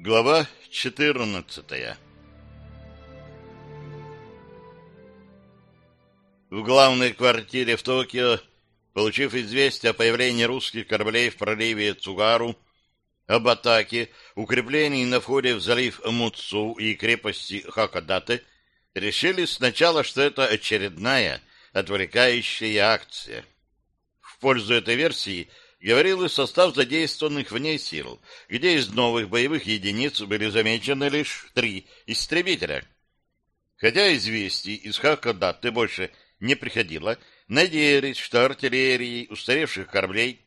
Глава 14 В главной квартире в Токио, получив известие о появлении русских кораблей в проливе Цугару, об атаке укреплений на входе в залив Муцу и крепости Хакодате, решили сначала, что это очередная отвлекающая акция. В пользу этой версии – говорил и состав задействованных в ней сил, где из новых боевых единиц были замечены лишь три истребителя. Хотя известий из Хакодаты больше не приходило, надеялись, что артиллерии устаревших кораблей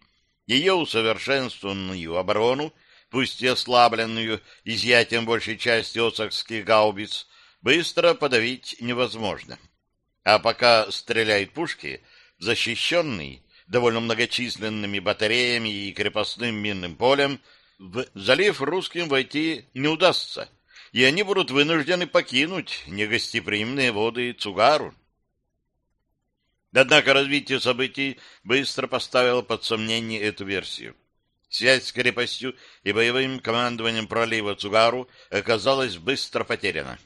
ее усовершенствованную оборону, пусть и ослабленную изъятием большей части осакских гаубиц, быстро подавить невозможно. А пока стреляют пушки, защищенный довольно многочисленными батареями и крепостным минным полем, в залив русским войти не удастся, и они будут вынуждены покинуть негостеприимные воды Цугару. Однако развитие событий быстро поставило под сомнение эту версию. Связь с крепостью и боевым командованием пролива Цугару оказалась быстро потеряна.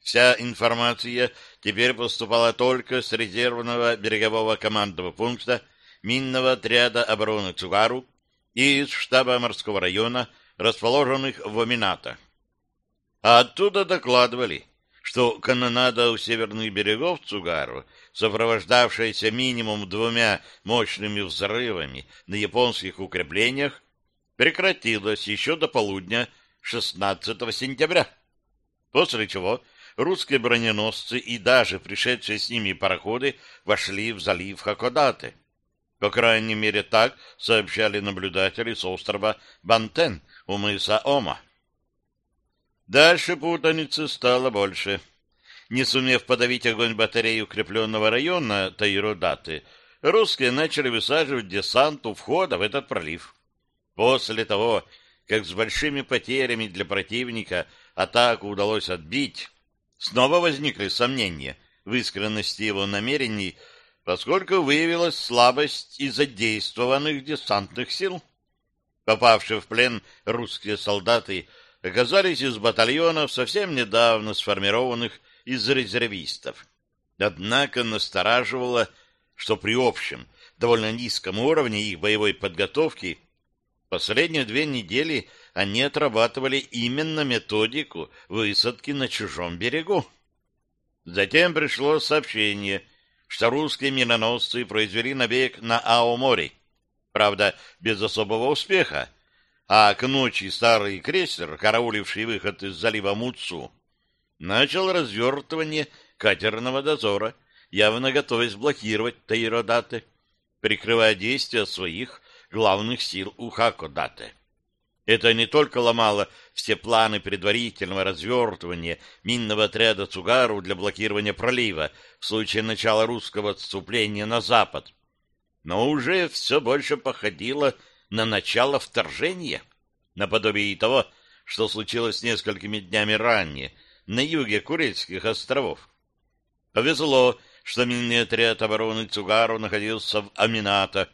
Вся информация теперь поступала только с резервного берегового командного пункта минного отряда обороны Цугару и из штаба морского района, расположенных в Омината. А оттуда докладывали, что канонада у северных берегов Цугару, сопровождавшаяся минимум двумя мощными взрывами на японских укреплениях, прекратилась еще до полудня 16 сентября, после чего русские броненосцы и даже пришедшие с ними пароходы вошли в залив Хакодате. По крайней мере, так сообщали наблюдатели с острова Бантен у мыса Ома. Дальше путаницы стало больше. Не сумев подавить огонь батареи укрепленного района Таиродаты, русские начали высаживать десант у входа в этот пролив. После того, как с большими потерями для противника атаку удалось отбить, снова возникли сомнения в искренности его намерений поскольку выявилась слабость из задействованных десантных сил. Попавшие в плен русские солдаты оказались из батальонов, совсем недавно сформированных из резервистов. Однако настораживало, что при общем, довольно низком уровне их боевой подготовки последние две недели они отрабатывали именно методику высадки на чужом берегу. Затем пришло сообщение что русские миноносцы произвели набег на Аомори. Правда, без особого успеха. А к ночи старый крейсер, карауливший выход из залива Муцу, начал развертывание катерного дозора, явно готовясь блокировать Таиродаты, прикрывая действия своих главных сил у Хакодаты. Это не только ломало все планы предварительного развертывания минного отряда Цугару для блокирования пролива в случае начала русского отступления на запад, но уже все больше походило на начало вторжения, наподобие того, что случилось несколькими днями ранее на юге Курильских островов. Повезло, что минный отряд обороны Цугару находился в Амината,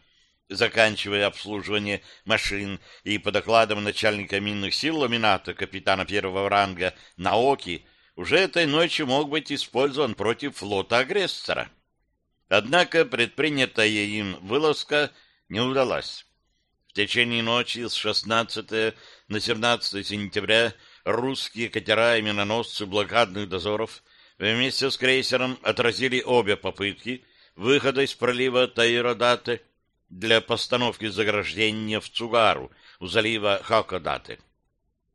заканчивая обслуживание машин и по докладам начальника минных сил Ламината, капитана первого ранга Наоки, уже этой ночью мог быть использован против флота агрессора. Однако предпринятая им вылазка не удалась. В течение ночи с 16 на 17 сентября русские катера и миноносцы блокадных дозоров вместе с крейсером отразили обе попытки выхода из пролива Таиродаты для постановки заграждения в Цугару у залива Хакодаты.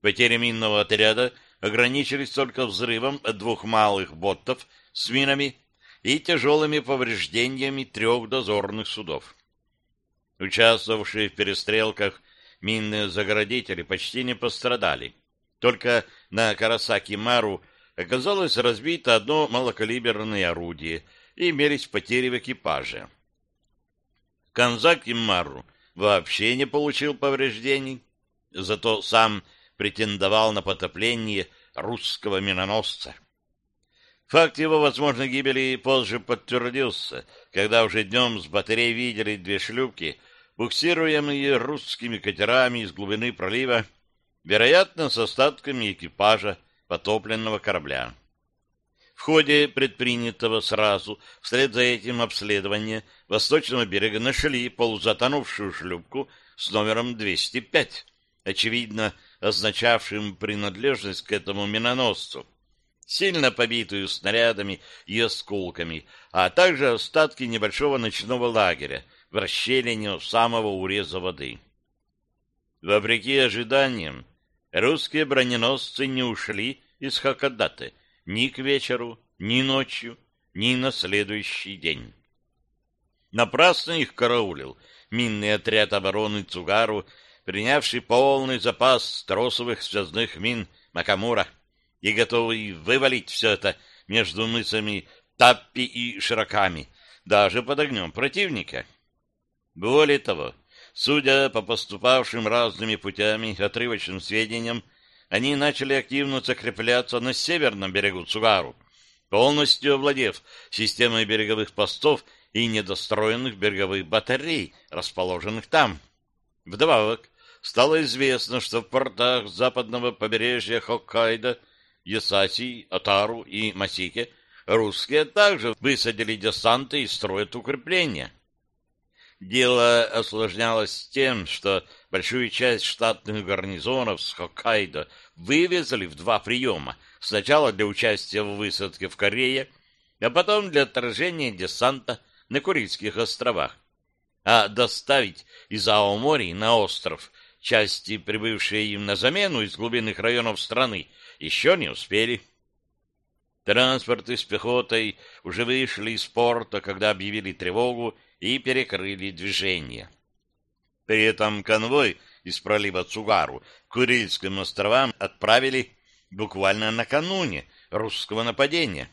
Потери минного отряда ограничились только взрывом двух малых ботов с минами и тяжелыми повреждениями трех дозорных судов. Участвовавшие в перестрелках минные заградители почти не пострадали. Только на Карасаки-Мару оказалось разбито одно малокалиберное орудие и имелись потери в экипаже. Канзаки Мару вообще не получил повреждений, зато сам претендовал на потопление русского миноносца. Факт его возможной гибели позже подтвердился, когда уже днем с батарей видели две шлюпки, буксируемые русскими катерами из глубины пролива, вероятно, с остатками экипажа потопленного корабля. В ходе предпринятого сразу, вслед за этим обследования, восточного берега нашли полузатонувшую шлюпку с номером 205, очевидно, означавшим принадлежность к этому миноносцу, сильно побитую снарядами и осколками, а также остатки небольшого ночного лагеря в расщелине самого уреза воды. Вопреки ожиданиям, русские броненосцы не ушли из Хакодаты, ни к вечеру, ни ночью, ни на следующий день. Напрасно их караулил минный отряд обороны Цугару, принявший полный запас тросовых связных мин Макамура и готовый вывалить все это между мысами Таппи и Широками, даже под огнем противника. Более того, судя по поступавшим разными путями отрывочным сведениям, они начали активно закрепляться на северном берегу Цугару, полностью овладев системой береговых постов и недостроенных береговых батарей, расположенных там. Вдобавок, стало известно, что в портах западного побережья Хоккайдо, Ясаси, Атару и Масике русские также высадили десанты и строят укрепления. Дело осложнялось тем, что большую часть штатных гарнизонов с Хоккайдо вывезли в два приема. Сначала для участия в высадке в Корее, а потом для отражения десанта на Курильских островах. А доставить из Аомори на остров части, прибывшие им на замену из глубинных районов страны, еще не успели. Транспорты с пехотой уже вышли из порта, когда объявили тревогу, и перекрыли движение. При этом конвой из пролива Цугару к Курильским островам отправили буквально накануне русского нападения.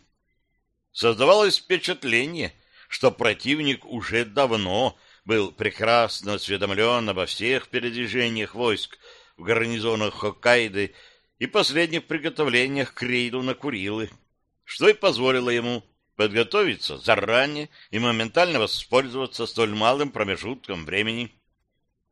Создавалось впечатление, что противник уже давно был прекрасно осведомлен обо всех передвижениях войск в гарнизонах Хоккайды и последних приготовлениях к рейду на Курилы, что и позволило ему подготовиться заранее и моментально воспользоваться столь малым промежутком времени.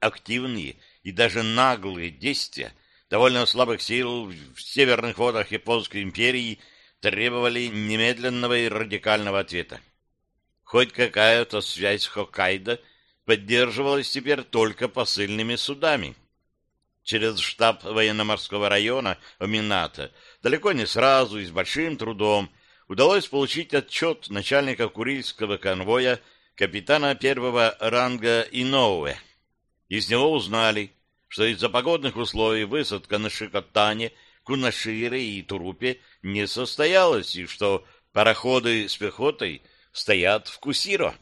Активные и даже наглые действия довольно слабых сил в северных водах Японской империи требовали немедленного и радикального ответа. Хоть какая-то связь с Хоккайдо поддерживалась теперь только посыльными судами. Через штаб военно-морского района Омината далеко не сразу и с большим трудом удалось получить отчет начальника Курильского конвоя капитана первого ранга Иноуэ. Из него узнали, что из-за погодных условий высадка на Шикотане, Кунашире и Турупе не состоялась, и что пароходы с пехотой стоят в Кусиро.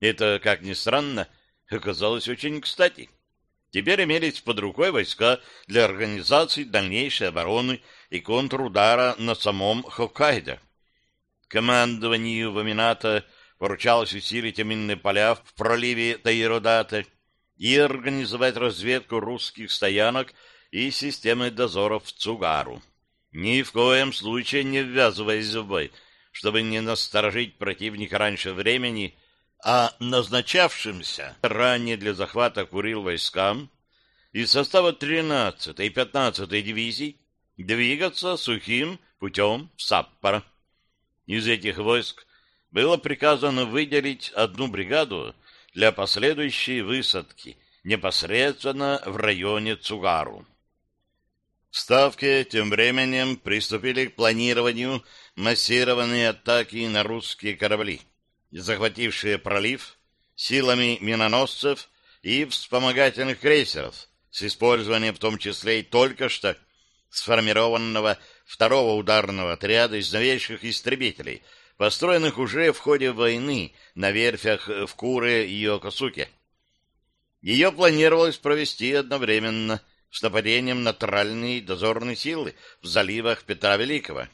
Это, как ни странно, оказалось очень кстати. Теперь имелись под рукой войска для организации дальнейшей обороны и контрудара на самом Хоккайдо. Командованию Вамината поручалось усилить минные поля в проливе Таиродата и организовать разведку русских стоянок и системы дозоров в Цугару. Ни в коем случае не ввязываясь в бой, чтобы не насторожить противника раньше времени, а назначавшимся ранее для захвата Курил войскам из состава 13-й и 15-й дивизий двигаться сухим путем в Саппоро. Из этих войск было приказано выделить одну бригаду для последующей высадки непосредственно в районе Цугару. В Ставке тем временем приступили к планированию массированной атаки на русские корабли, захватившие пролив силами миноносцев и вспомогательных крейсеров с использованием в том числе и только что сформированного второго ударного отряда из новейших истребителей, построенных уже в ходе войны на верфях в Куре и Окосуке. Ее планировалось провести одновременно с нападением на тральные дозорные силы в заливах Петра Великого,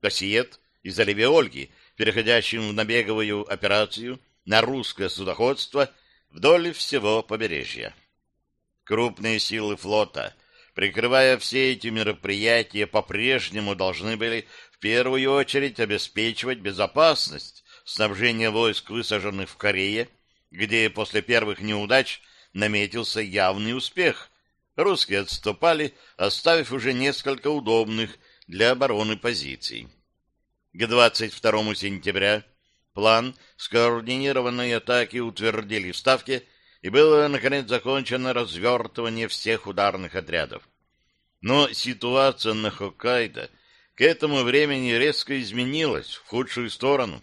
Кассиет и заливе Ольги, переходящим в набеговую операцию на русское судоходство вдоль всего побережья. Крупные силы флота — прикрывая все эти мероприятия, по-прежнему должны были в первую очередь обеспечивать безопасность снабжения войск, высаженных в Корее, где после первых неудач наметился явный успех, Русские отступали, оставив уже несколько удобных для обороны позиций. К 22 сентября план скоординированной атаки утвердили в Ставке, и было, наконец, закончено развертывание всех ударных отрядов. Но ситуация на Хоккайдо к этому времени резко изменилась в худшую сторону.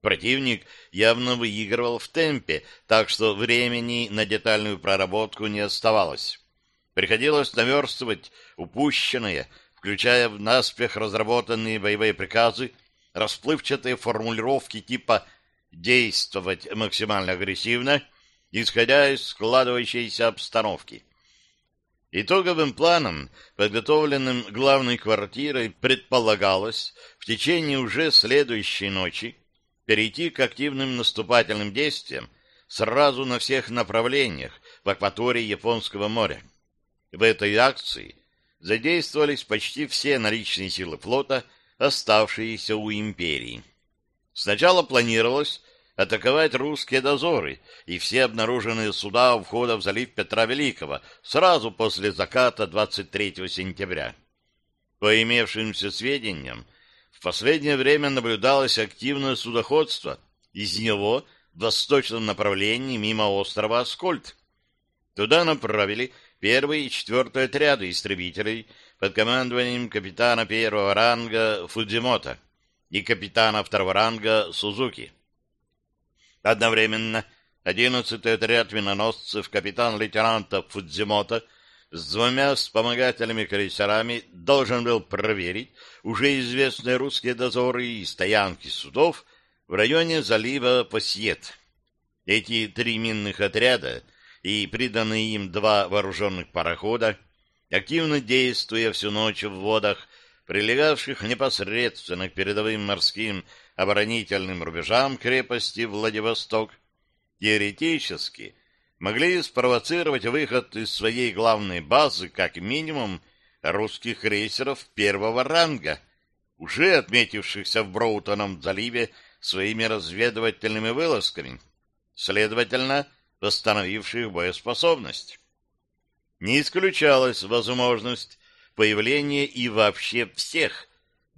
Противник явно выигрывал в темпе, так что времени на детальную проработку не оставалось. Приходилось наверстывать упущенное, включая в наспех разработанные боевые приказы, расплывчатые формулировки типа «действовать максимально агрессивно», исходя из складывающейся обстановки. Итоговым планом, подготовленным главной квартирой, предполагалось в течение уже следующей ночи перейти к активным наступательным действиям сразу на всех направлениях в акватории Японского моря. В этой акции задействовались почти все наличные силы флота, оставшиеся у империи. Сначала планировалось атаковать русские дозоры и все обнаруженные суда у входа в залив Петра Великого сразу после заката 23 сентября. По имевшимся сведениям, в последнее время наблюдалось активное судоходство из него в восточном направлении мимо острова Аскольд. Туда направили первый и четвертый отряды истребителей под командованием капитана первого ранга Фудзимота и капитана второго ранга Сузуки. Одновременно 11-й отряд миноносцев капитан-лейтенанта Фудзимота с двумя вспомогательными-крейсерами должен был проверить уже известные русские дозоры и стоянки судов в районе залива Посьет. Эти три минных отряда и приданные им два вооруженных парохода, активно действуя всю ночь в водах, прилегавших непосредственно к передовым морским оборонительным рубежам крепости Владивосток, теоретически могли спровоцировать выход из своей главной базы как минимум русских крейсеров первого ранга, уже отметившихся в Броутоном заливе своими разведывательными вылазками, следовательно, восстановивших боеспособность. Не исключалась возможность появления и вообще всех,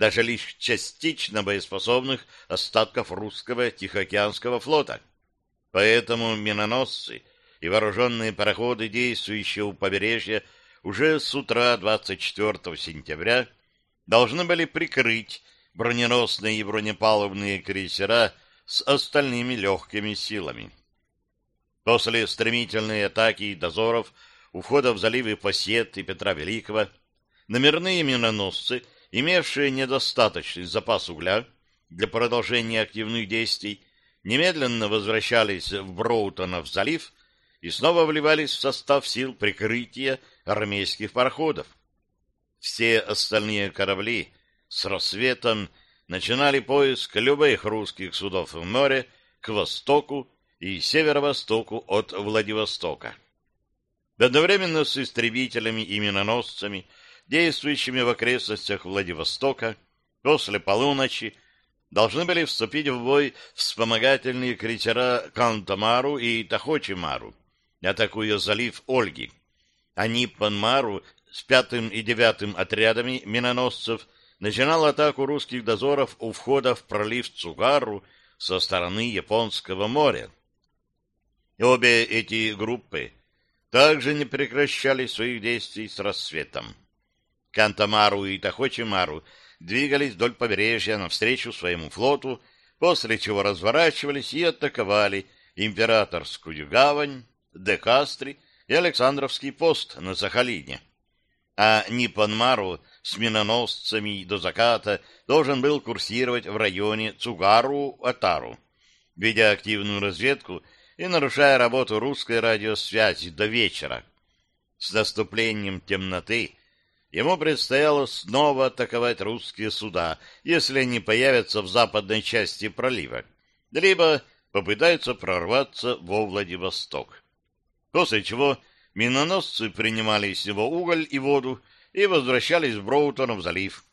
даже лишь частично боеспособных остатков русского Тихоокеанского флота. Поэтому миноносцы и вооруженные пароходы, действующие у побережья, уже с утра 24 сентября должны были прикрыть броненосные и бронепалубные крейсера с остальными легкими силами. После стремительной атаки дозоров у входа в заливы Пассет и Петра Великого номерные миноносцы, имевшие недостаточный запас угля для продолжения активных действий, немедленно возвращались в Броутонов залив и снова вливались в состав сил прикрытия армейских пароходов. Все остальные корабли с рассветом начинали поиск любых русских судов в море к востоку и северо-востоку от Владивостока. Одновременно с истребителями и миноносцами, действующими в окрестностях Владивостока, после полуночи должны были вступить в бой вспомогательные крейсера Кантамару и Тахочимару, атакуя залив Ольги. А Ниппон-Мару с пятым и девятым отрядами миноносцев начинал атаку русских дозоров у входа в пролив Цугару со стороны Японского моря. Обе эти группы также не прекращали своих действий с рассветом. Кантамару и Тахочимару двигались вдоль побережья навстречу своему флоту, после чего разворачивались и атаковали императорскую гавань, Декастри и Александровский пост на Сахалине. А Ниппонмару с миноносцами до заката должен был курсировать в районе Цугару-Атару, ведя активную разведку и нарушая работу русской радиосвязи до вечера. С наступлением темноты ему предстояло снова атаковать русские суда, если они появятся в западной части пролива, либо попытаются прорваться во Владивосток. После чего миноносцы принимали с него уголь и воду и возвращались в Броутонов залив.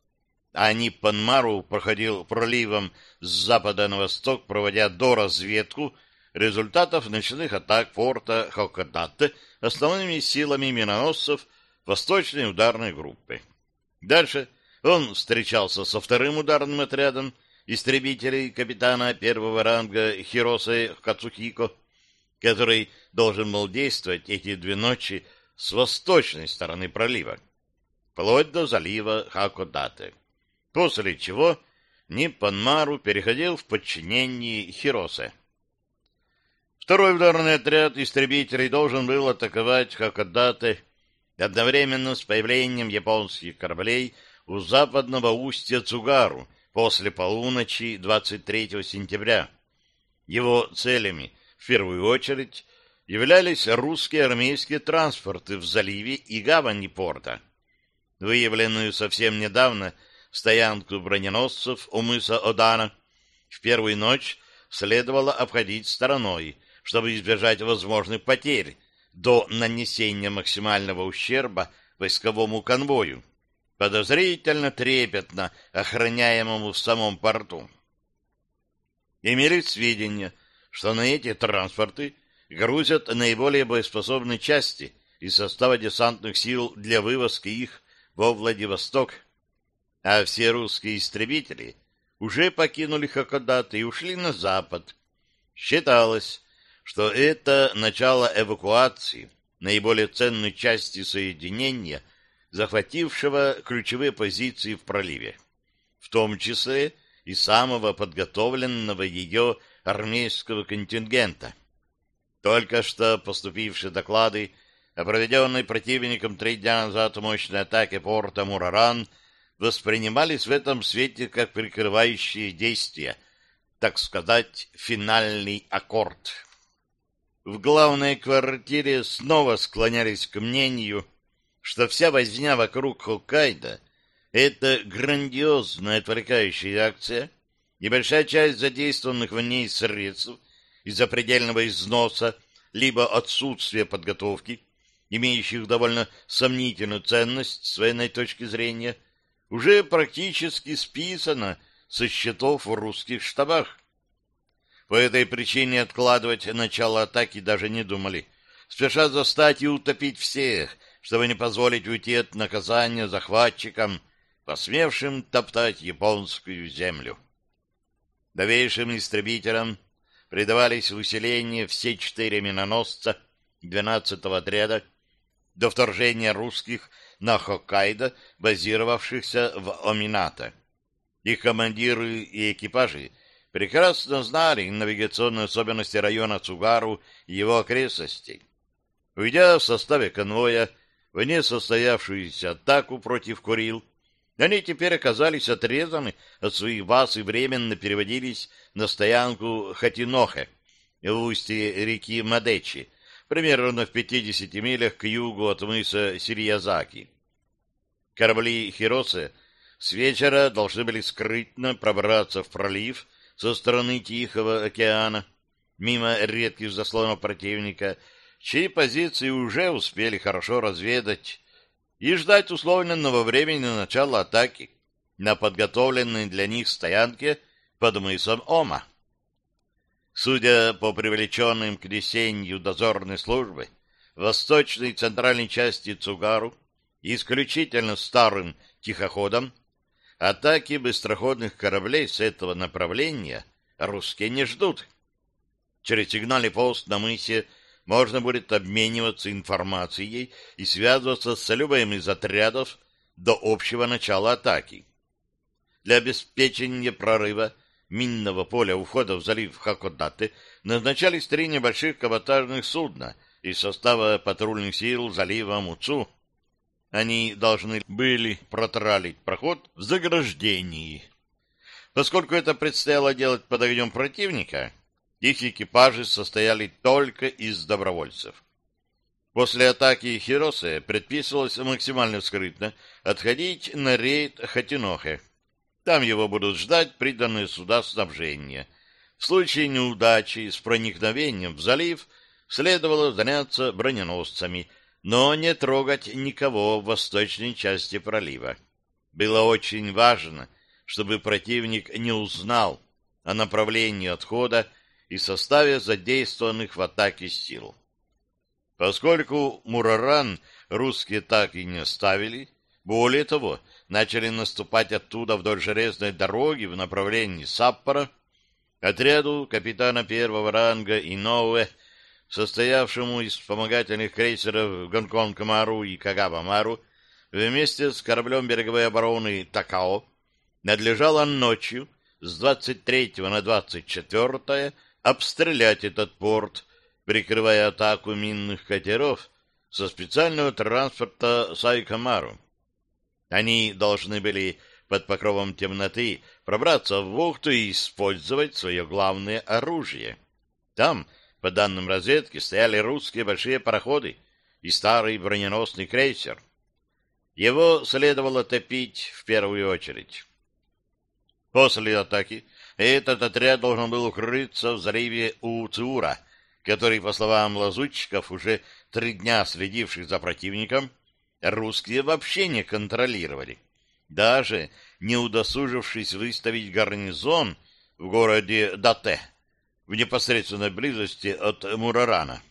А Ниппонмару проходил проливом с запада на восток, проводя до разведку результатов ночных атак форта Хоккатате основными силами миноносцев восточной ударной группы. Дальше он встречался со вторым ударным отрядом истребителей капитана первого ранга Хиросы Кацухико, который должен был действовать эти две ночи с восточной стороны пролива, вплоть до залива Хакодате, после чего Ниппанмару переходил в подчинение Хиросе. Второй ударный отряд истребителей должен был атаковать Хакодате одновременно с появлением японских кораблей у западного устья Цугару после полуночи 23 сентября. Его целями в первую очередь являлись русские армейские транспорты в заливе и гавани порта. Выявленную совсем недавно стоянку броненосцев у мыса Одана в первую ночь следовало обходить стороной, чтобы избежать возможных потерь до нанесения максимального ущерба войсковому конвою, подозрительно трепетно охраняемому в самом порту. Имелись сведения, что на эти транспорты грузят наиболее боеспособные части из состава десантных сил для вывозки их во Владивосток, а все русские истребители уже покинули Хакодат и ушли на запад. Считалось, что это начало эвакуации наиболее ценной части соединения, захватившего ключевые позиции в проливе, в том числе и самого подготовленного ее армейского контингента. Только что поступившие доклады о проведенной противником три дня назад мощной атаке порта Мураран воспринимались в этом свете как прикрывающие действия, так сказать, финальный аккорд в главной квартире снова склонялись к мнению, что вся возня вокруг Хоккайдо — это грандиозная отвлекающая акция, небольшая часть задействованных в ней средств из-за предельного износа либо отсутствия подготовки, имеющих довольно сомнительную ценность с военной точки зрения, уже практически списана со счетов в русских штабах. По этой причине откладывать начало атаки даже не думали. Спешат застать и утопить всех, чтобы не позволить уйти от наказания захватчикам, посмевшим топтать японскую землю. Новейшим истребителям придавались усиление все четыре миноносца 12-го отряда до вторжения русских на Хоккайдо, базировавшихся в Оминато. Их командиры и экипажи прекрасно знали навигационные особенности района Цугару и его окрестностей. Уйдя в составе конвоя в несостоявшуюся атаку против Курил, они теперь оказались отрезаны от своих баз и временно переводились на стоянку Хатинохе в устье реки Мадечи, примерно в 50 милях к югу от мыса Сириязаки. Корабли Хиросы с вечера должны были скрытно пробраться в пролив со стороны Тихого океана, мимо редких заслонов противника, чьи позиции уже успели хорошо разведать, и ждать условленного времени начала атаки на подготовленной для них стоянке под мысом Ома. Судя по привлеченным к несению дозорной службы, в восточной и центральной части Цугару, исключительно старым тихоходом, Атаки быстроходных кораблей с этого направления русские не ждут. Через сигнальный пост на мысе можно будет обмениваться информацией и связываться с любым из отрядов до общего начала атаки. Для обеспечения прорыва минного поля ухода в залив Хакодаты назначались три небольших каботажных судна из состава патрульных сил залива Муцу, они должны были протралить проход в заграждении. Поскольку это предстояло делать под огнем противника, их экипажи состояли только из добровольцев. После атаки Хиросы предписывалось максимально скрытно отходить на рейд Хатинохе. Там его будут ждать приданные суда снабжения. В случае неудачи с проникновением в залив следовало заняться броненосцами, но не трогать никого в восточной части пролива. Было очень важно, чтобы противник не узнал о направлении отхода и составе задействованных в атаке сил. Поскольку Мураран русские так и не ставили, более того, начали наступать оттуда вдоль железной дороги в направлении Саппора, отряду капитана первого ранга Иноуэ, состоявшему из вспомогательных крейсеров Гонконг-Мару и Кагава-Мару, вместе с кораблем береговой обороны Такао, надлежало ночью с 23 на 24 обстрелять этот порт, прикрывая атаку минных катеров со специального транспорта Сайкамару. Они должны были под покровом темноты пробраться в бухту и использовать свое главное оружие. Там, по данным разведки, стояли русские большие пароходы и старый броненосный крейсер. Его следовало топить в первую очередь. После атаки этот отряд должен был укрыться в заливе Уцура, который, по словам лазутчиков, уже три дня следивших за противником, русские вообще не контролировали, даже не удосужившись выставить гарнизон в городе Дате в непосредственной близости от Мурарана.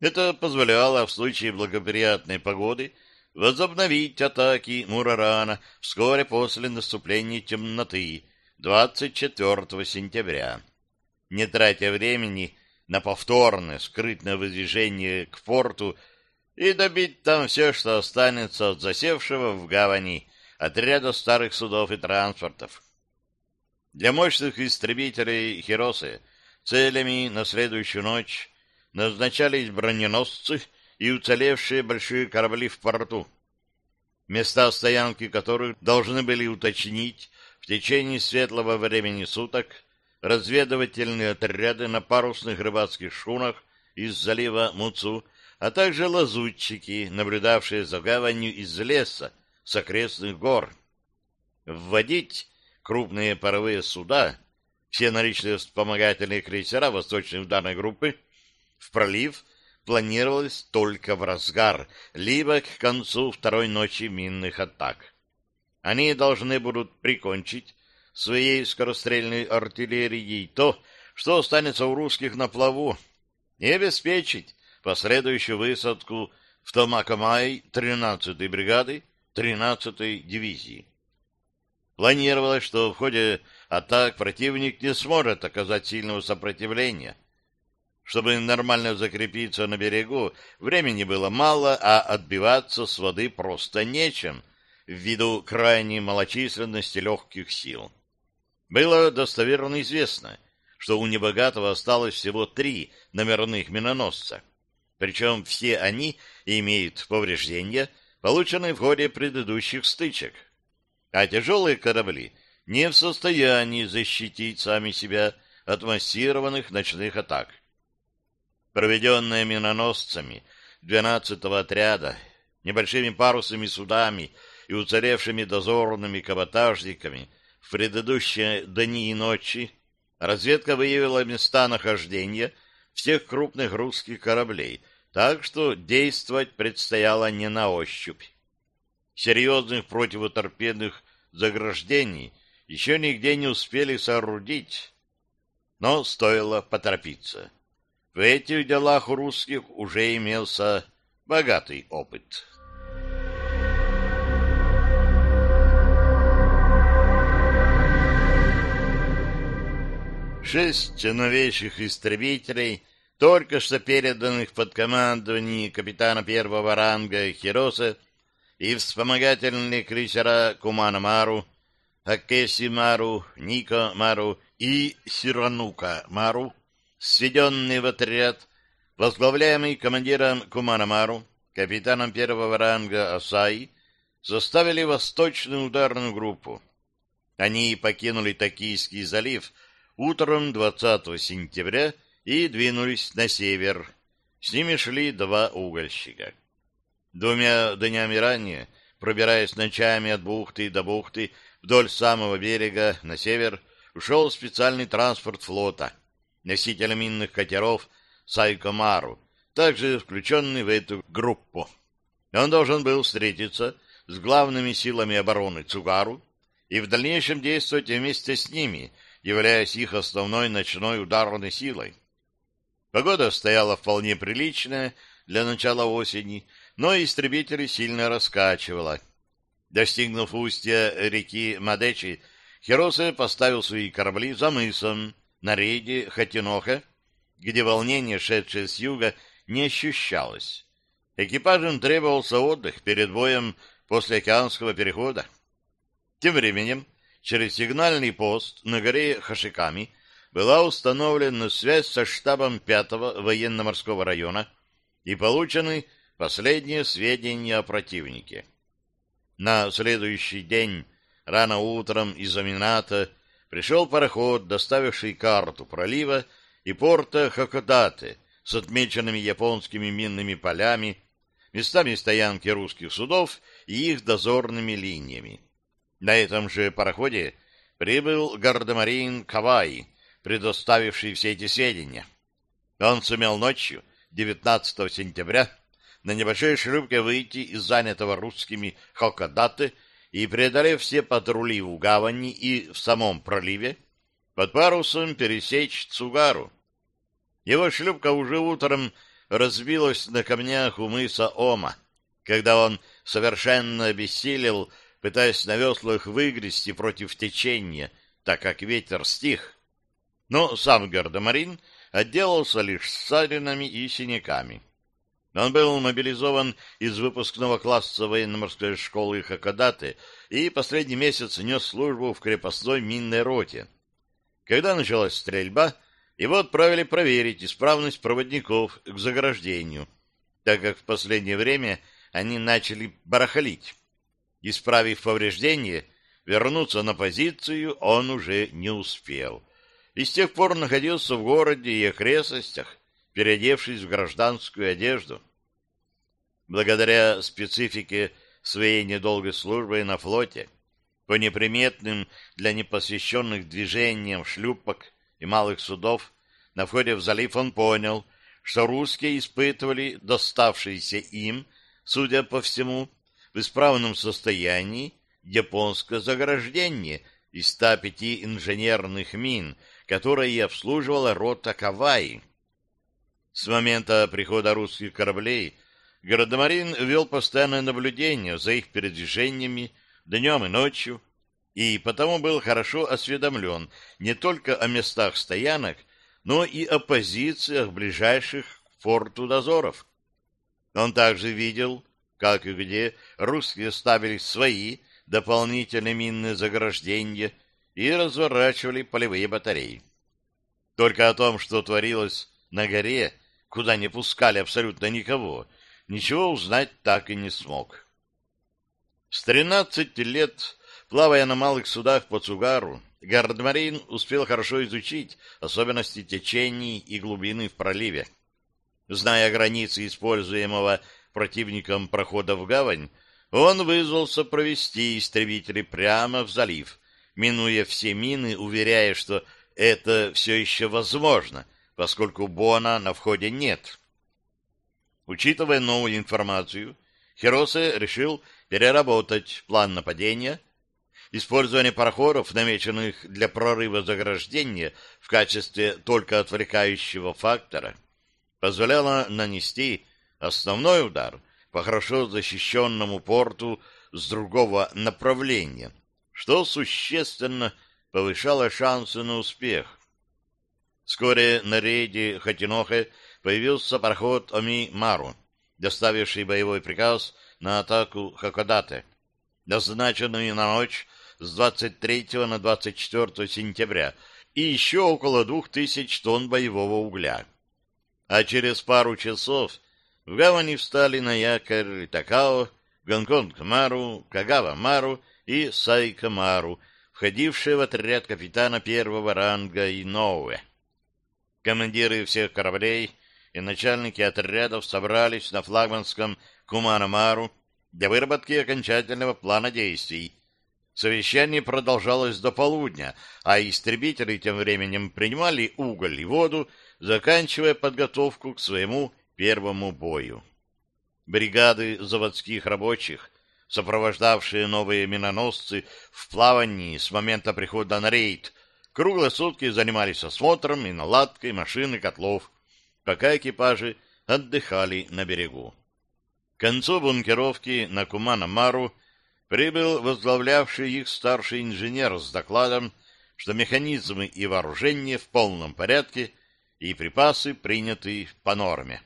Это позволяло в случае благоприятной погоды возобновить атаки Мурарана вскоре после наступления темноты 24 сентября. Не тратя времени на повторное скрытное выдвижение к порту и добить там все, что останется от засевшего в гавани отряда старых судов и транспортов. Для мощных истребителей Хиросы целями на следующую ночь назначались броненосцы и уцелевшие большие корабли в порту, места стоянки которых должны были уточнить в течение светлого времени суток разведывательные отряды на парусных рыбацких шхунах из залива Муцу а также лазутчики, наблюдавшие за гаванью из леса с окрестных гор. Вводить крупные паровые суда, все наличные вспомогательные крейсера восточной ударной группы, в пролив планировалось только в разгар, либо к концу второй ночи минных атак. Они должны будут прикончить своей скорострельной артиллерией то, что останется у русских на плаву, и обеспечить последующую высадку в Томакамай 13-й бригады 13-й дивизии. Планировалось, что в ходе атак противник не сможет оказать сильного сопротивления. Чтобы нормально закрепиться на берегу, времени было мало, а отбиваться с воды просто нечем, ввиду крайней малочисленности легких сил. Было достоверно известно, что у небогатого осталось всего три номерных миноносца — причем все они имеют повреждения, полученные в ходе предыдущих стычек. А тяжелые корабли не в состоянии защитить сами себя от массированных ночных атак. Проведенные миноносцами 12-го отряда, небольшими парусными судами и уцелевшими дозорными каботажниками в предыдущие дни и ночи, разведка выявила места нахождения всех крупных русских кораблей, так что действовать предстояло не на ощупь. Серьезных противоторпедных заграждений еще нигде не успели соорудить, но стоило поторопиться. В этих делах у русских уже имелся богатый опыт. Шесть новейших истребителей только что переданных под командование капитана первого ранга Хироса и вспомогательные крейсера Кумана Мару, Акеси Мару, Ника Мару и Сиранука Мару, сведенные в отряд, возглавляемый командиром Кумана Мару, капитаном первого ранга Асаи, составили восточную ударную группу. Они покинули Токийский залив утром 20 сентября и двинулись на север. С ними шли два угольщика. Двумя днями ранее, пробираясь ночами от бухты до бухты вдоль самого берега на север, ушел специальный транспорт флота, носитель минных катеров Сайкомару, также включенный в эту группу. Он должен был встретиться с главными силами обороны Цугару и в дальнейшем действовать вместе с ними, являясь их основной ночной ударной силой. Погода стояла вполне приличная, для начала осени, но истребители сильно раскачивало. Достигнув устья реки Мадечи, Хиросе поставил свои корабли за мысом на рейде Хатиноха, где волнение, шедшее с юга, не ощущалось. Экипажам требовался отдых перед боем после океанского перехода. Тем временем через сигнальный пост на горе Хашиками была установлена связь со штабом 5-го военно-морского района и получены последние сведения о противнике. На следующий день, рано утром из Амината, пришел пароход, доставивший карту пролива и порта Хакодате с отмеченными японскими минными полями, местами стоянки русских судов и их дозорными линиями. На этом же пароходе прибыл гардемарин Кавай, предоставивший все эти сведения. Он сумел ночью, 19 сентября, на небольшой шлюпке выйти из занятого русскими Хокодаты и, преодолев все патрули в гавани и в самом проливе, под парусом пересечь Цугару. Его шлюпка уже утром разбилась на камнях у мыса Ома, когда он совершенно обессилел, пытаясь на веслах выгрести против течения, так как ветер стих. Но сам гардемарин отделался лишь ссадинами и синяками. Он был мобилизован из выпускного класса военно-морской школы Хакодаты и последний месяц нес службу в крепостной минной роте. Когда началась стрельба, его отправили проверить исправность проводников к заграждению, так как в последнее время они начали барахолить. Исправив повреждение, вернуться на позицию он уже не успел. И с тех пор находился в городе и окрестностях, переодевшись в гражданскую одежду. Благодаря специфике своей недолгой службы на флоте, по неприметным для непосвященных движениям шлюпок и малых судов, на входе в залив он понял, что русские испытывали доставшиеся им, судя по всему, в исправном состоянии японское заграждение из 105 инженерных мин, которые и обслуживала рота Кавай. С момента прихода русских кораблей Городомарин вел постоянное наблюдение за их передвижениями днем и ночью, и потому был хорошо осведомлен не только о местах стоянок, но и о позициях ближайших к форту дозоров. Он также видел, как и где русские ставили свои дополнительные минные заграждения и разворачивали полевые батареи. Только о том, что творилось на горе, куда не пускали абсолютно никого, ничего узнать так и не смог. С тринадцати лет, плавая на малых судах по Цугару, Гардмарин успел хорошо изучить особенности течений и глубины в проливе. Зная границы используемого противником прохода в гавань, он вызвался провести истребители прямо в залив, минуя все мины, уверяя, что это все еще возможно, поскольку Бона на входе нет. Учитывая новую информацию, Хиросе решил переработать план нападения. Использование пароходов, намеченных для прорыва заграждения в качестве только отвлекающего фактора, позволяло нанести основной удар по хорошо защищенному порту с другого направления, что существенно повышало шансы на успех. Вскоре на рейде Хатинохе появился пароход Оми-Мару, доставивший боевой приказ на атаку Хакодате, назначенную на ночь с 23 на 24 сентября, и еще около двух тысяч тонн боевого угля. А через пару часов в гавани встали на якорь Такао, Гонконг-Мару, Кагава-Мару и Сайка-Мару, входившие в отряд капитана первого ранга Иноуэ. Командиры всех кораблей и начальники отрядов собрались на флагманском Куманамару для выработки окончательного плана действий. Совещание продолжалось до полудня, а истребители тем временем принимали уголь и воду, заканчивая подготовку к своему первому бою. Бригады заводских рабочих, сопровождавшие новые миноносцы в плавании с момента прихода на рейд, круглые сутки занимались осмотром и наладкой машин и котлов, пока экипажи отдыхали на берегу. К концу бункеровки на Кумана-Мару прибыл возглавлявший их старший инженер с докладом, что механизмы и вооружение в полном порядке и припасы приняты по норме.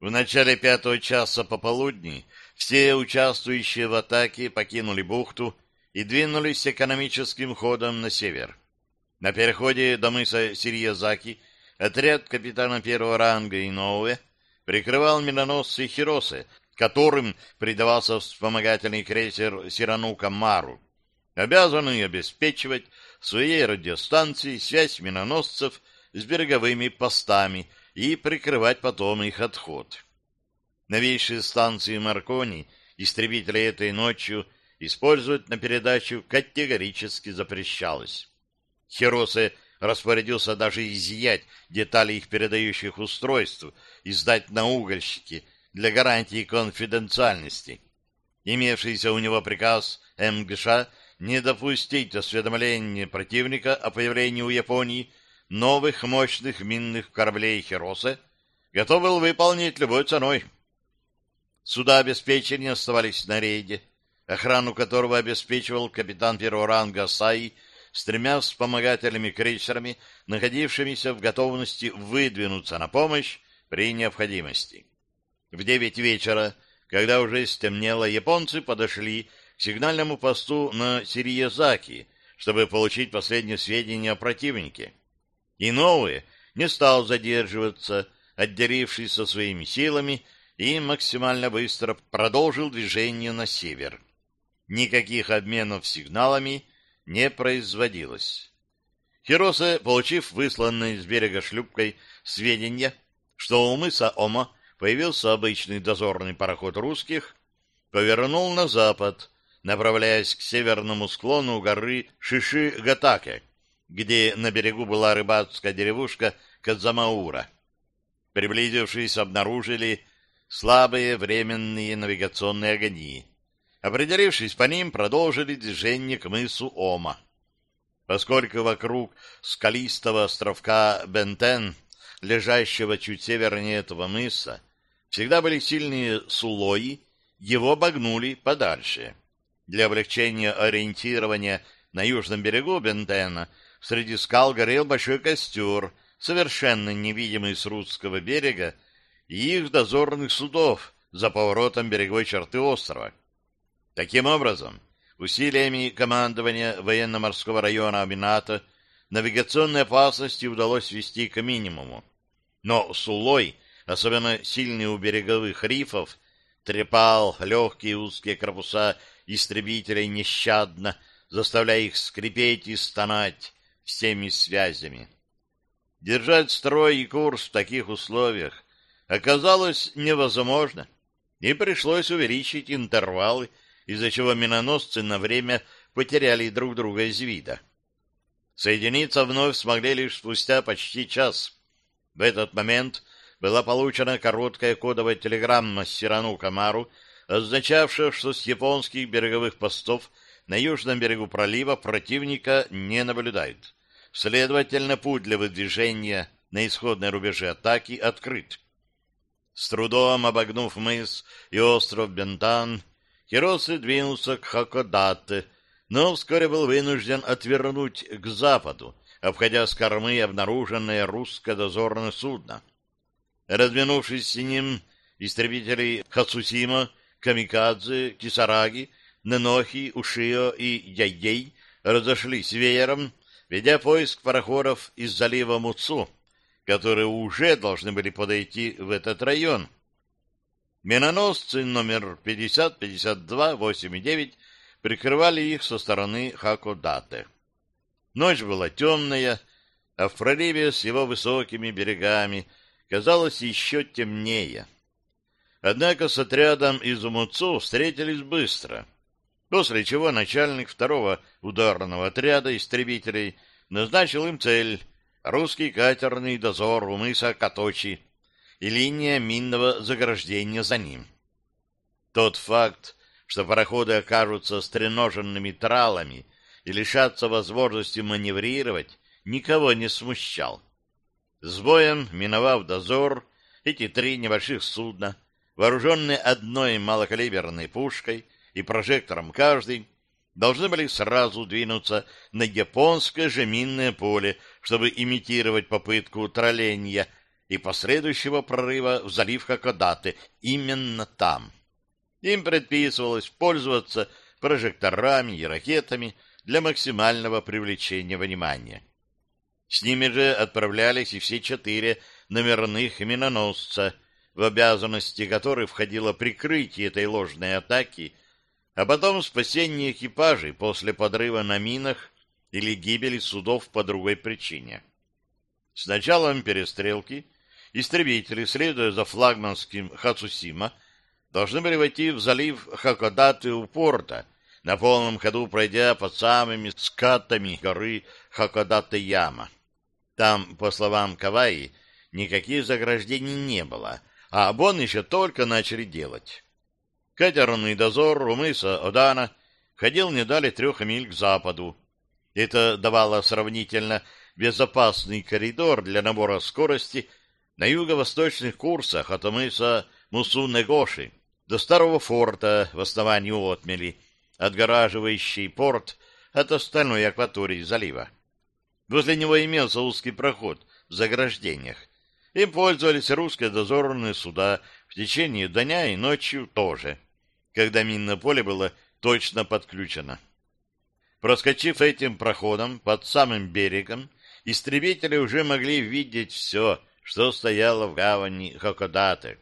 В начале пятого часа пополудни все участвующие в атаке покинули бухту и двинулись экономическим ходом на север. На переходе до мыса Сирьязаки отряд капитана первого ранга Иноуэ прикрывал миноносцы Хиросы, которым придавался вспомогательный крейсер Сиранука Мару, обязанный обеспечивать своей радиостанции связь миноносцев с береговыми постами и прикрывать потом их отход. Новейшие станции Маркони истребители этой ночью использовать на передачу категорически запрещалось. Хиросе распорядился даже изъять детали их передающих устройств и сдать на угольщики для гарантии конфиденциальности. Имевшийся у него приказ МГШ не допустить осведомления противника о появлении у Японии новых мощных минных кораблей Хиросе готов был выполнить любой ценой. Суда обеспечения оставались на рейде, охрану которого обеспечивал капитан первого ранга Саи с тремя вспомогательными крейсерами, находившимися в готовности выдвинуться на помощь при необходимости. В девять вечера, когда уже стемнело, японцы подошли к сигнальному посту на Сириязаки, чтобы получить последние сведения о противнике. И новые не стал задерживаться, отделившись со своими силами, и максимально быстро продолжил движение на север. Никаких обменов сигналами не производилось. Хиросе, получив высланной с берега шлюпкой сведения, что у мыса Ома появился обычный дозорный пароход русских, повернул на запад, направляясь к северному склону горы Шиши-Гатаке, где на берегу была рыбацкая деревушка Казамаура. Приблизившись, обнаружили слабые временные навигационные огни. Определившись по ним, продолжили движение к мысу Ома. Поскольку вокруг скалистого островка Бентен, лежащего чуть севернее этого мыса, всегда были сильные сулои, его обогнули подальше. Для облегчения ориентирования на южном берегу Бентена среди скал горел большой костер, совершенно невидимый с русского берега, и их дозорных судов за поворотом береговой черты острова. Таким образом, усилиями командования военно-морского района Амината навигационной опасности удалось свести к минимуму. Но Сулой, особенно сильный у береговых рифов, трепал легкие узкие корпуса истребителей нещадно, заставляя их скрипеть и стонать всеми связями. Держать строй и курс в таких условиях оказалось невозможно, и пришлось увеличить интервалы из-за чего миноносцы на время потеряли друг друга из вида. Соединиться вновь смогли лишь спустя почти час. В этот момент была получена короткая кодовая телеграмма Сирану Камару, означавшая, что с японских береговых постов на южном берегу пролива противника не наблюдают. Следовательно, путь для выдвижения на исходной рубеже атаки открыт. С трудом обогнув мыс и остров Бентан, Хиросы двинулся к Хакодате, но вскоре был вынужден отвернуть к западу, обходя с кормы обнаруженное русское дозорное судно. Разминувшись с ним, истребители Хацусима, Камикадзе, Кисараги, Ненохи, Ушио и Яйей разошлись веером, ведя поиск пароходов из залива Муцу, которые уже должны были подойти в этот район. Миноносцы номер 50, 52, 8 и 9 прикрывали их со стороны Хакодате. Ночь была темная, а в проливе с его высокими берегами казалось еще темнее. Однако с отрядом из Умуцу встретились быстро, после чего начальник второго ударного отряда истребителей назначил им цель — русский катерный дозор у мыса Каточи, и линия минного заграждения за ним. Тот факт, что пароходы окажутся стреноженными тралами и лишатся возможности маневрировать, никого не смущал. С боем, миновав дозор, эти три небольших судна, вооруженные одной малокалиберной пушкой и прожектором каждый, должны были сразу двинуться на японское же минное поле, чтобы имитировать попытку тролления и последующего прорыва в залив Хакодаты именно там. Им предписывалось пользоваться прожекторами и ракетами для максимального привлечения внимания. С ними же отправлялись и все четыре номерных миноносца, в обязанности которых входило прикрытие этой ложной атаки, а потом спасение экипажей после подрыва на минах или гибели судов по другой причине. С началом перестрелки истребители, следуя за флагманским Хацусима, должны были войти в залив Хакодаты у порта, на полном ходу пройдя под самыми скатами горы Хакодате-Яма. Там, по словам Каваи, никаких заграждений не было, а обон еще только начали делать. Катерный дозор у мыса Одана ходил не дали трех миль к западу. Это давало сравнительно безопасный коридор для набора скорости на юго-восточных курсах от мыса Мусунегоши до старого форта в основании отмели, отгораживающий порт от остальной акватории залива. Возле него имелся узкий проход в заграждениях. Им пользовались русские дозорные суда в течение дня и ночью тоже, когда минное поле было точно подключено. Проскочив этим проходом под самым берегом, истребители уже могли видеть все, что стояло в гавани Хокодаты.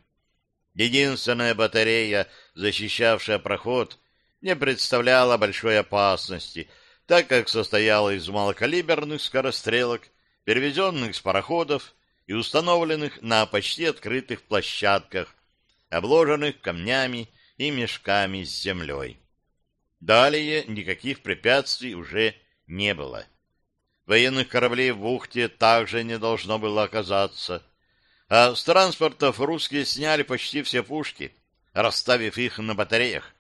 Единственная батарея, защищавшая проход, не представляла большой опасности, так как состояла из малокалиберных скорострелок, перевезенных с пароходов и установленных на почти открытых площадках, обложенных камнями и мешками с землей. Далее никаких препятствий уже не было. Военных кораблей в бухте также не должно было оказаться, а с транспортов русские сняли почти все пушки, расставив их на батареях.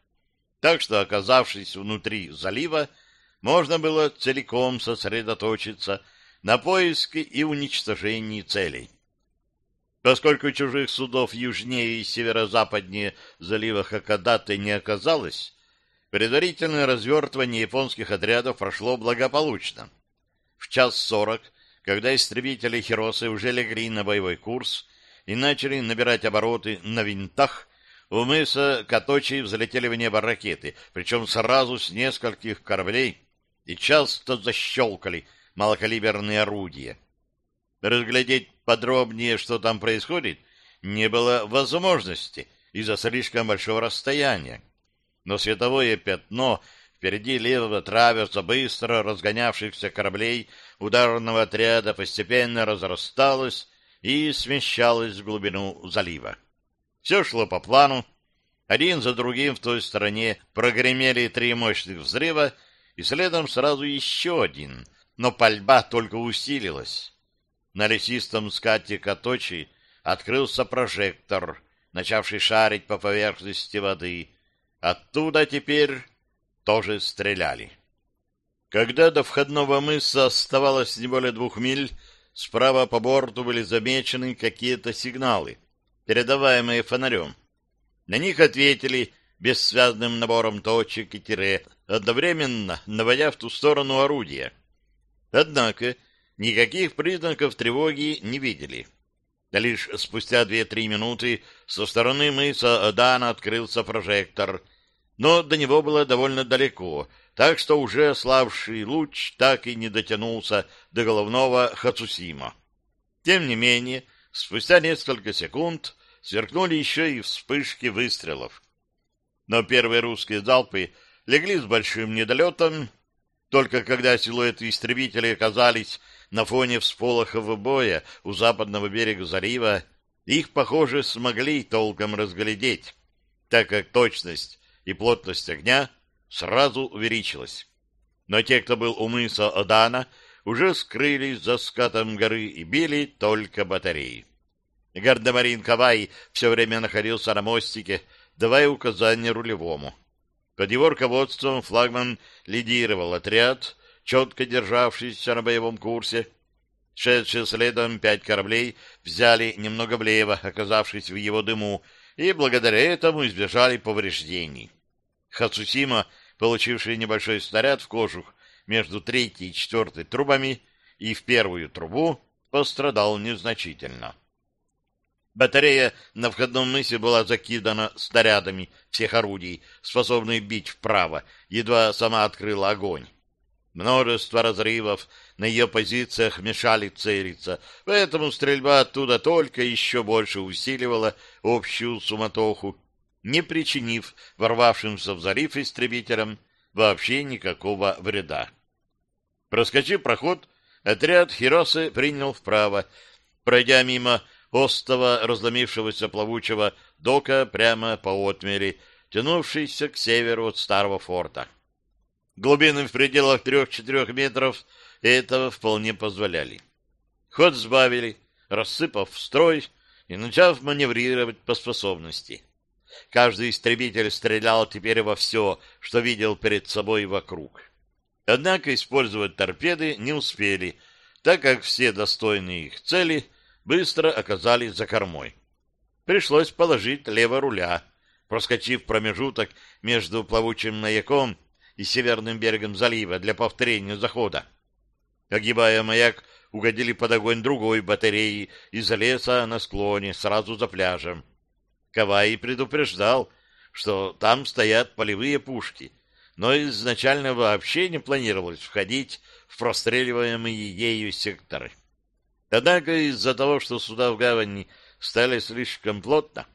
Так что, оказавшись внутри залива, можно было целиком сосредоточиться на поиске и уничтожении целей. Поскольку чужих судов южнее и северо-западнее залива Хакодаты не оказалось, предварительное развертывание японских отрядов прошло благополучно. В час сорок, когда истребители Хиросы уже легли на боевой курс и начали набирать обороты на винтах, у мыса Каточи взлетели в небо ракеты, причем сразу с нескольких кораблей, и часто защелкали малокалиберные орудия. Разглядеть подробнее, что там происходит, не было возможности из-за слишком большого расстояния. Но световое пятно впереди левого траверса быстро разгонявшихся кораблей ударного отряда постепенно разрасталось и смещалось в глубину залива. Все шло по плану. Один за другим в той стороне прогремели три мощных взрыва, и следом сразу еще один, но пальба только усилилась. На лесистом скате Каточи открылся прожектор, начавший шарить по поверхности воды. Оттуда теперь тоже стреляли. Когда до входного мыса оставалось не более двух миль, справа по борту были замечены какие-то сигналы — передаваемые фонарем. На них ответили бессвязным набором точек и тире, одновременно наводя в ту сторону орудия. Однако никаких признаков тревоги не видели. Лишь спустя две-три минуты со стороны мыса Адана открылся прожектор, но до него было довольно далеко, так что уже славший луч так и не дотянулся до головного Хацусима. Тем не менее, спустя несколько секунд сверкнули еще и вспышки выстрелов. Но первые русские залпы легли с большим недолетом, только когда силуэты истребителей оказались на фоне всполохов боя у западного берега залива, их, похоже, смогли толком разглядеть, так как точность и плотность огня сразу увеличилась. Но те, кто был у мыса Одана, уже скрылись за скатом горы и били только батареи. Гардемарин Кавай все время находился на мостике, давая указания рулевому. Под его руководством флагман лидировал отряд, четко державшийся на боевом курсе. Шедшие следом пять кораблей взяли немного влево, оказавшись в его дыму, и благодаря этому избежали повреждений. Хацусима, получивший небольшой снаряд в кожух между третьей и четвертой трубами и в первую трубу, пострадал незначительно. Батарея на входном мысе была закидана снарядами всех орудий, способных бить вправо, едва сама открыла огонь. Множество разрывов на ее позициях мешали целиться, поэтому стрельба оттуда только еще больше усиливала общую суматоху, не причинив ворвавшимся в залив истребителям вообще никакого вреда. Проскочив проход, отряд Хиросы принял вправо, пройдя мимо остова разломившегося плавучего дока прямо по отмели, тянувшейся к северу от старого форта. Глубины в пределах трех-четырех метров этого вполне позволяли. Ход сбавили, рассыпав строй и начав маневрировать по способности. Каждый истребитель стрелял теперь во все, что видел перед собой вокруг. Однако использовать торпеды не успели, так как все достойные их цели быстро оказались за кормой. Пришлось положить лево руля, проскочив промежуток между плавучим маяком и северным берегом залива для повторения захода. Огибая маяк, угодили под огонь другой батареи из леса на склоне, сразу за пляжем. Кавай предупреждал, что там стоят полевые пушки, но изначально вообще не планировалось входить в простреливаемые ею секторы. Однако из-за того, что суда в гавани стали слишком плотно,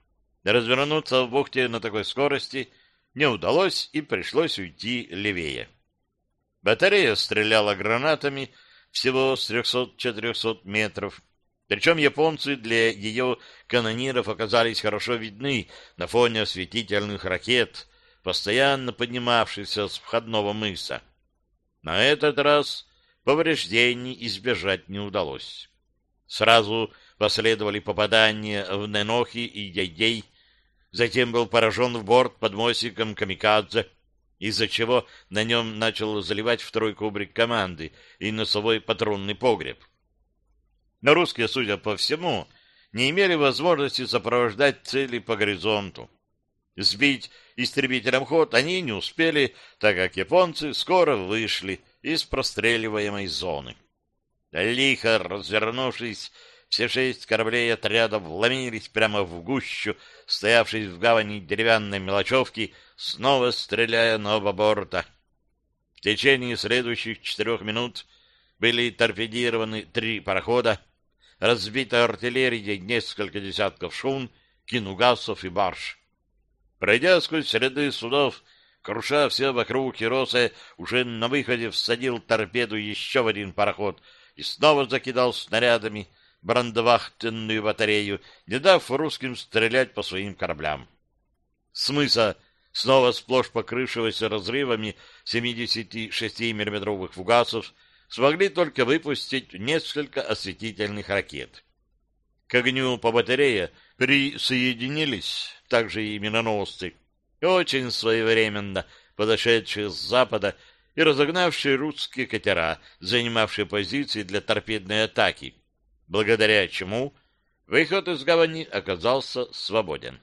развернуться в бухте на такой скорости не удалось и пришлось уйти левее. Батарея стреляла гранатами всего с 300-400 метров, причем японцы для ее канониров оказались хорошо видны на фоне осветительных ракет, постоянно поднимавшихся с входного мыса. На этот раз повреждений избежать не удалось. Сразу последовали попадания в Ненохи и Яйдей, затем был поражен в борт под мостиком Камикадзе, из-за чего на нем начал заливать второй кубрик команды и носовой патронный погреб. Но русские, судя по всему, не имели возможности сопровождать цели по горизонту. Сбить истребителям ход они не успели, так как японцы скоро вышли из простреливаемой зоны. Лихо развернувшись, все шесть кораблей отряда вломились прямо в гущу, стоявшей в гавани деревянной мелочевки, снова стреляя на оба борта. В течение следующих четырех минут были торпедированы три парохода, разбита артиллерия несколько десятков шун, кинугасов и барж. Пройдя сквозь ряды судов, круша все вокруг, Хиросе уже на выходе всадил торпеду еще в один пароход — и снова закидал снарядами брандвахтенную батарею, не дав русским стрелять по своим кораблям. С мыса, снова сплошь покрывшегося разрывами 76 миллиметровых фугасов, смогли только выпустить несколько осветительных ракет. К огню по батарее присоединились также и миноносцы, очень своевременно подошедшие с запада и разогнавшие русские катера, занимавшие позиции для торпедной атаки, благодаря чему выход из гавани оказался свободен.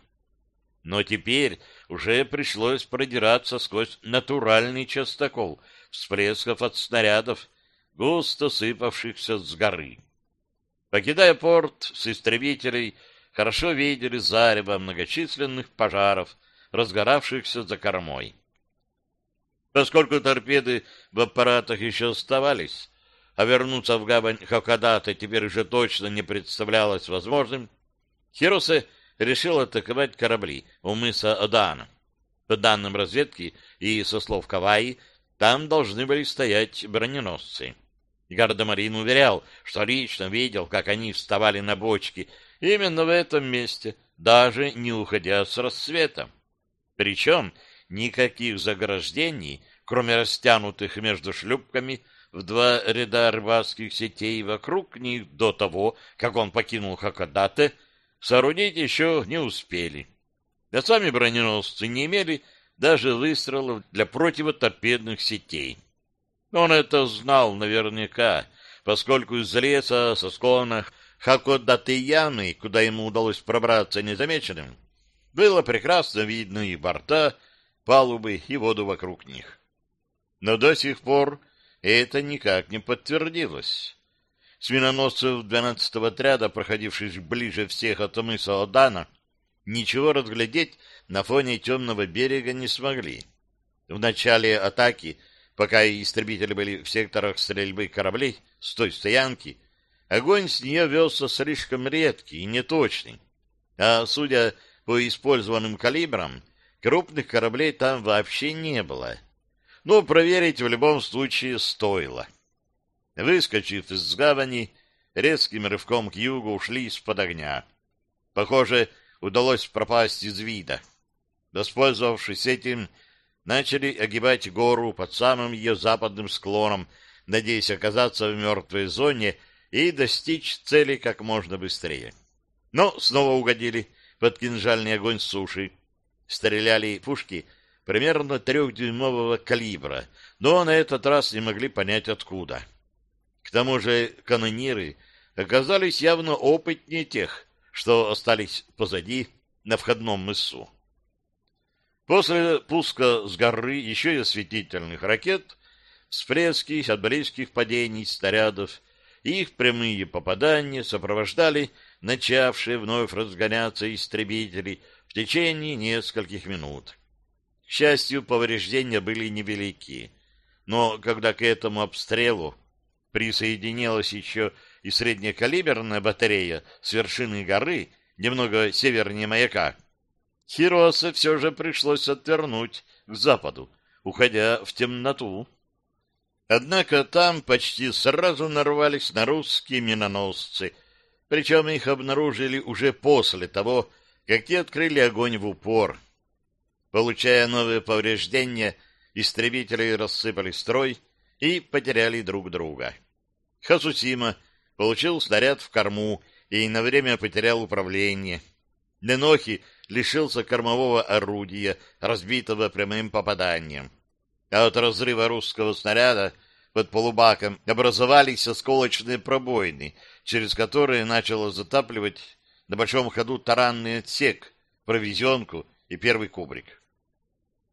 Но теперь уже пришлось продираться сквозь натуральный частокол всплесков от снарядов, густо сыпавшихся с горы. Покидая порт с истребителей, хорошо видели зарево многочисленных пожаров, разгоравшихся за кормой. Поскольку торпеды в аппаратах еще оставались, а вернуться в гавань Хоккадата теперь уже точно не представлялось возможным, Хиросе решил атаковать корабли у мыса Одана. По данным разведки и со слов Каваи, там должны были стоять броненосцы. Гардемарин уверял, что лично видел, как они вставали на бочки именно в этом месте, даже не уходя с рассветом. Причем никаких заграждений, кроме растянутых между шлюпками в два ряда рыбацких сетей вокруг них до того, как он покинул Хакодате, соорудить еще не успели. А сами броненосцы не имели даже выстрелов для противоторпедных сетей. Он это знал наверняка, поскольку из леса со склона Хакодаты-Ямы, куда ему удалось пробраться незамеченным, было прекрасно видно и борта, палубы и воду вокруг них. Но до сих пор это никак не подтвердилось. С миноносцев 12-го отряда, проходивших ближе всех от мыса Одана, ничего разглядеть на фоне темного берега не смогли. В начале атаки, пока истребители были в секторах стрельбы кораблей с той стоянки, огонь с нее велся слишком редкий и неточный. А судя по использованным калибрам, крупных кораблей там вообще не было. Но проверить в любом случае стоило. Выскочив из гавани, резким рывком к югу ушли из-под огня. Похоже, удалось пропасть из вида. Воспользовавшись этим, начали огибать гору под самым ее западным склоном, надеясь оказаться в мертвой зоне и достичь цели как можно быстрее. Но снова угодили под кинжальный огонь суши. Стреляли пушки примерно трехдюймового калибра, но на этот раз не могли понять откуда. Тому же канониры оказались явно опытнее тех, что остались позади на входном мысу. После пуска с горы еще и осветительных ракет, всплески от близких падений снарядов и их прямые попадания сопровождали начавшие вновь разгоняться истребители в течение нескольких минут. К счастью, повреждения были невелики, но когда к этому обстрелу присоединилась еще и среднекалиберная батарея с вершины горы, немного севернее маяка, Хироса все же пришлось отвернуть к западу, уходя в темноту. Однако там почти сразу нарвались на русские миноносцы, причем их обнаружили уже после того, как те открыли огонь в упор. Получая новые повреждения, истребители рассыпали строй и потеряли друг друга. Хасусима получил снаряд в корму и на время потерял управление. Ненохи лишился кормового орудия, разбитого прямым попаданием. А от разрыва русского снаряда под полубаком образовались осколочные пробоины, через которые начало затапливать на большом ходу таранный отсек, провизионку и первый кубрик.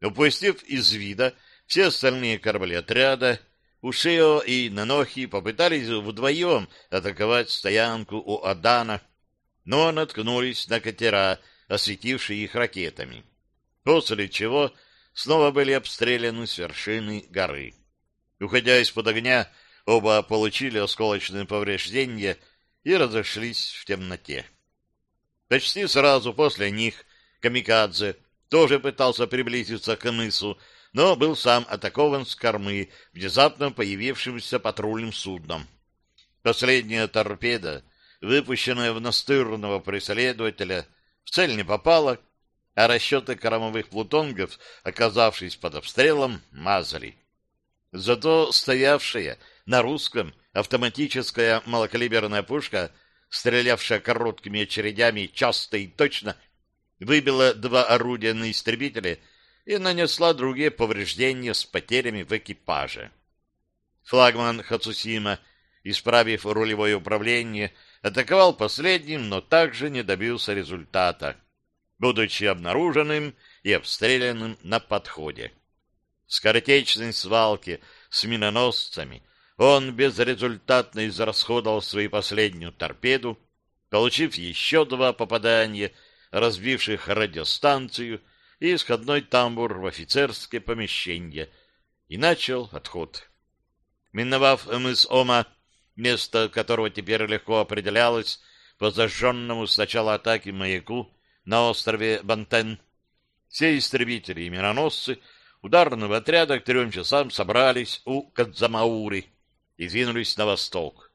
Упустив из вида все остальные корабли отряда, Ушио и Нанохи попытались вдвоем атаковать стоянку у Адана, но наткнулись на катера, осветившие их ракетами, после чего снова были обстреляны с вершины горы. Уходя из-под огня, оба получили осколочные повреждения и разошлись в темноте. Почти сразу после них Камикадзе тоже пытался приблизиться к мысу, но был сам атакован с кормы внезапно появившимся патрульным судном. Последняя торпеда, выпущенная в настырного преследователя, в цель не попала, а расчеты кормовых плутонгов, оказавшись под обстрелом, мазали. Зато стоявшая на русском автоматическая малокалиберная пушка, стрелявшая короткими очередями часто и точно, выбила два орудия на истребителе и нанесла другие повреждения с потерями в экипаже. Флагман Хацусима, исправив рулевое управление, атаковал последним, но также не добился результата, будучи обнаруженным и обстрелянным на подходе. В скоротечной свалке с миноносцами он безрезультатно израсходовал свою последнюю торпеду, получив еще два попадания, разбивших радиостанцию и исходной тамбур в офицерское помещение, и начал отход. Миновав мыс Ома, место которого теперь легко определялось по зажженному с начала атаки маяку на острове Бантен. Все истребители и миноносцы ударного отряда к трем часам собрались у Кадзамаури и двинулись на восток.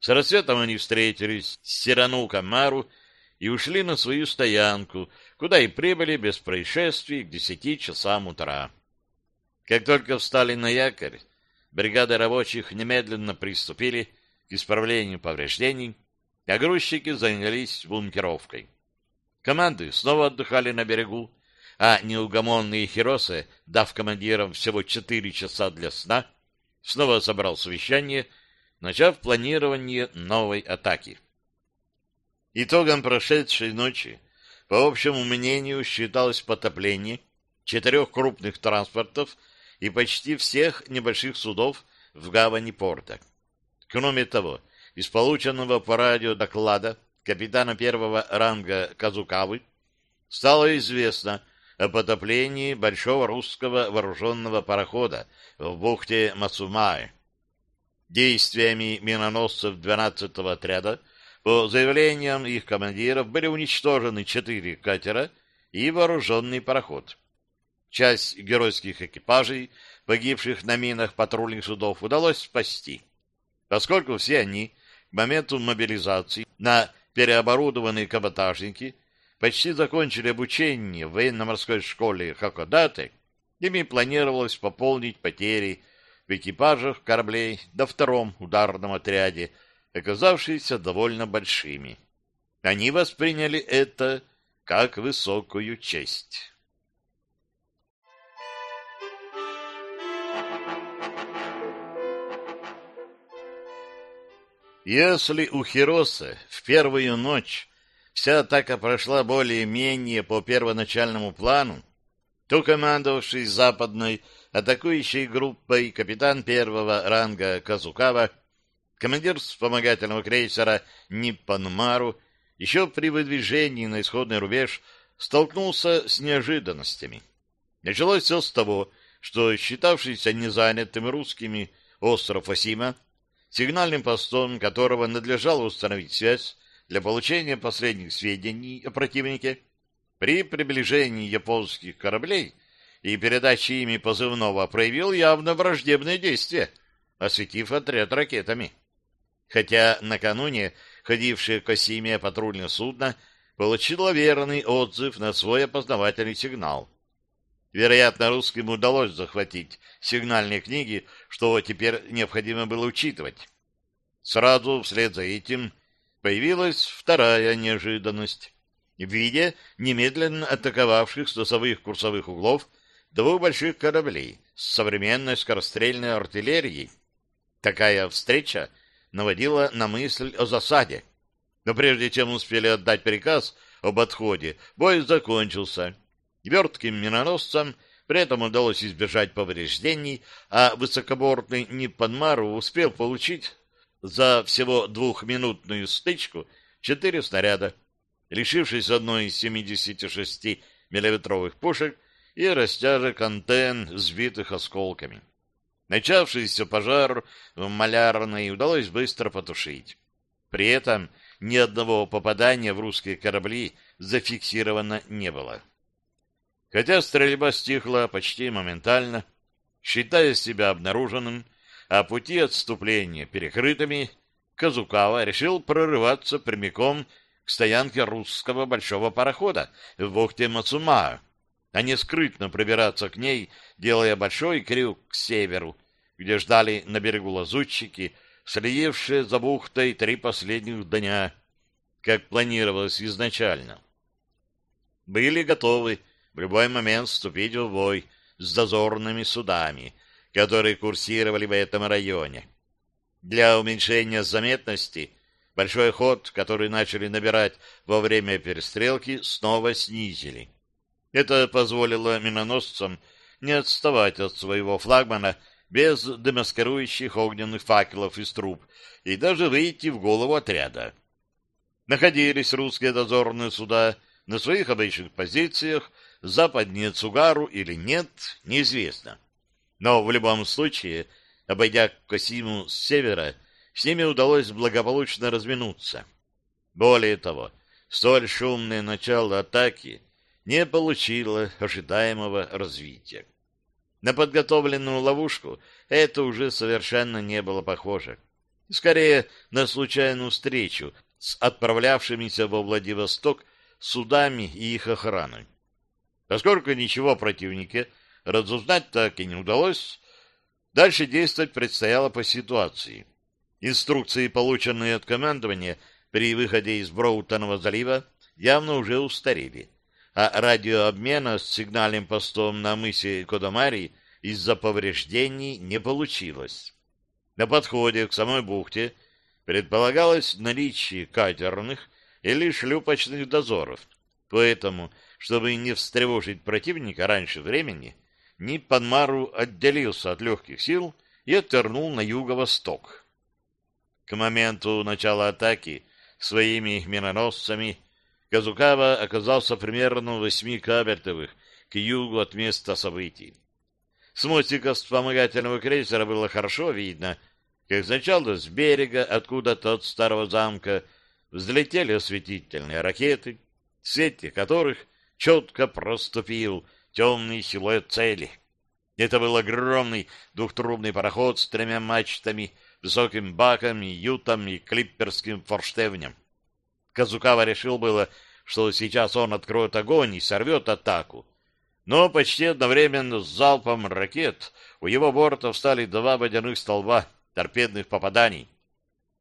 С рассветом они встретились с Сирану Камару и ушли на свою стоянку, куда и прибыли без происшествий к десяти часам утра. Как только встали на якорь, бригады рабочих немедленно приступили к исправлению повреждений, а грузчики занялись бункеровкой. Команды снова отдыхали на берегу, а неугомонные Хиросы, дав командирам всего четыре часа для сна, снова собрал совещание начав планирование новой атаки. Итогом прошедшей ночи, по общему мнению, считалось потопление четырех крупных транспортов и почти всех небольших судов в гавани порта. Кроме того, из полученного по радио доклада капитана первого ранга Казукавы стало известно о потоплении большого русского вооруженного парохода в бухте Мацумае. Действиями миноносцев 12-го отряда по заявлениям их командиров были уничтожены четыре катера и вооруженный пароход. Часть геройских экипажей, погибших на минах патрульных судов, удалось спасти, поскольку все они к моменту мобилизации на переоборудованные каботажники почти закончили обучение в военно-морской школе Хакодате, ими планировалось пополнить потери в экипажах кораблей до втором ударном отряде, оказавшиеся довольно большими. Они восприняли это как высокую честь. Если у Хироса в первую ночь вся атака прошла более-менее по первоначальному плану, то командовавший западной атакующей группой капитан первого ранга Казукава, командир вспомогательного крейсера Ниппанмару, еще при выдвижении на исходный рубеж столкнулся с неожиданностями. Началось все с того, что считавшийся незанятым русскими остров Осима, сигнальным постом которого надлежало установить связь для получения последних сведений о противнике, при приближении японских кораблей и передаче ими позывного проявил явно враждебное действие, осветив отряд ракетами. Хотя накануне ходившее к Осиме патрульное судно получило верный отзыв на свой опознавательный сигнал. Вероятно, русским удалось захватить сигнальные книги, что теперь необходимо было учитывать. Сразу вслед за этим появилась вторая неожиданность в виде немедленно атаковавших с носовых курсовых углов двух больших кораблей с современной скорострельной артиллерией. Такая встреча наводила на мысль о засаде. Но прежде чем успели отдать приказ об отходе, бой закончился. Вертким миноносцам при этом удалось избежать повреждений, а высокобортный Ниппанмару успел получить за всего двухминутную стычку четыре снаряда, лишившись одной из 76 миллиметровых пушек и растяжек антенн, сбитых осколками. Начавшийся пожар в малярной удалось быстро потушить. При этом ни одного попадания в русские корабли зафиксировано не было. Хотя стрельба стихла почти моментально, считая себя обнаруженным, а пути отступления перекрытыми, Казукава решил прорываться прямиком к стоянке русского большого парохода в бухте Мацумаа, а не скрытно пробираться к ней, делая большой крюк к северу, где ждали на берегу лазутчики, следившие за бухтой три последних дня, как планировалось изначально. Были готовы в любой момент вступить в бой с дозорными судами, которые курсировали в этом районе. Для уменьшения заметности большой ход, который начали набирать во время перестрелки, снова снизили. Это позволило миноносцам не отставать от своего флагмана без демаскирующих огненных факелов из труб и даже выйти в голову отряда. Находились русские дозорные суда на своих обычных позициях, западнее Цугару или нет, неизвестно. Но в любом случае, обойдя Косиму с севера, с ними удалось благополучно разминуться. Более того, столь шумное начало атаки не получило ожидаемого развития. На подготовленную ловушку это уже совершенно не было похоже. Скорее, на случайную встречу с отправлявшимися во Владивосток судами и их охраной. Поскольку ничего противнике разузнать так и не удалось. Дальше действовать предстояло по ситуации. Инструкции, полученные от командования при выходе из Броутонова залива, явно уже устарели, а радиообмена с сигнальным постом на мысе Кодомари из-за повреждений не получилось. На подходе к самой бухте предполагалось наличие катерных или шлюпочных дозоров, поэтому, чтобы не встревожить противника раньше времени, Ниппанмару отделился от легких сил и отвернул на юго-восток. К моменту начала атаки своими миноносцами Казукава оказался примерно в восьми кабельтовых к югу от места событий. С мостика вспомогательного крейсера было хорошо видно, как сначала с берега, откуда-то от старого замка, взлетели осветительные ракеты, в которых четко проступил темный силуэт цели. Это был огромный двухтрубный пароход с тремя мачтами, высоким баком, ютом и клипперским форштевнем. Казукава решил было, что сейчас он откроет огонь и сорвет атаку, но почти одновременно с залпом ракет у его борта встали два водяных столба торпедных попаданий.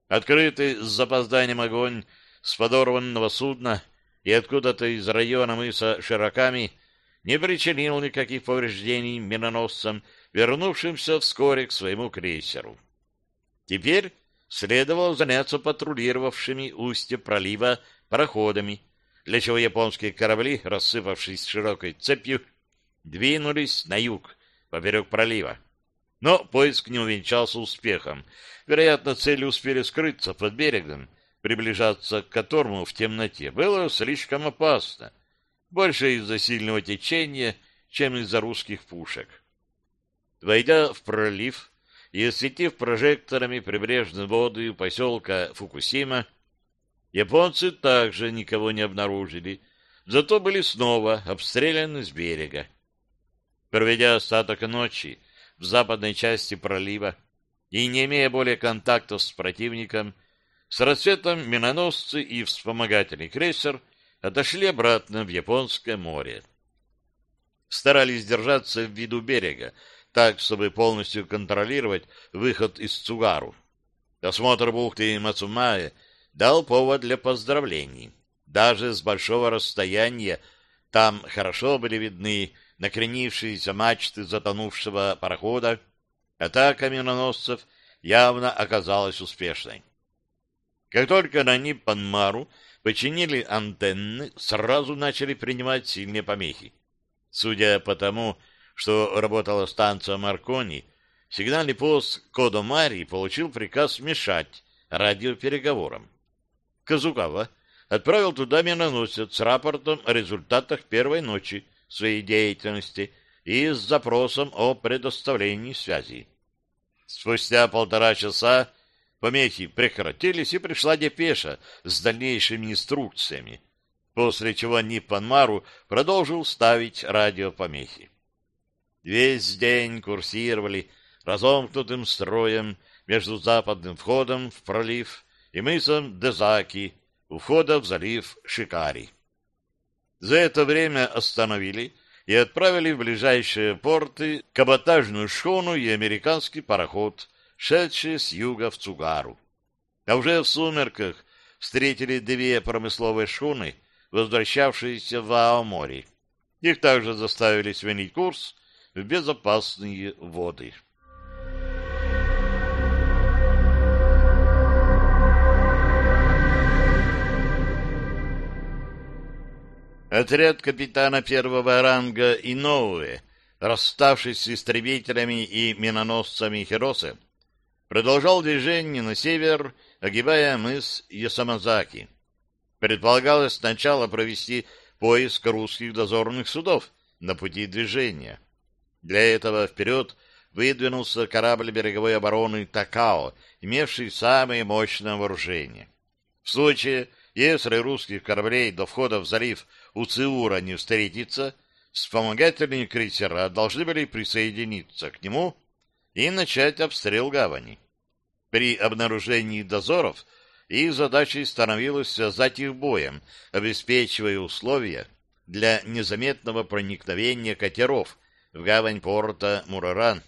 Открытый с запозданием огонь с подорванного судна и откуда-то из района мыса Широками не причинил никаких повреждений миноносцам, вернувшимся вскоре к своему крейсеру. Теперь следовало заняться патрулировавшими устье пролива пароходами, для чего японские корабли, рассыпавшись широкой цепью, двинулись на юг, поперек пролива. Но поиск не увенчался успехом. Вероятно, цели успели скрыться под берегом, приближаться к которому в темноте было слишком опасно. Больше из-за сильного течения, чем из-за русских пушек. Войдя в пролив и осветив прожекторами прибрежные воды поселка Фукусима, японцы также никого не обнаружили, зато были снова обстреляны с берега. Проведя остаток ночи в западной части пролива и не имея более контактов с противником, с рассветом миноносцы и вспомогательный крейсер отошли обратно в Японское море. Старались держаться в виду берега, так, чтобы полностью контролировать выход из Цугару. Осмотр бухты Мацумае дал повод для поздравлений. Даже с большого расстояния там хорошо были видны накренившиеся мачты затонувшего парохода, атака миноносцев явно оказалась успешной. Как только на Ниппанмару починили антенны, сразу начали принимать сильные помехи. Судя по тому, что работала станция Маркони, сигнальный пост Кодомари получил приказ мешать радиопереговорам. Казукава отправил туда миноносец с рапортом о результатах первой ночи, своей деятельности и с запросом о предоставлении связи. Спустя полтора часа помехи прекратились, и пришла депеша с дальнейшими инструкциями, после чего Ниппанмару продолжил ставить радиопомехи. Весь день курсировали разомкнутым строем между западным входом в пролив и мысом Дезаки, у входа в залив Шикари. За это время остановили и отправили в ближайшие порты каботажную шхуну и американский пароход, шедший с юга в Цугару. А уже в сумерках встретили две промысловые шхуны, возвращавшиеся в Аомори. Их также заставили сменить курс в безопасные воды. Отряд капитана первого ранга Иноуэ, расставшись с истребителями и миноносцами Хиросы, продолжал движение на север, огибая мыс Ясамазаки. Предполагалось сначала провести поиск русских дозорных судов на пути движения. Для этого вперед выдвинулся корабль береговой обороны «Такао», имевший самое мощное вооружение. В случае, если русских кораблей до входа в залив у Циура не встретится, вспомогательные крейсера должны были присоединиться к нему и начать обстрел гавани. При обнаружении дозоров их задачей становилось связать их боем, обеспечивая условия для незаметного проникновения катеров в гавань порта Мураран.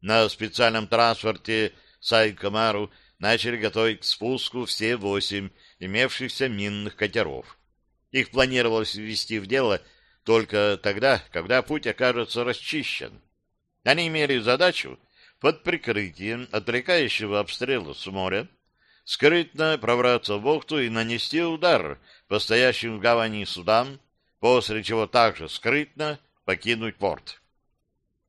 На специальном транспорте Сайкамару начали готовить к спуску все восемь имевшихся минных катеров. Их планировалось ввести в дело только тогда, когда путь окажется расчищен. Они имели задачу под прикрытием отвлекающего обстрела с моря скрытно пробраться в бухту и нанести удар по стоящим в гавани судам, после чего также скрытно покинуть порт.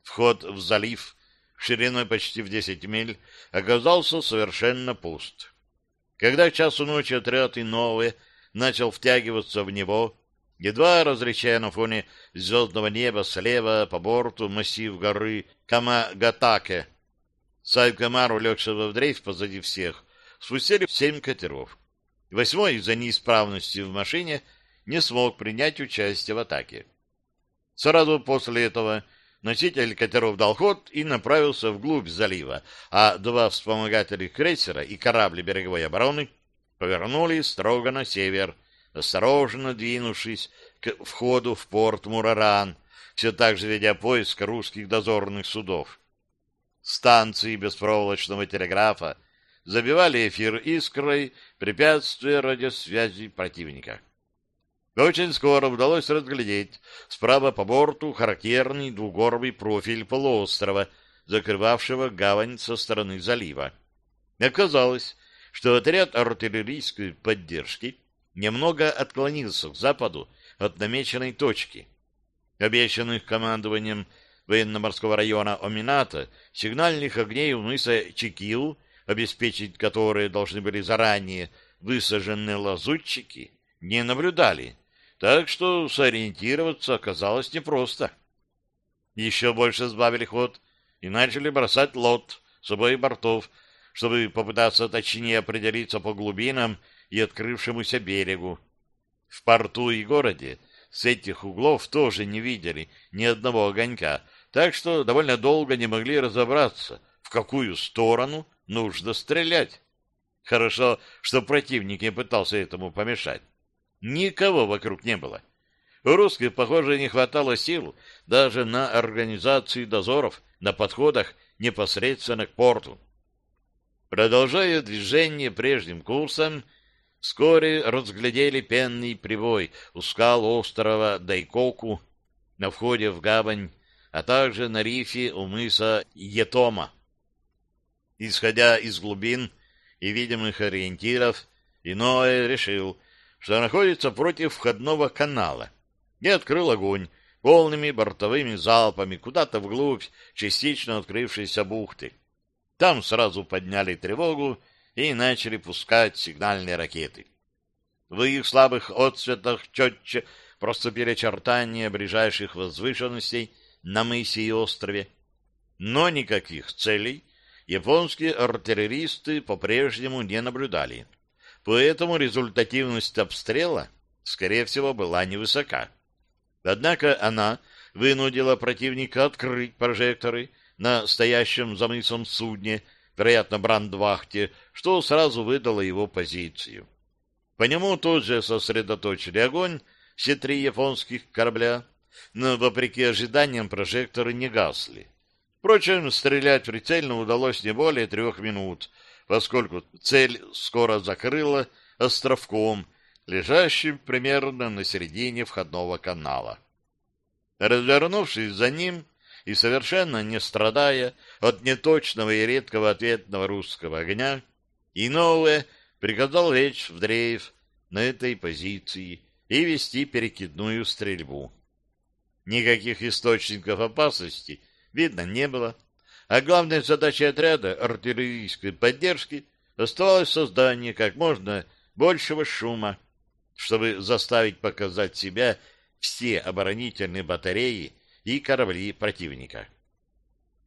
Вход в залив шириной почти в 10 миль оказался совершенно пуст. Когда к часу ночи отряд и новые начал втягиваться в него, едва различая на фоне звездного неба слева по борту массив горы Камагатаке, Сайкамар, улегшего в дрейф позади всех, спустили семь катеров. Восьмой из-за неисправности в машине не смог принять участие в атаке. Сразу после этого носитель катеров дал ход и направился вглубь залива, а два вспомогателя крейсера и корабли береговой обороны повернули строго на север, осторожно двинувшись к входу в порт Мураран, все так же ведя поиск русских дозорных судов. Станции беспроволочного телеграфа забивали эфир искрой, препятствуя радиосвязи противника. Очень скоро удалось разглядеть справа по борту характерный двугорбый профиль полуострова, закрывавшего гавань со стороны залива. Оказалось, что отряд артиллерийской поддержки немного отклонился к западу от намеченной точки. Обещанных командованием военно-морского района Омината сигнальных огней у мыса Чекил обеспечить которые должны были заранее высаженные лазутчики, не наблюдали, так что сориентироваться оказалось непросто. Еще больше сбавили ход и начали бросать лот с обоих бортов, чтобы попытаться точнее определиться по глубинам и открывшемуся берегу. В порту и городе с этих углов тоже не видели ни одного огонька, так что довольно долго не могли разобраться, в какую сторону нужно стрелять. Хорошо, что противник не пытался этому помешать. Никого вокруг не было. У русских, похоже, не хватало сил даже на организацию дозоров на подходах непосредственно к порту. Продолжая движение прежним курсом, вскоре разглядели пенный прибой у скал острова Дайкоку на входе в гавань, а также на рифе у мыса Етома. Исходя из глубин и видимых ориентиров, Иное решил, что находится против входного канала, и открыл огонь полными бортовыми залпами куда-то вглубь частично открывшейся бухты. Там сразу подняли тревогу и начали пускать сигнальные ракеты. В их слабых отцветах четче проступили очертания ближайших возвышенностей на мысе и острове, но никаких целей японские артиллеристы по-прежнему не наблюдали. Поэтому результативность обстрела, скорее всего, была невысока. Однако она вынудила противника открыть прожекторы на стоящем за мысом судне, вероятно, брандвахте, что сразу выдало его позицию. По нему тут же сосредоточили огонь все три японских корабля, но, вопреки ожиданиям, прожекторы не гасли. Впрочем, стрелять прицельно удалось не более трех минут, поскольку цель скоро закрыла островком, лежащим примерно на середине входного канала. Развернувшись за ним и совершенно не страдая от неточного и редкого ответного русского огня, Иноуэ приказал лечь в дрейф на этой позиции и вести перекидную стрельбу. Никаких источников опасности видно не было, а главной задачей отряда артиллерийской поддержки оставалось создание как можно большего шума, чтобы заставить показать себя все оборонительные батареи и корабли противника.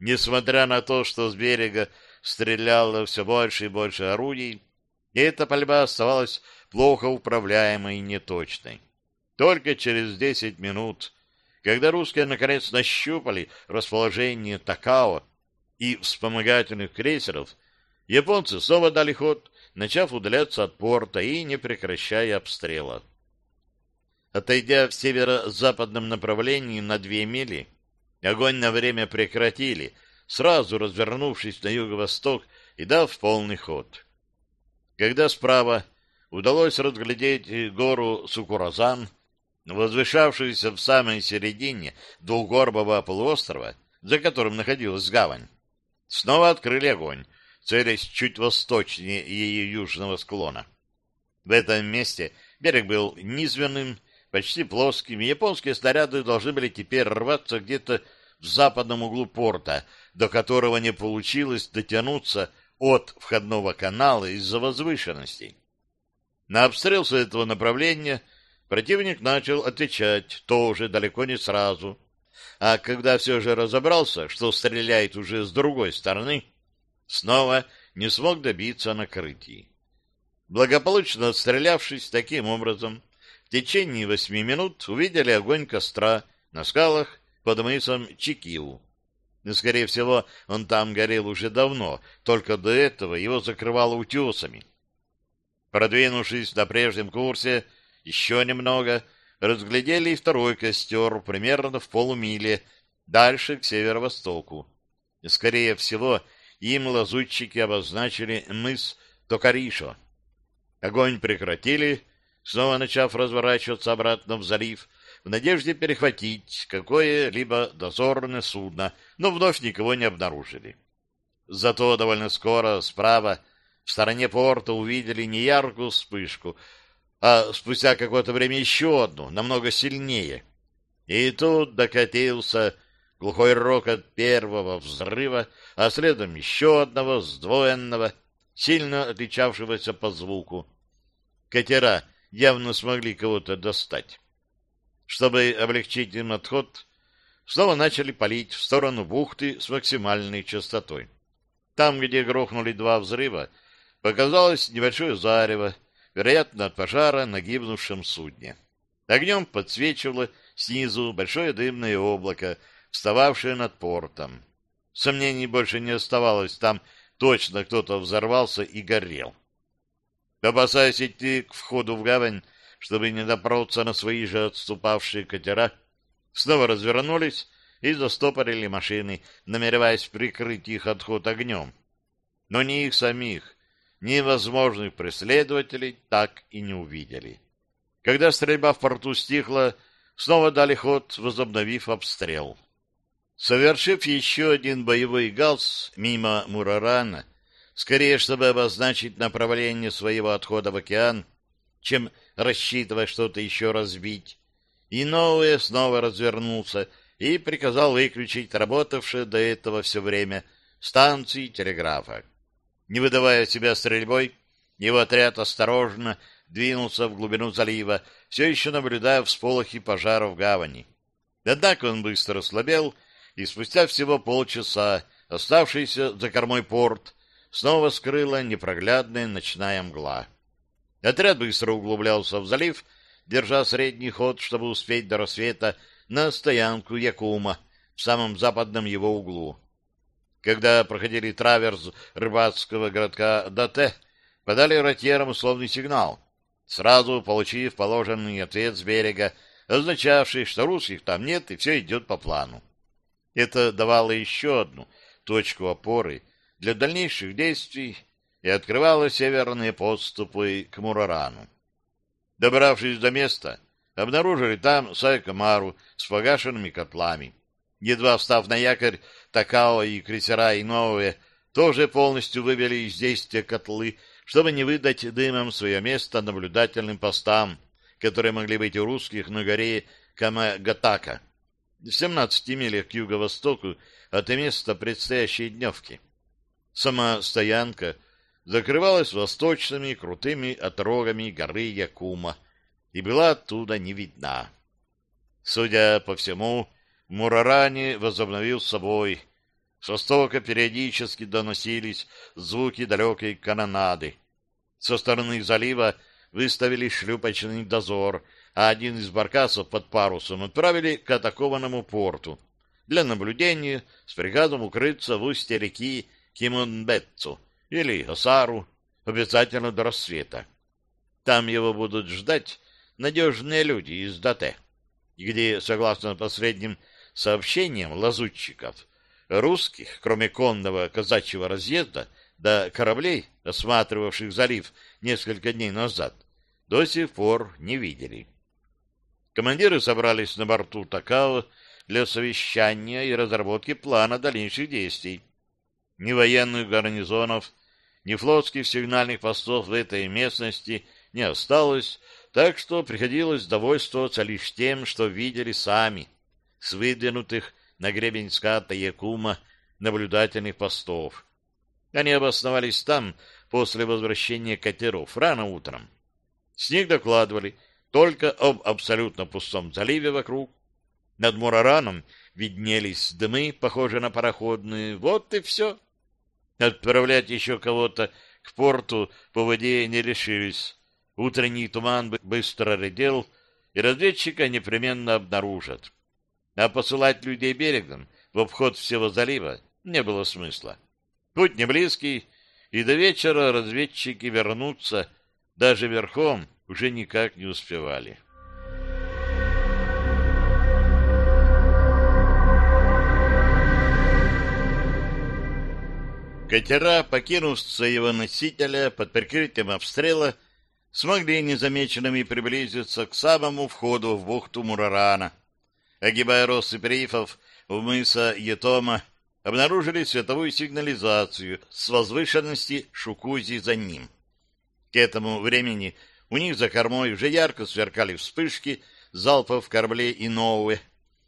Несмотря на то, что с берега стреляло все больше и больше орудий, эта пальба оставалась плохо управляемой и неточной. Только через десять минут когда русские наконец нащупали расположение Такао и вспомогательных крейсеров, японцы снова дали ход, начав удаляться от порта и не прекращая обстрела. Отойдя в северо-западном направлении на две мили, огонь на время прекратили, сразу развернувшись на юго-восток и дав полный ход. Когда справа удалось разглядеть гору Сукуразан, возвышавшуюся в самой середине двухгорбого полуострова, за которым находилась гавань. Снова открыли огонь, целясь чуть восточнее ее южного склона. В этом месте берег был низменным, почти плоским, и японские снаряды должны были теперь рваться где-то в западном углу порта, до которого не получилось дотянуться от входного канала из-за возвышенностей. На обстрел с этого направления противник начал отвечать тоже далеко не сразу. А когда все же разобрался, что стреляет уже с другой стороны, снова не смог добиться накрытий. Благополучно отстрелявшись таким образом, в течение восьми минут увидели огонь костра на скалах под мысом Чикиу. Но, скорее всего, он там горел уже давно, только до этого его закрывало утесами. Продвинувшись на прежнем курсе еще немного, разглядели и второй костер примерно в полумиле дальше к северо-востоку. Скорее всего, им лазутчики обозначили мыс Токаришо. Огонь прекратили, снова начав разворачиваться обратно в залив, в надежде перехватить какое-либо дозорное судно, но вновь никого не обнаружили. Зато довольно скоро справа, в стороне порта, увидели не яркую вспышку, а спустя какое-то время еще одну, намного сильнее. И тут докатился глухой рок от первого взрыва, а следом еще одного сдвоенного, сильно отличавшегося по звуку. Катера явно смогли кого-то достать. Чтобы облегчить им отход, снова начали палить в сторону бухты с максимальной частотой. Там, где грохнули два взрыва, показалось небольшое зарево, вероятно, от пожара на гибнувшем судне. Огнем подсвечивало снизу большое дымное облако, встававшее над портом. Сомнений больше не оставалось, там точно кто-то взорвался и горел. Опасаясь идти к входу в гавань, чтобы не напороться на свои же отступавшие катера, снова развернулись и застопорили машины, намереваясь прикрыть их отход огнем. Но ни их самих, ни возможных преследователей так и не увидели. Когда стрельба в порту стихла, снова дали ход, возобновив обстрел. Совершив еще один боевой галс мимо Мурарана, скорее, чтобы обозначить направление своего отхода в океан, чем рассчитывая что-то еще разбить, и новое снова развернулся и приказал выключить работавшие до этого все время станции телеграфа. Не выдавая себя стрельбой, его отряд осторожно двинулся в глубину залива, все еще наблюдая всполохи пожара в гавани. Однако он быстро слабел и спустя всего полчаса оставшийся за кормой порт снова скрыла непроглядная ночная мгла. Отряд быстро углублялся в залив, держа средний ход, чтобы успеть до рассвета на стоянку Якума в самом западном его углу. Когда проходили траверс рыбацкого городка Дате, подали ротьерам условный сигнал, сразу получив положенный ответ с берега, означавший, что русских там нет и все идет по плану. Это давало еще одну точку опоры для дальнейших действий и открывало северные подступы к Мурарану. Добравшись до места, обнаружили там Сайкамару с погашенными котлами. Едва встав на якорь, Такао и крейсера Иновые тоже полностью вывели из действия котлы, чтобы не выдать дымом свое место наблюдательным постам, которые могли быть у русских на горе Камагатака в 17 милях к юго-востоку от места предстоящей дневки. Сама стоянка закрывалась восточными крутыми отрогами горы Якума и была оттуда не видна. Судя по всему, Мурарани возобновил собой. С востока периодически доносились звуки далекой канонады. Со стороны залива выставили шлюпочный дозор — а один из баркасов под парусом отправили к атакованному порту для наблюдения с приказом укрыться в устье реки Кимонбетцу или Осару обязательно до рассвета. Там его будут ждать надежные люди из Дате, где, согласно последним сообщениям лазутчиков, русских, кроме конного казачьего разъезда, до кораблей, осматривавших залив несколько дней назад, до сих пор не видели. Командиры собрались на борту Такао для совещания и разработки плана дальнейших действий. Ни военных гарнизонов, ни флотских сигнальных постов в этой местности не осталось, так что приходилось довольствоваться лишь тем, что видели сами, с выдвинутых на гребень ската Якума наблюдательных постов. Они обосновались там после возвращения катеров рано утром. С них докладывали только об абсолютно пустом заливе вокруг. Над Мурараном виднелись дымы, похожие на пароходные. Вот и все. Отправлять еще кого-то к порту по воде не решились. Утренний туман быстро редел, и разведчика непременно обнаружат. А посылать людей берегом в обход всего залива не было смысла. Путь не близкий, и до вечера разведчики вернутся, даже верхом уже никак не успевали. Катера, покинув своего носителя под прикрытием обстрела, смогли незамеченными приблизиться к самому входу в бухту Мурарана. Огибая россыпь рифов в мыса Етома, обнаружили световую сигнализацию с возвышенности Шукузи за ним. К этому времени у них за кормой уже ярко сверкали вспышки залпов кораблей и новые,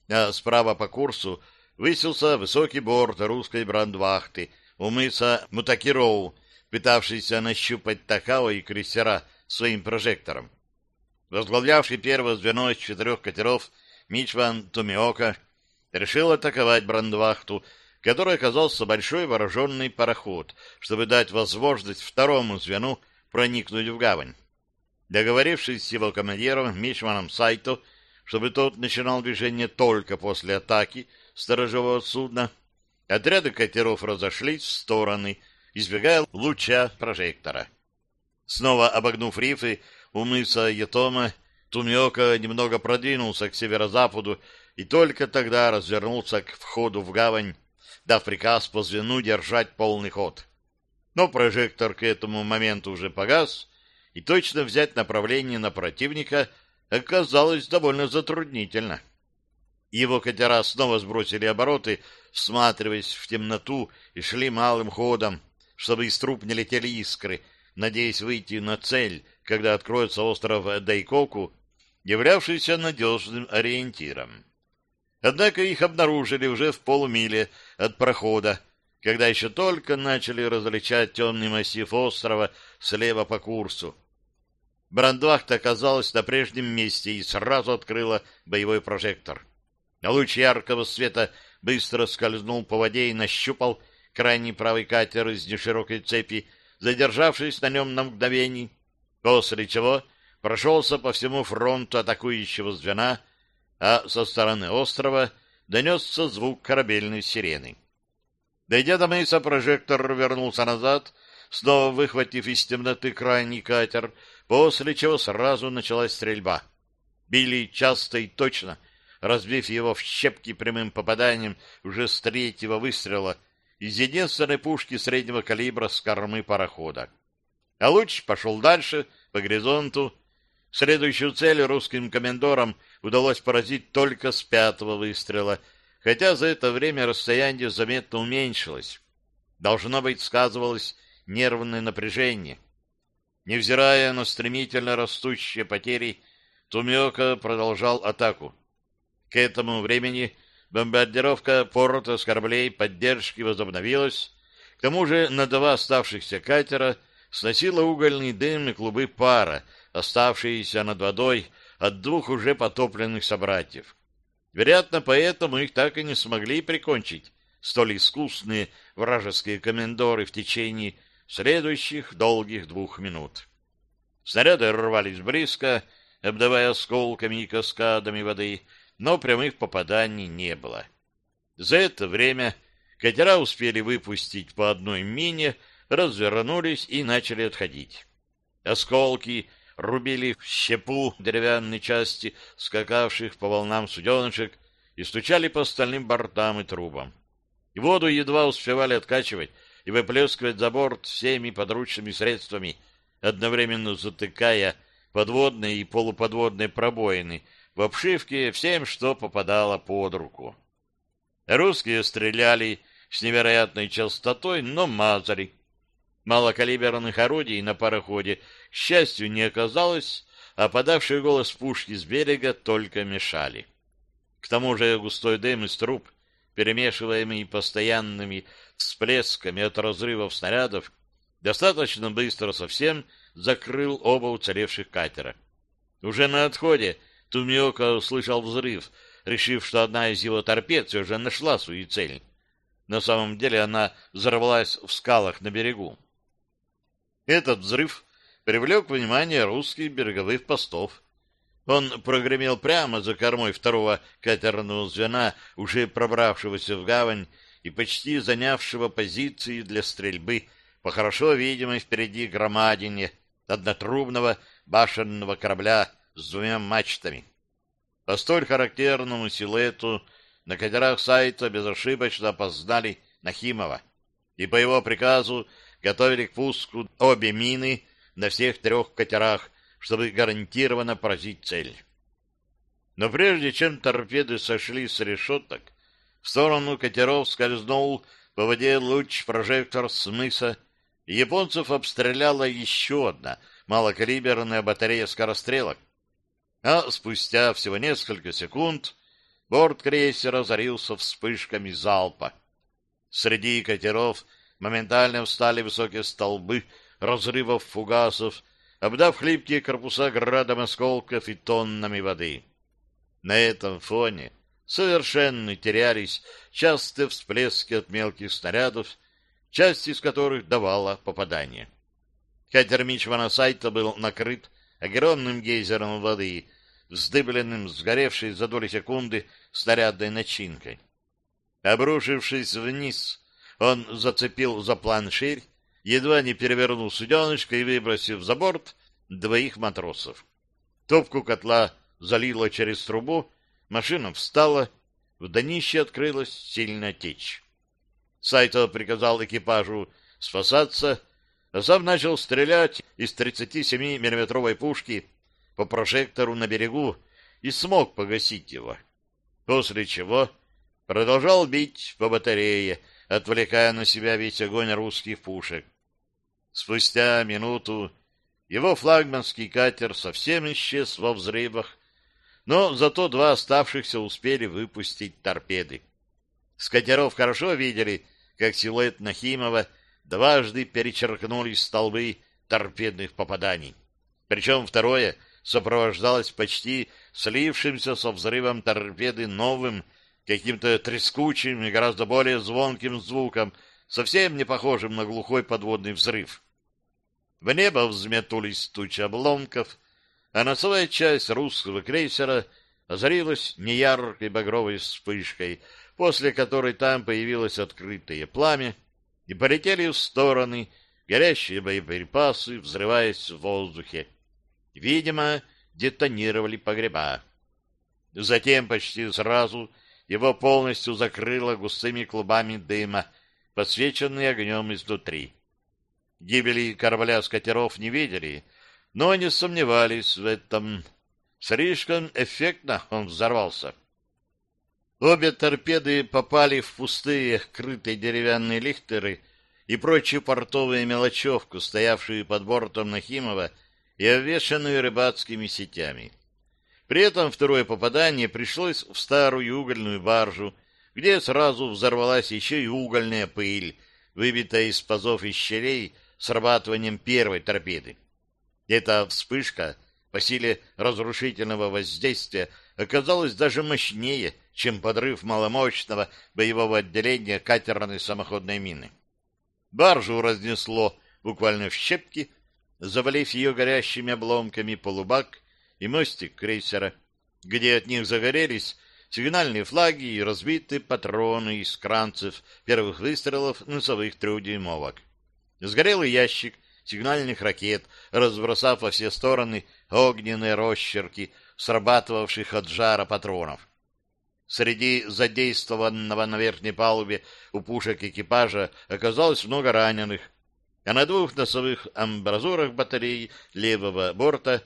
а справа по курсу высился высокий борт русской брандвахты у мыса Мутакироу, пытавшийся нащупать Такао и крейсера своим прожектором. Возглавлявший первое звено из четырех катеров Мичван Тумиока решил атаковать брандвахту, который оказался большой вооруженный пароход, чтобы дать возможность второму звену проникнуть в гавань. Договорившись с его командиром Мичманом Сайто, чтобы тот начинал движение только после атаки сторожевого судна, отряды катеров разошлись в стороны, избегая луча прожектора. Снова обогнув рифы у мыса Ятома, Тумиока немного продвинулся к северо-западу и только тогда развернулся к входу в гавань, дав приказ по звену держать полный ход. Но прожектор к этому моменту уже погас, и точно взять направление на противника оказалось довольно затруднительно. Его катера снова сбросили обороты, всматриваясь в темноту, и шли малым ходом, чтобы из труб не летели искры, надеясь выйти на цель, когда откроется остров Дайкоку, являвшийся надежным ориентиром. Однако их обнаружили уже в полумиле от прохода, когда еще только начали различать темный массив острова слева по курсу. Брандвахта оказалась на прежнем месте и сразу открыла боевой прожектор. Луч яркого света быстро скользнул по воде и нащупал крайний правый катер из неширокой цепи, задержавшись на нем на мгновение, после чего прошелся по всему фронту атакующего звена, а со стороны острова донесся звук корабельной сирены. Дойдя до мыса, прожектор вернулся назад, снова выхватив из темноты крайний катер, после чего сразу началась стрельба. Били часто и точно, разбив его в щепки прямым попаданием уже с третьего выстрела из единственной пушки среднего калибра с кормы парохода. А луч пошел дальше, по горизонту. Следующую цель русским комендорам удалось поразить только с пятого выстрела, хотя за это время расстояние заметно уменьшилось. Должно быть, сказывалось нервное напряжение. Невзирая на стремительно растущие потери, Тумиока продолжал атаку. К этому времени бомбардировка порта с кораблей поддержки возобновилась. К тому же на два оставшихся катера сносило угольный дым и клубы пара, оставшиеся над водой от двух уже потопленных собратьев. Вероятно, поэтому их так и не смогли прикончить столь искусные вражеские комендоры в течение следующих долгих двух минут. Снаряды рвались близко, обдавая осколками и каскадами воды, но прямых попаданий не было. За это время катера успели выпустить по одной мине, развернулись и начали отходить. Осколки рубили в щепу деревянной части скакавших по волнам суденышек и стучали по остальным бортам и трубам. И воду едва успевали откачивать, и выплескивать за борт всеми подручными средствами, одновременно затыкая подводные и полуподводные пробоины в обшивке всем, что попадало под руку. Русские стреляли с невероятной частотой, но мазали. Малокалиберных орудий на пароходе, к счастью, не оказалось, а подавший голос пушки с берега только мешали. К тому же густой дым из труб, перемешиваемый постоянными всплесками от разрывов снарядов, достаточно быстро совсем закрыл оба уцелевших катера. Уже на отходе Тумиока услышал взрыв, решив, что одна из его торпед все же нашла свою цель. На самом деле она взорвалась в скалах на берегу. Этот взрыв привлек внимание русских береговых постов. Он прогремел прямо за кормой второго катерного звена, уже пробравшегося в гавань и почти занявшего позиции для стрельбы по хорошо видимой впереди громадине однотрубного башенного корабля с двумя мачтами. По столь характерному силуэту на катерах сайта безошибочно опознали Нахимова, и по его приказу готовили к пуску обе мины на всех трех катерах, чтобы гарантированно поразить цель. Но прежде чем торпеды сошли с решеток, в сторону катеров скользнул по воде луч прожектор с мыса, и японцев обстреляла еще одна малокалиберная батарея скорострелок, а спустя всего несколько секунд борт крейсера озарился вспышками залпа. Среди катеров моментально встали высокие столбы разрывов фугасов, обдав хлипкие корпуса градом осколков и тоннами воды. На этом фоне совершенно терялись частые всплески от мелких снарядов, часть из которых давала попадание. Катер Мичмана Сайта был накрыт огромным гейзером воды, вздыбленным, сгоревшей за доли секунды снарядной начинкой. Обрушившись вниз, он зацепил за планширь, едва не перевернул суденышко и выбросив за борт двоих матросов. Топку котла залило через трубу, машина встала, в днище открылась сильная течь. Сайто приказал экипажу спасаться, а сам начал стрелять из 37-миллиметровой пушки по прожектору на берегу и смог погасить его. После чего продолжал бить по батарее, отвлекая на себя весь огонь русских пушек. Спустя минуту его флагманский катер совсем исчез во взрывах, но зато два оставшихся успели выпустить торпеды. С катеров хорошо видели, как силуэт Нахимова дважды перечеркнулись столбы торпедных попаданий. Причем второе сопровождалось почти слившимся со взрывом торпеды новым, каким-то трескучим и гораздо более звонким звуком, совсем не похожим на глухой подводный взрыв. В небо взметулись тучи обломков, а носовая часть русского крейсера озарилась неяркой багровой вспышкой, после которой там появилось открытое пламя, и полетели в стороны горящие боеприпасы, взрываясь в воздухе. Видимо, детонировали погреба. Затем почти сразу его полностью закрыло густыми клубами дыма, подсвеченные огнем изнутри. Гибели корабля с катеров не видели, но не сомневались в этом. Слишком эффектно он взорвался. Обе торпеды попали в пустые, крытые деревянные лихтеры и прочую портовую мелочевку, стоявшую под бортом Нахимова и обвешанную рыбацкими сетями. При этом второе попадание пришлось в старую угольную баржу, где сразу взорвалась еще и угольная пыль, выбитая из пазов и щелей срабатыванием первой торпеды. Эта вспышка по силе разрушительного воздействия оказалась даже мощнее, чем подрыв маломощного боевого отделения катерной самоходной мины. Баржу разнесло буквально в щепки, завалив ее горящими обломками полубак и мостик крейсера, где от них загорелись сигнальные флаги и разбиты патроны из кранцев первых выстрелов носовых трехдюймовок. Сгорелый ящик сигнальных ракет, разбросав во все стороны огненные росчерки, срабатывавших от жара патронов. Среди задействованного на верхней палубе у пушек экипажа оказалось много раненых, а на двух носовых амбразурах батареи левого борта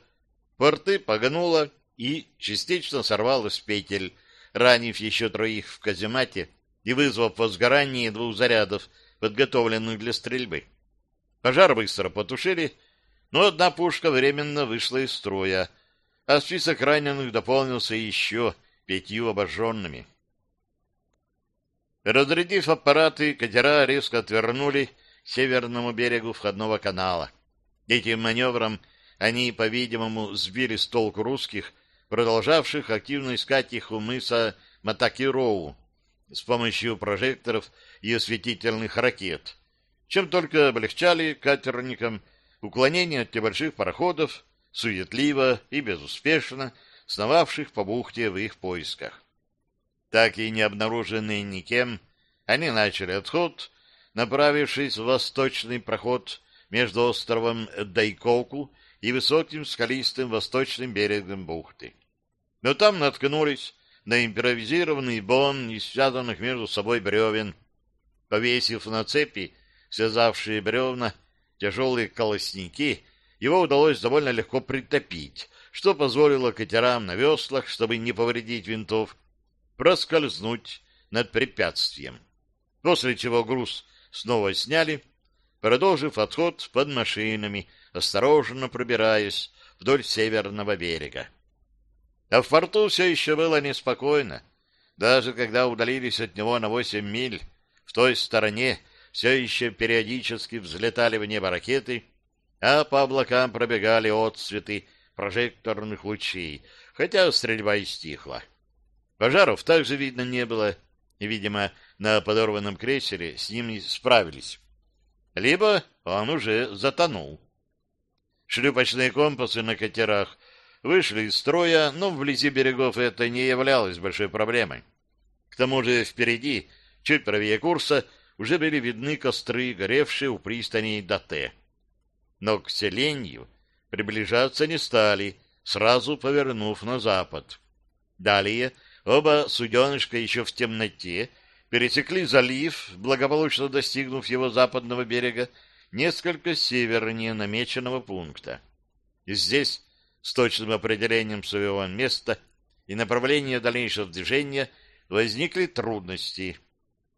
порты погнуло и частично сорвало петель, ранив еще троих в каземате и вызвав возгорание двух зарядов, подготовленных для стрельбы. Пожар быстро потушили, но одна пушка временно вышла из строя, а список раненых дополнился еще пятью обожженными. Разрядив аппараты, катера резко отвернули к северному берегу входного канала. Этим маневром они, по-видимому, сбили с толку русских, продолжавших активно искать их у мыса Матаки-Роу с помощью прожекторов и осветительных ракет, чем только облегчали катерникам уклонение от небольших пароходов, суетливо и безуспешно сновавших по бухте в их поисках. Так и не обнаруженные никем, они начали отход, направившись в восточный проход между островом Дайкоку и высоким скалистым восточным берегом бухты. Но там наткнулись на импровизированный бон из связанных между собой бревен. Повесив на цепи, связавшие бревна, тяжелые колосники, его удалось довольно легко притопить, что позволило катерам на веслах, чтобы не повредить винтов, проскользнуть над препятствием. После чего груз снова сняли, продолжив отход под машинами, осторожно пробираясь вдоль северного берега. А в порту все еще было неспокойно. Даже когда удалились от него на восемь миль, в той стороне все еще периодически взлетали в небо ракеты, а по облакам пробегали отсветы прожекторных лучей, хотя стрельба и стихла. Пожаров также видно не было, и, видимо, на подорванном крейсере с ним не справились. Либо он уже затонул. Шлюпочные компасы на катерах вышли из строя, но вблизи берегов это не являлось большой проблемой. К тому же впереди, чуть правее курса, уже были видны костры, горевшие у пристани Дате. Но к селению приближаться не стали, сразу повернув на запад. Далее оба суденышка еще в темноте пересекли залив, благополучно достигнув его западного берега, несколько севернее намеченного пункта. И здесь, с точным определением своего места и направления дальнейшего движения, возникли трудности,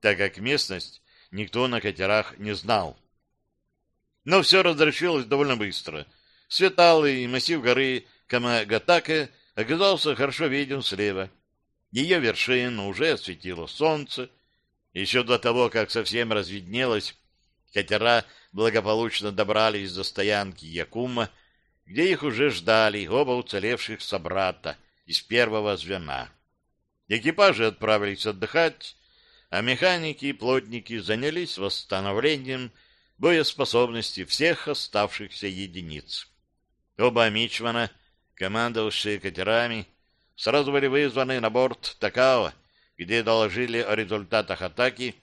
так как местность никто на катерах не знал. Но все разрешилось довольно быстро. Светалый массив горы Камагатаке оказался хорошо виден слева. Ее вершину уже осветило солнце. Еще до того, как совсем разведнелось, катера благополучно добрались до стоянки Якума, где их уже ждали оба уцелевших собрата из первого звена. Экипажи отправились отдыхать, а механики и плотники занялись восстановлением боеспособности всех оставшихся единиц. Оба мичмана, командовавшие катерами, сразу были вызваны на борт Такао, где доложили о результатах атаки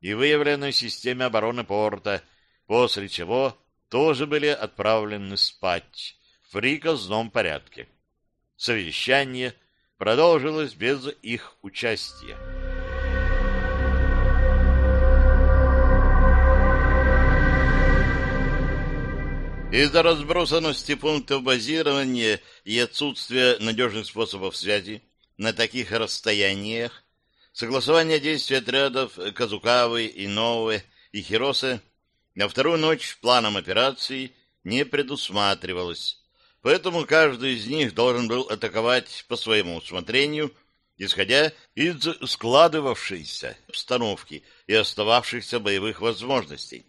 и выявленной системе обороны порта, после чего тоже были отправлены спать в приказном порядке. Совещание продолжилось без их участия. Из-за разбросанности пунктов базирования и отсутствия надежных способов связи на таких расстояниях, согласование действий отрядов Казукавы, Иновы и Хиросы на вторую ночь планом операции не предусматривалось, поэтому каждый из них должен был атаковать по своему усмотрению, исходя из складывавшейся обстановки и остававшихся боевых возможностей.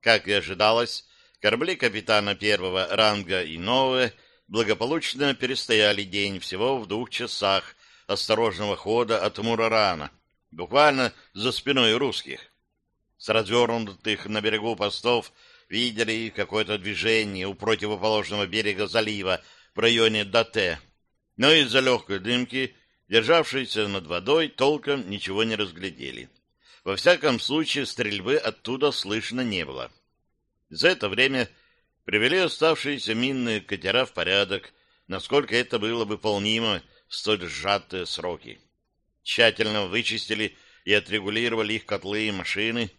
Как и ожидалось, Корабли капитана первого ранга и новые благополучно перестояли день всего в двух часах осторожного хода от Мурарана, буквально за спиной русских. С развернутых на берегу постов видели какое-то движение у противоположного берега залива в районе Дате, но из-за легкой дымки, державшейся над водой, толком ничего не разглядели. Во всяком случае, стрельбы оттуда слышно не было. За это время привели оставшиеся минные катера в порядок, насколько это было выполнимо в столь сжатые сроки. Тщательно вычистили и отрегулировали их котлы и машины,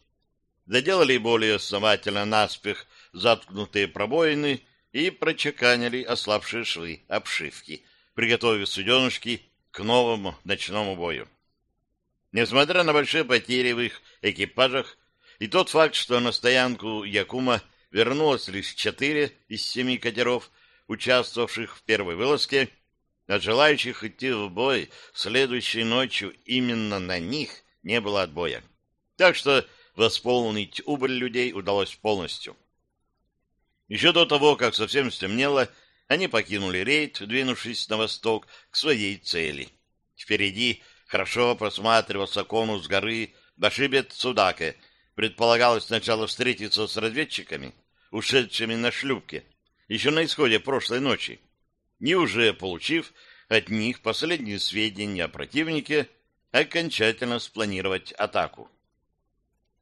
доделали более основательно наспех заткнутые пробоины и прочеканили ослабшие швы обшивки, приготовив суденышки к новому ночному бою. Несмотря на большие потери в их экипажах и тот факт, что на стоянку Якума вернулось лишь четыре из семи катеров, участвовавших в первой вылазке, от желающих идти в бой следующей ночью именно на них не было отбоя. Так что восполнить убыль людей удалось полностью. Еще до того, как совсем стемнело, они покинули рейд, двинувшись на восток к своей цели. Впереди хорошо просматривался конус горы Башибет Судаке. Предполагалось сначала встретиться с разведчиками, ушедшими на шлюпке, еще на исходе прошлой ночи. И уже получив от них последние сведения о противнике, окончательно спланировать атаку.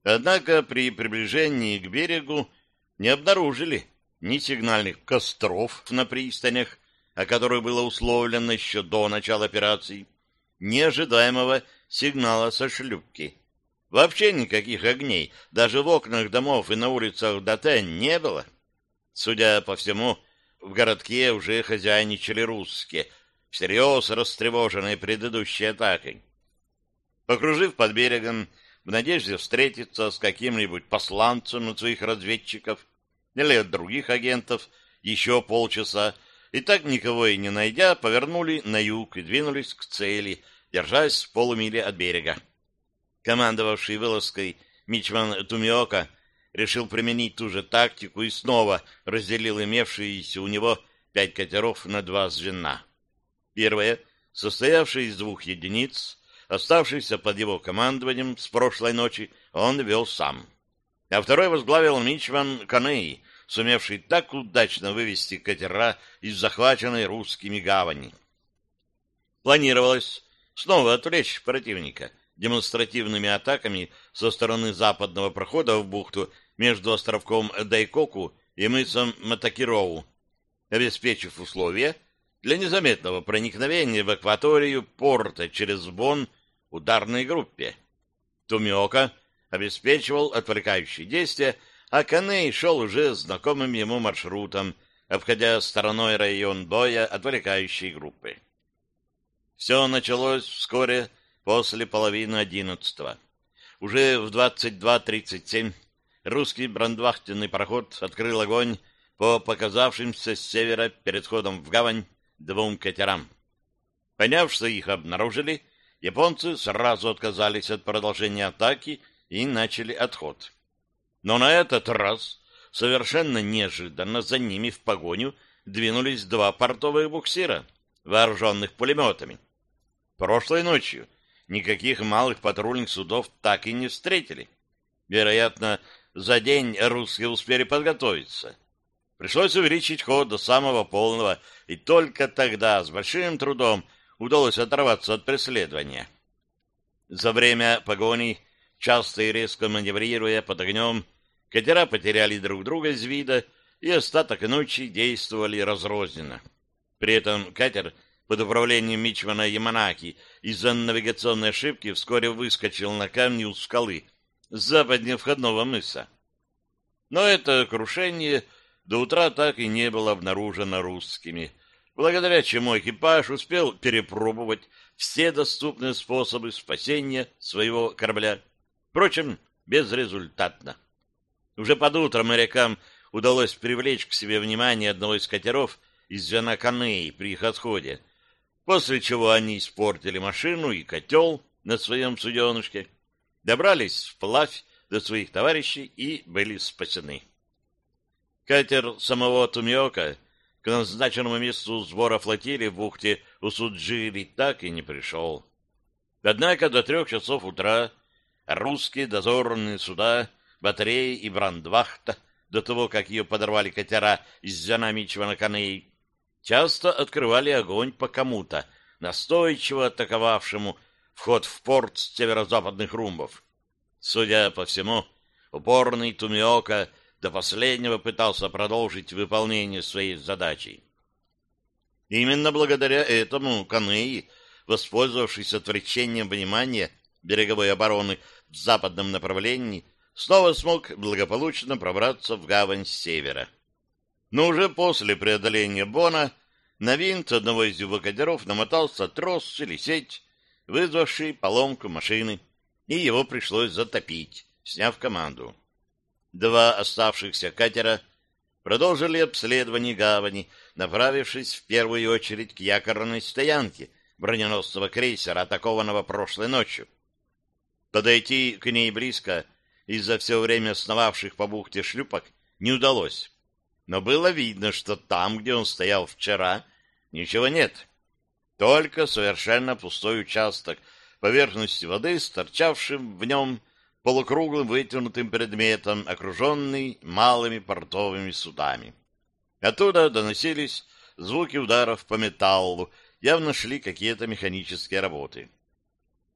Однако при приближении к берегу не обнаружили ни сигнальных костров на пристанях, о которых было условлено еще до начала операции, ни ожидаемого сигнала со шлюпки. Вообще никаких огней, даже в окнах домов и на улицах Дате не было. Судя по всему, в городке уже хозяйничали русские, всерьез растревоженные предыдущей атакой. Покружив под берегом, в надежде встретиться с каким-нибудь посланцем от своих разведчиков или от других агентов еще полчаса, и так никого и не найдя, повернули на юг и двинулись к цели, держась в полумиле от берега. Командовавший вылазкой Мичман Тумиока решил применить ту же тактику и снова разделил имевшиеся у него пять катеров на два звена. Первое, состоявшее из двух единиц, Оставшийся под его командованием с прошлой ночи он вел сам. А второй возглавил Мичман Каней, сумевший так удачно вывести катера из захваченной русскими гавани. Планировалось снова отвлечь противника демонстративными атаками со стороны западного прохода в бухту между островком Дайкоку и мысом Матакироу, обеспечив условия для незаметного проникновения в акваторию порта через Бон ударной группе. Тумиока обеспечивал отвлекающие действия, а Каней шел уже знакомым ему маршрутом, обходя стороной район боя отвлекающей группы. Все началось вскоре после половины одиннадцатого. Уже в 22.37 русский брандвахтенный пароход открыл огонь по показавшимся с севера перед входом в гавань двум катерам. Поняв, что их обнаружили, японцы сразу отказались от продолжения атаки и начали отход. Но на этот раз совершенно неожиданно за ними в погоню двинулись два портовых буксира, вооруженных пулеметами. Прошлой ночью никаких малых патрульных судов так и не встретили. Вероятно, за день русские успели подготовиться. Пришлось увеличить ход до самого полного, и только тогда, с большим трудом, удалось оторваться от преследования. За время погони, часто и резко маневрируя под огнем, катера потеряли друг друга из вида и остаток ночи действовали разрозненно. При этом катер под управлением Мичмана Яманаки из-за навигационной ошибки вскоре выскочил на камни у скалы западнее входного мыса. Но это крушение до утра так и не было обнаружено русскими — благодаря чему экипаж успел перепробовать все доступные способы спасения своего корабля. Впрочем, безрезультатно. Уже под утро морякам удалось привлечь к себе внимание одного из катеров из звена Канеи при их отходе, после чего они испортили машину и котел на своем суденышке, добрались вплавь до своих товарищей и были спасены. Катер самого Тумиока к назначенному месту сбора флотилии в бухте Усуджири так и не пришел. Однако до трех часов утра русские дозорные суда, батареи и брандвахта, до того, как ее подорвали катера из Занамичева на Каней, часто открывали огонь по кому-то, настойчиво атаковавшему вход в порт с северо-западных румбов. Судя по всему, упорный Тумиока — до последнего пытался продолжить выполнение своей задачи. Именно благодаря этому Канеи, воспользовавшись отвлечением внимания береговой обороны в западном направлении, снова смог благополучно пробраться в гавань с севера. Но уже после преодоления Бона на винт одного из его катеров намотался трос или сеть, вызвавший поломку машины, и его пришлось затопить, сняв команду. Два оставшихся катера продолжили обследование гавани, направившись в первую очередь к якорной стоянке броненосного крейсера, атакованного прошлой ночью. Подойти к ней близко из-за все время сновавших по бухте шлюпок не удалось. Но было видно, что там, где он стоял вчера, ничего нет. Только совершенно пустой участок поверхности воды с торчавшим в нем полукруглым вытянутым предметом, окруженный малыми портовыми судами. Оттуда доносились звуки ударов по металлу, явно шли какие-то механические работы.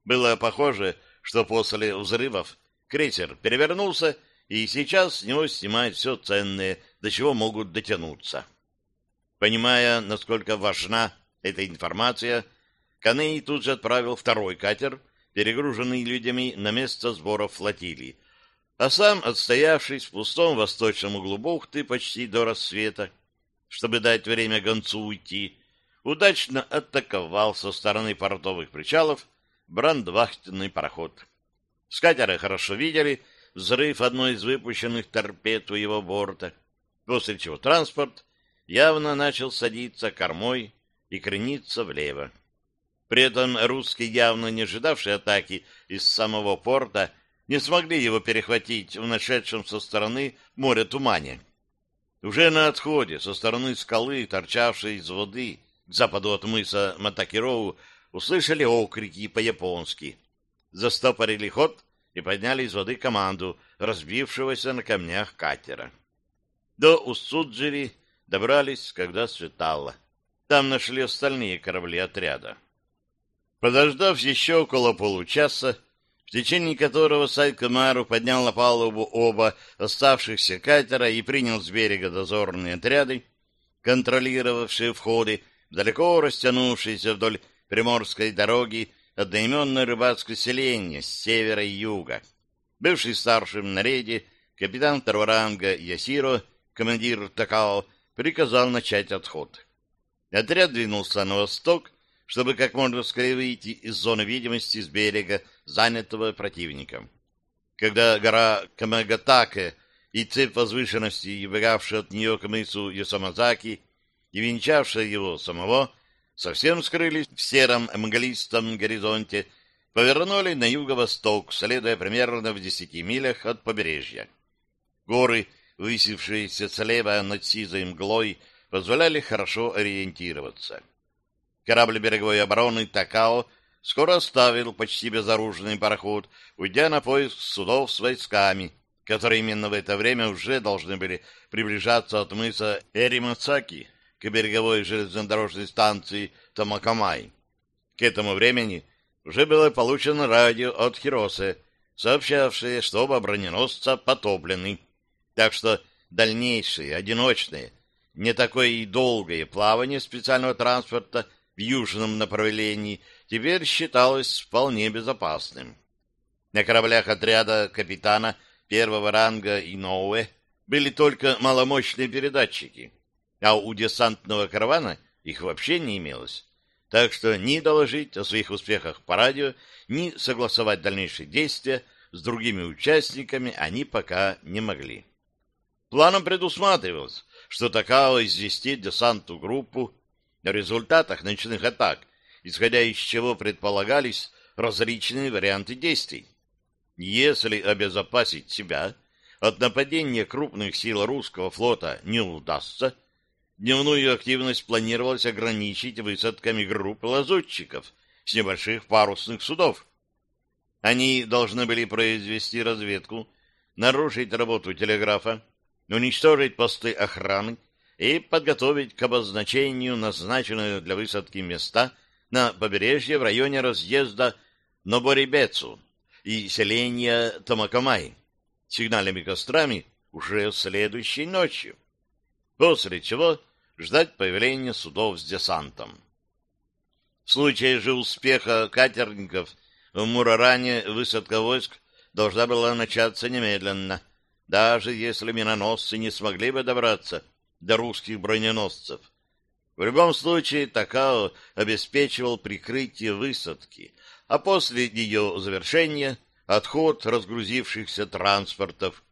Было похоже, что после взрывов крейсер перевернулся, и сейчас с него снимают все ценное, до чего могут дотянуться. Понимая, насколько важна эта информация, Каней тут же отправил второй катер, перегруженный людьми, на место сбора флотилии, а сам, отстоявшись в пустом восточном углу бухты почти до рассвета, чтобы дать время гонцу уйти, удачно атаковал со стороны портовых причалов брандвахтенный пароход. С катера хорошо видели взрыв одной из выпущенных торпед у его борта, после чего транспорт явно начал садиться кормой и крениться влево. При этом русские, явно не ожидавшие атаки из самого порта, не смогли его перехватить в нашедшем со стороны моря тумане. Уже на отходе, со стороны скалы, торчавшей из воды, к западу от мыса Матакироу, услышали окрики по-японски. Застопорили ход и подняли из воды команду, разбившегося на камнях катера. До Уссуджири добрались, когда светало. Там нашли остальные корабли отряда. Подождав еще около получаса, в течение которого Сайкамару поднял на палубу оба оставшихся катера и принял с берега дозорные отряды, контролировавшие входы, далеко растянувшиеся вдоль Приморской дороги одноименное рыбацкое селение с севера и юга. Бывший старшим на рейде капитан второго ранга Ясиро, командир Такао, приказал начать отход. Отряд двинулся на восток, чтобы как можно скорее выйти из зоны видимости с берега, занятого противником. Когда гора Камагатаке и цепь возвышенностей, бегавшая от нее к мысу Йосамазаки и венчавшая его самого, совсем скрылись в сером мглистом горизонте, повернули на юго-восток, следуя примерно в десяти милях от побережья. Горы, высевшиеся слева над сизой мглой, позволяли хорошо ориентироваться. Корабль береговой обороны «Такао» скоро оставил почти безоружный пароход, уйдя на поиск судов с войсками, которые именно в это время уже должны были приближаться от мыса Эримацаки к береговой железнодорожной станции Тамакамай. К этому времени уже было получено радио от Хиросе, сообщавшее, что оба броненосца потоплены, так что дальнейшие, одиночные, не такое и долгое плавание специального транспорта в южном направлении теперь считалось вполне безопасным. На кораблях отряда капитана первого ранга Иноуэ были только маломощные передатчики, а у десантного каравана их вообще не имелось. Так что ни доложить о своих успехах по радио, ни согласовать дальнейшие действия с другими участниками они пока не могли. Планом предусматривалось, что Такао известит десантную группу о результатах ночных атак, исходя из чего предполагались различные варианты действий. Если обезопасить себя от нападения крупных сил русского флота не удастся, дневную активность планировалось ограничить высадками групп лазутчиков с небольших парусных судов. Они должны были произвести разведку, нарушить работу телеграфа, уничтожить посты охраны и подготовить к обозначению назначенные для высадки места на побережье в районе разъезда Ноборибецу и селения Тамакамай сигнальными кострами уже следующей ночью, после чего ждать появления судов с десантом. В случае же успеха катерников в Мураране высадка войск должна была начаться немедленно, даже если миноносцы не смогли бы добраться до русских броненосцев. В любом случае, Такао обеспечивал прикрытие высадки, а после ее завершения — отход разгрузившихся транспортов,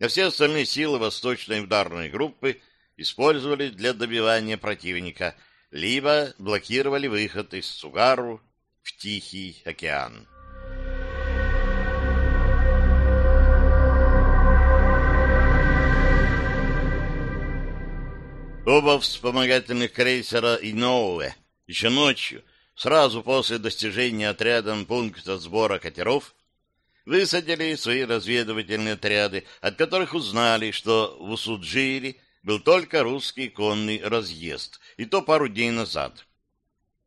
а все остальные силы восточной ударной группы использовали для добивания противника, либо блокировали выход из Сугару в Тихий океан. Оба вспомогательных крейсера «Иноуэ» еще ночью, сразу после достижения отрядом пункта сбора катеров, высадили свои разведывательные отряды, от которых узнали, что в Усуджире был только русский конный разъезд, и то пару дней назад.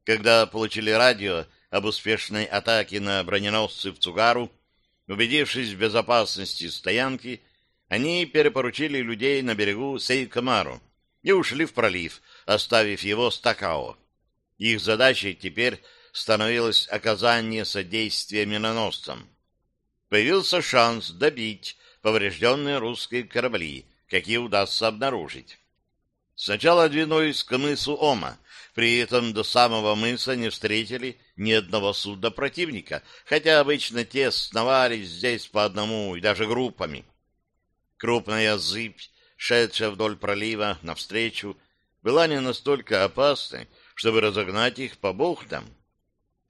Когда получили радио об успешной атаке на броненосцы в Цугару, убедившись в безопасности стоянки, они перепоручили людей на берегу Сейкамару, и ушли в пролив, оставив его с Такао. Их задачей теперь становилось оказание содействия миноносцам. Появился шанс добить поврежденные русские корабли, какие удастся обнаружить. Сначала двинулись к мысу Ома, при этом до самого мыса не встретили ни одного судна противника, хотя обычно те сновались здесь по одному и даже группами. Крупная зыбь шедшая вдоль пролива навстречу, была не настолько опасной, чтобы разогнать их по бухтам.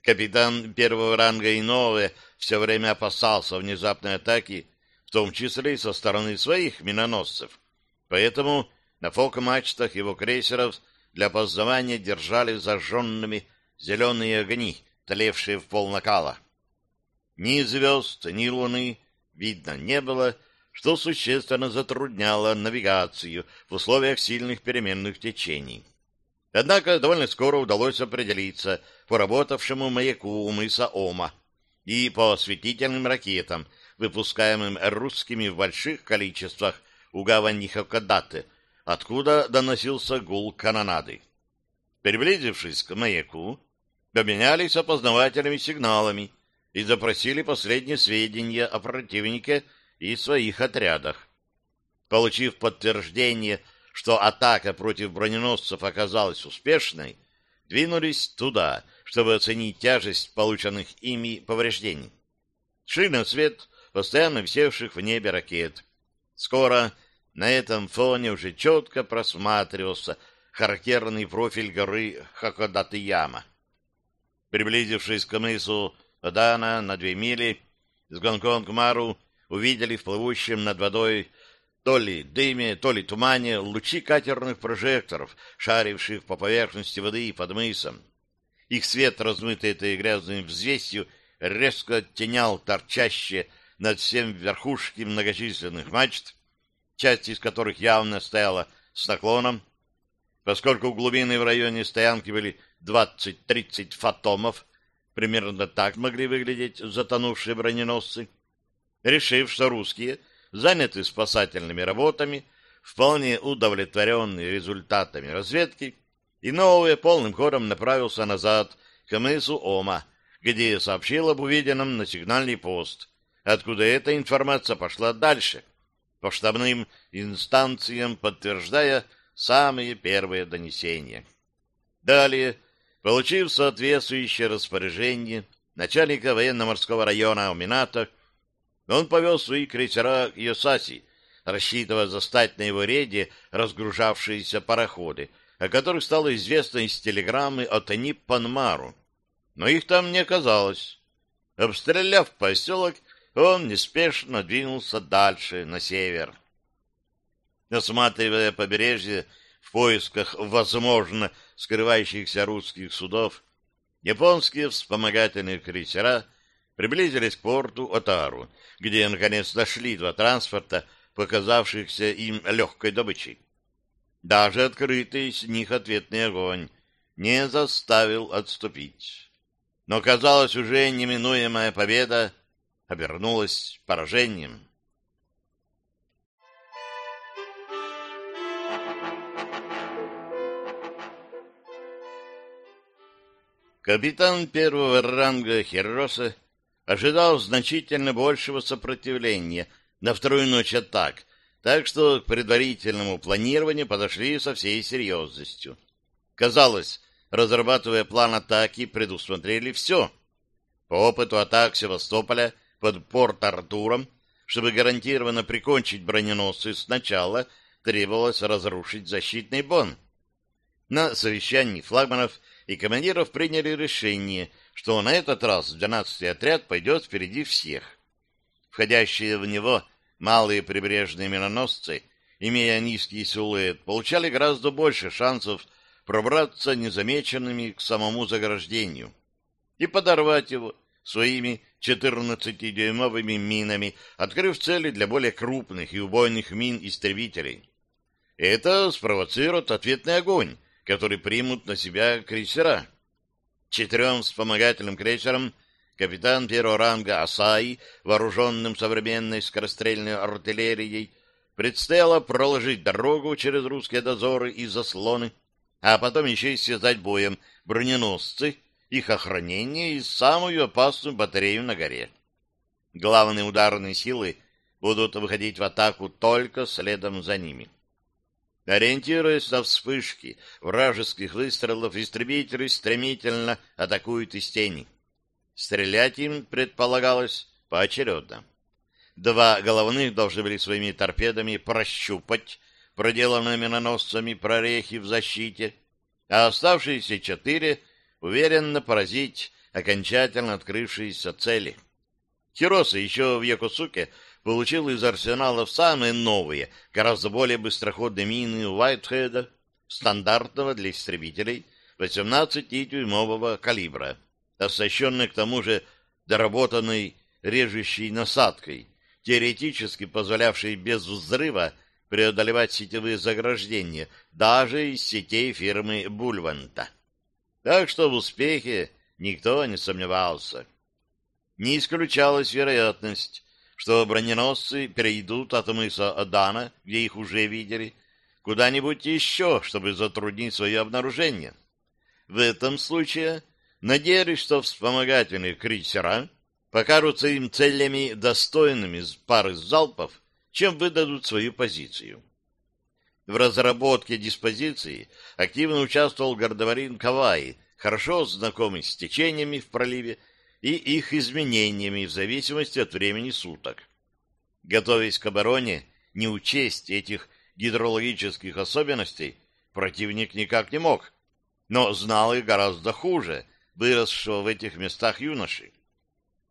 Капитан первого ранга Инове все время опасался внезапной атаки, в том числе и со стороны своих миноносцев. Поэтому на фок-мачтах его крейсеров для опознавания держали зажженными зеленые огни, тлевшие в пол накала. Ни звезд, ни луны видно не было, что существенно затрудняло навигацию в условиях сильных переменных течений. Однако довольно скоро удалось определиться по работавшему маяку у мыса Ома и по осветительным ракетам, выпускаемым русскими в больших количествах у гавани Хакодаты, откуда доносился гул канонады. Приблизившись к маяку, обменялись опознавательными сигналами и запросили последние сведения о противнике и своих отрядах. Получив подтверждение, что атака против броненосцев оказалась успешной, двинулись туда, чтобы оценить тяжесть полученных ими повреждений. Шли на свет постоянно висевших в небе ракет. Скоро на этом фоне уже четко просматривался характерный профиль горы Хакодаты-Яма. Приблизившись к мысу Адана на две мили, с Гонконг-Мару увидели в плывущем над водой то ли дыме, то ли тумане лучи катерных прожекторов, шаривших по поверхности воды и под мысом. Их свет, размытый этой грязной взвесью, резко оттенял торчащие над всем верхушки многочисленных мачт, часть из которых явно стояла с наклоном, поскольку глубины в районе стоянки были 20-30 фотомов, примерно так могли выглядеть затонувшие броненосцы, решив, что русские заняты спасательными работами, вполне удовлетворенные результатами разведки, и новый полным ходом направился назад к мысу Ома, где сообщил об увиденном на сигнальный пост, откуда эта информация пошла дальше, по штабным инстанциям подтверждая самые первые донесения. Далее, получив соответствующее распоряжение начальника военно-морского района Умината, он повел свои крейсера к Йосаси, рассчитывая застать на его рейде разгружавшиеся пароходы, о которых стало известно из телеграммы от Аниппанмару. Но их там не оказалось. Обстреляв поселок, он неспешно двинулся дальше, на север. Осматривая побережье в поисках, возможно, скрывающихся русских судов, японские вспомогательные крейсера приблизились к порту Отару, где, наконец, нашли два транспорта, показавшихся им легкой добычей. Даже открытый с них ответный огонь не заставил отступить. Но, казалось, уже неминуемая победа обернулась поражением. Капитан первого ранга Хироса ожидал значительно большего сопротивления на вторую ночь атак, так что к предварительному планированию подошли со всей серьезностью. Казалось, разрабатывая план атаки, предусмотрели все. По опыту атак Севастополя под Порт-Артуром, чтобы гарантированно прикончить броненосцы, сначала требовалось разрушить защитный бон. На совещании флагманов и командиров приняли решение, что на этот раз 12-й отряд пойдет впереди всех. Входящие в него малые прибрежные миноносцы, имея низкий силуэт, получали гораздо больше шансов пробраться незамеченными к самому заграждению и подорвать его своими 14-дюймовыми минами, открыв цели для более крупных и убойных мин-истребителей. Это спровоцирует ответный огонь, который примут на себя крейсера. Четырем вспомогательным крейсерам капитан первого ранга Асаи, вооруженным современной скорострельной артиллерией, предстояло проложить дорогу через русские дозоры и заслоны, а потом еще и связать боем броненосцы, их охранение и самую опасную батарею на горе. Главные ударные силы будут выходить в атаку только следом за ними. Ориентируясь на вспышки вражеских выстрелов, истребители стремительно атакуют из тени. Стрелять им предполагалось поочередно. Два головных должны были своими торпедами прощупать проделанные миноносцами прорехи в защите, а оставшиеся четыре уверенно поразить окончательно открывшиеся цели. Хироса еще в Якосуке получил из арсеналов самые новые, гораздо более быстроходные мины Уайтхеда, стандартного для истребителей 18-дюймового калибра, оснащенные к тому же доработанной режущей насадкой, теоретически позволявшей без взрыва преодолевать сетевые заграждения даже из сетей фирмы Бульванта. Так что в успехе никто не сомневался. Не исключалась вероятность, что броненосцы перейдут от мыса Адана, где их уже видели, куда-нибудь еще, чтобы затруднить свое обнаружение. В этом случае надеялись, что вспомогательные крейсера покажутся им целями достойными пары залпов, чем выдадут свою позицию. В разработке диспозиции активно участвовал гардемарин Кавай, хорошо знакомый с течениями в проливе и их изменениями в зависимости от времени суток. Готовясь к обороне, не учесть этих гидрологических особенностей противник никак не мог, но знал их гораздо хуже, выросшего в этих местах юноши.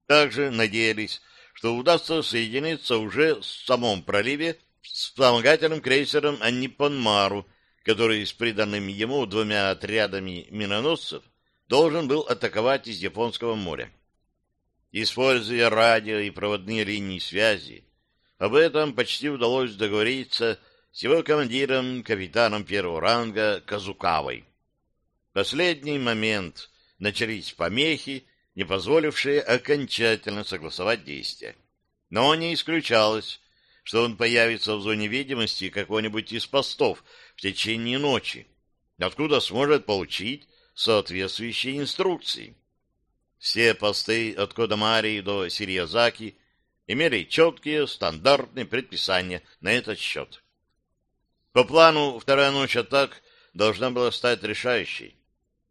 Также надеялись, что удастся соединиться уже в самом проливе с вспомогательным крейсером Аннипонмару, который с приданными ему двумя отрядами миноносцев должен был атаковать из Японского моря. Используя радио и проводные линии связи, об этом почти удалось договориться с его командиром, капитаном первого ранга Казукавой. Последний момент начались помехи, не позволившие окончательно согласовать действия. Но не исключалось, что он появится в зоне видимости какого-нибудь из постов в течение ночи, откуда сможет получить соответствующие инструкции. Все посты от Кодамарии до Сириязаки имели четкие стандартные предписания на этот счет. По плану, вторая ночь атак должна была стать решающей.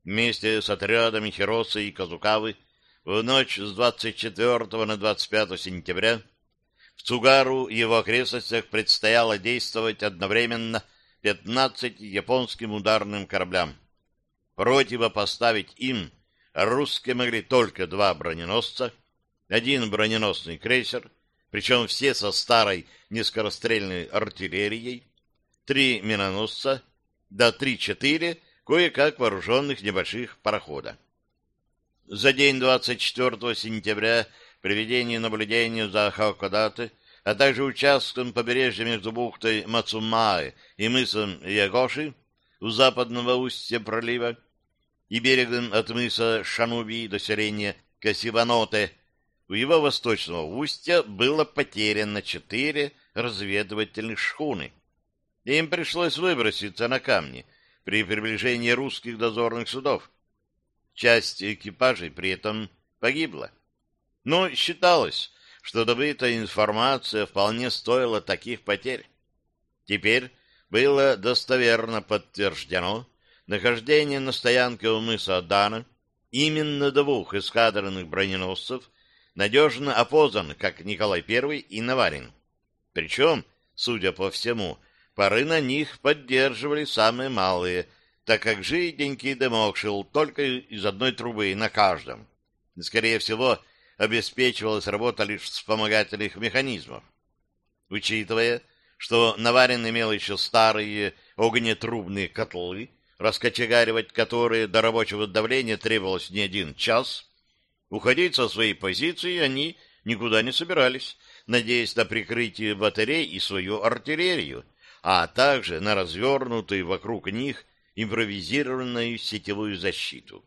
Вместе с отрядами Хиросы и Казукавы в ночь с 24 на 25 сентября в Цугару и его окрестностях предстояло действовать одновременно 15 японским ударным кораблям. Противопоставить им русские могли только два броненосца, один броненосный крейсер, причем все со старой нескорострельной артиллерией, три миноносца, да три-четыре кое-как вооруженных небольших парохода. За день 24 сентября приведение наблюдения за Хаокодате, а также участком побережья между бухтой Мацумаe и мысом Ягоши у западного устья пролива и берегом от мыса Шануби до селения Касиваноте у его восточного устья было потеряно четыре разведывательных шхуны. Им пришлось выброситься на камни при приближении русских дозорных судов. Часть экипажей при этом погибла. Но считалось, что добытая информация вполне стоила таких потерь. Теперь было достоверно подтверждено нахождение на стоянке у мыса Адана именно двух эскадренных броненосцев надежно опознан как Николай I и Наварин. Причем, судя по всему, пары на них поддерживали самые малые, так как жиденький дымок шел только из одной трубы на каждом. Скорее всего, обеспечивалась работа лишь вспомогательных механизмов. Учитывая, что Наварин имел еще старые огнетрубные котлы, раскочегаривать которые до рабочего давления требовалось не один час, уходить со своей позиции они никуда не собирались, надеясь на прикрытие батарей и свою артиллерию, а также на развернутую вокруг них импровизированную сетевую защиту.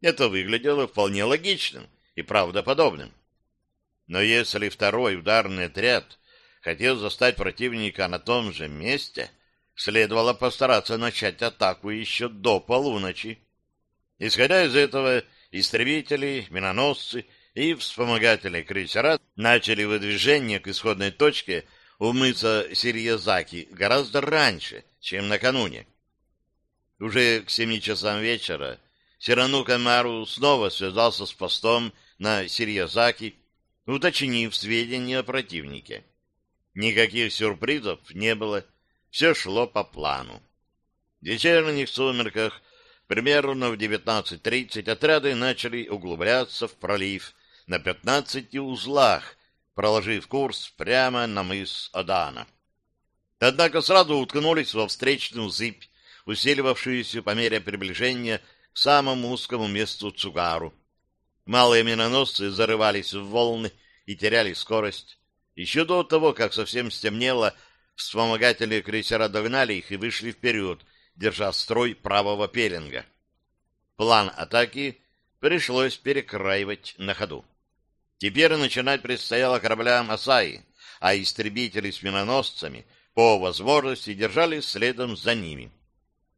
Это выглядело вполне логичным и правдоподобным. Но если второй ударный отряд хотел застать противника на том же месте, следовало постараться начать атаку еще до полуночи. Исходя из этого, истребители, миноносцы и вспомогательные крейсера начали выдвижение к исходной точке у мыса Сирьязаки гораздо раньше, чем накануне. Уже к семи часам вечера Сирану Камару снова связался с постом на Сирьязаки, уточнив сведения о противнике. Никаких сюрпризов не было, все шло по плану. В вечерних сумерках примерно в 19.30 отряды начали углубляться в пролив на 15 узлах, проложив курс прямо на мыс Адана. Однако сразу уткнулись во встречную зыбь, усиливавшуюся по мере приближения к самому узкому месту Цугару. Малые миноносцы зарывались в волны и теряли скорость. Еще до того, как совсем стемнело, вспомогательные крейсера догнали их и вышли вперед, держа строй правого пеленга. План атаки пришлось перекраивать на ходу. Теперь начинать предстояло кораблям Асаи, а истребители с миноносцами по возможности держались следом за ними.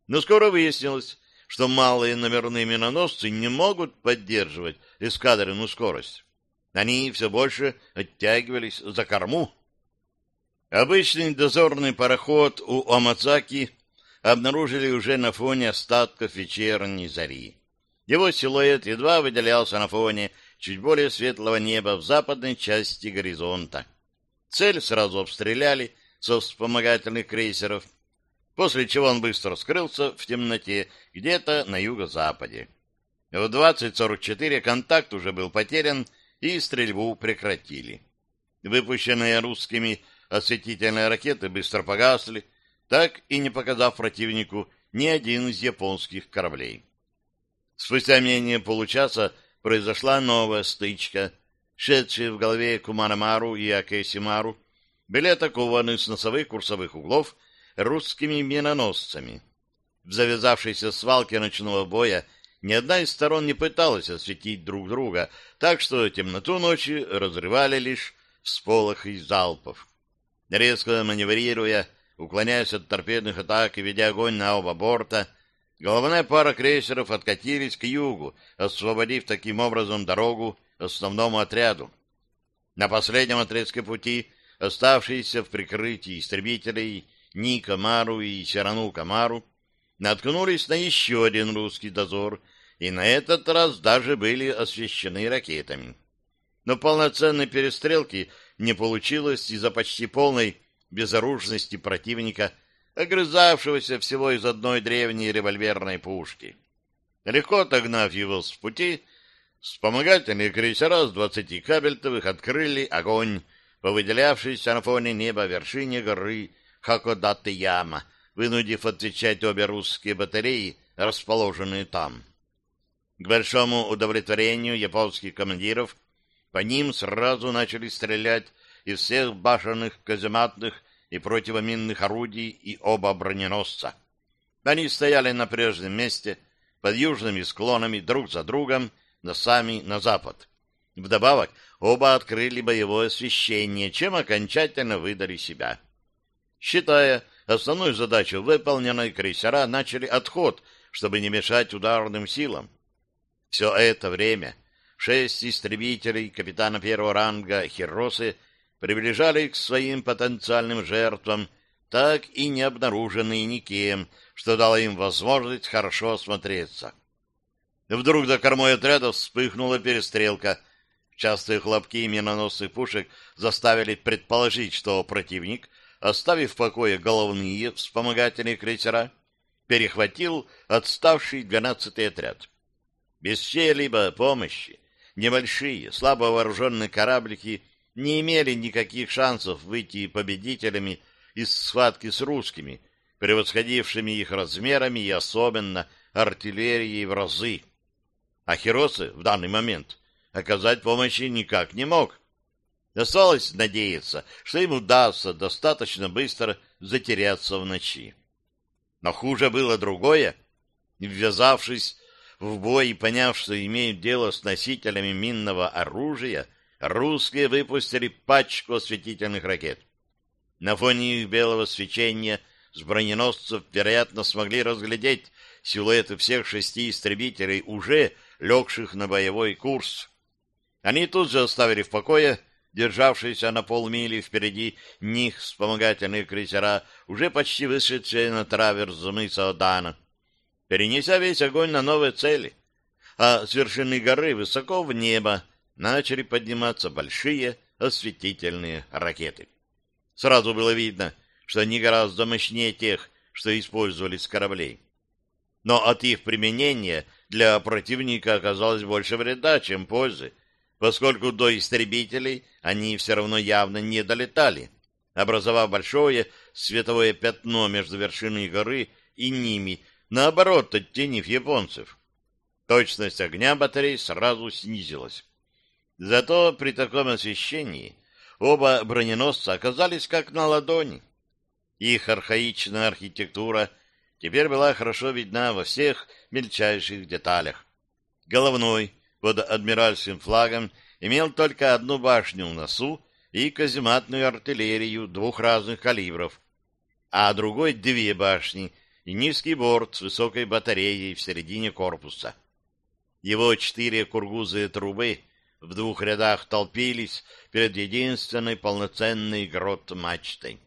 Но скоро выяснилось, что малые номерные миноносцы не могут поддерживать эскадренную скорость. Они все больше оттягивались за корму. Обычный дозорный пароход у Амацаки обнаружили уже на фоне остатков вечерней зари. Его силуэт едва выделялся на фоне чуть более светлого неба в западной части горизонта. Цель сразу обстреляли со вспомогательных крейсеров, после чего он быстро скрылся в темноте где-то на юго-западе. В 20.44 контакт уже был потерян, и стрельбу прекратили. Выпущенные русскими осветительные ракеты быстро погасли, так и не показав противнику ни один из японских кораблей. Спустя менее получаса произошла новая стычка. Шедшие в голове Куманамару и Акесимару были атакованы с носовых курсовых углов русскими миноносцами. В завязавшейся свалке ночного боя ни одна из сторон не пыталась осветить друг друга, так что темноту ночи разрывали лишь всполохи залпов. Резко маневрируя, уклоняясь от торпедных атак и ведя огонь на оба борта, головная пара крейсеров откатились к югу, освободив таким образом дорогу основному отряду. На последнем отрезке пути оставшиеся в прикрытии истребителей Ника Мару и Сирану Камару наткнулись на еще один русский дозор, и на этот раз даже были освещены ракетами. Но полноценной перестрелки не получилось из-за почти полной безоружности противника, огрызавшегося всего из одной древней револьверной пушки. Легко отогнав его с пути, вспомогательные крейсера с двадцати кабельтовых открыли огонь по выделявшейся на фоне неба вершине горы Хакодаты-Яма, вынудив отвечать обе русские батареи, расположенные там. К большому удовлетворению японских командиров по ним сразу начали стрелять из всех башенных казематных и противоминных орудий и оба броненосца. Они стояли на прежнем месте, под южными склонами, друг за другом, носами на запад. Вдобавок, оба открыли боевое освещение, чем окончательно выдали себя. Считая основную задачу выполненной, крейсера начали отход, чтобы не мешать ударным силам. Все это время шесть истребителей капитана первого ранга Хиросы приближали к своим потенциальным жертвам так и не обнаруженные никем, что дало им возможность хорошо осмотреться. Вдруг за кормой отряда вспыхнула перестрелка. Частые хлопки миноносных пушек заставили предположить, что противник, оставив в покое головные вспомогательные крейсера, перехватил отставший двенадцатый отряд. Без чьей-либо помощи небольшие, слабо вооруженные кораблики не имели никаких шансов выйти победителями из схватки с русскими, превосходившими их размерами и особенно артиллерией в разы. А Хиросы в данный момент оказать помощи никак не мог. Осталось надеяться, что им удастся достаточно быстро затеряться в ночи. Но хуже было другое. Ввязавшись в бой и поняв, что имеют дело с носителями минного оружия, русские выпустили пачку осветительных ракет. На фоне их белого свечения с броненосцев, вероятно, смогли разглядеть силуэты всех шести истребителей, уже легших на боевой курс. Они тут же оставили в покое державшиеся на полмили впереди них вспомогательные крейсера, уже почти вышедшие на траверс мыса Одана перенеся весь огонь на новые цели. А с вершины горы высоко в небо начали подниматься большие осветительные ракеты. Сразу было видно, что они гораздо мощнее тех, что использовались с кораблей. Но от их применения для противника оказалось больше вреда, чем пользы, поскольку до истребителей они все равно явно не долетали, образовав большое световое пятно между вершиной горы и ними, наоборот, оттенив японцев. Точность огня батарей сразу снизилась. Зато при таком освещении оба броненосца оказались как на ладони. Их архаичная архитектура теперь была хорошо видна во всех мельчайших деталях. Головной под адмиральским флагом имел только одну башню в носу и казематную артиллерию двух разных калибров, а другой — две башни — и низкий борт с высокой батареей в середине корпуса. Его четыре кургузые трубы в двух рядах толпились перед единственной полноценной грот-мачтой.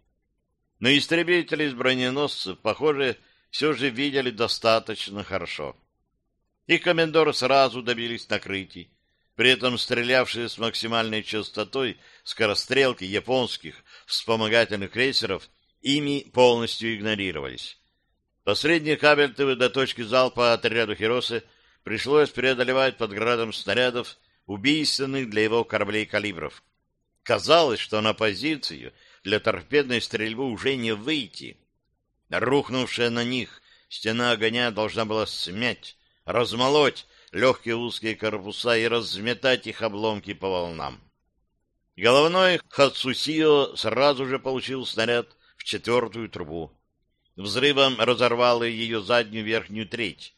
Но истребители из броненосцев, похоже, все же видели достаточно хорошо. Их комендоры сразу добились накрытий, при этом стрелявшие с максимальной частотой скорострелки японских вспомогательных крейсеров ими полностью игнорировались. Последний кабель ТВ до точки залпа отряду Хиросы пришлось преодолевать под градом снарядов, убийственных для его кораблей калибров. Казалось, что на позицию для торпедной стрельбы уже не выйти. Рухнувшая на них стена огня должна была смять, размолоть легкие узкие корпуса и разметать их обломки по волнам. Головной Хацусио сразу же получил снаряд в четвертую трубу взрывом разорвало ее заднюю верхнюю треть,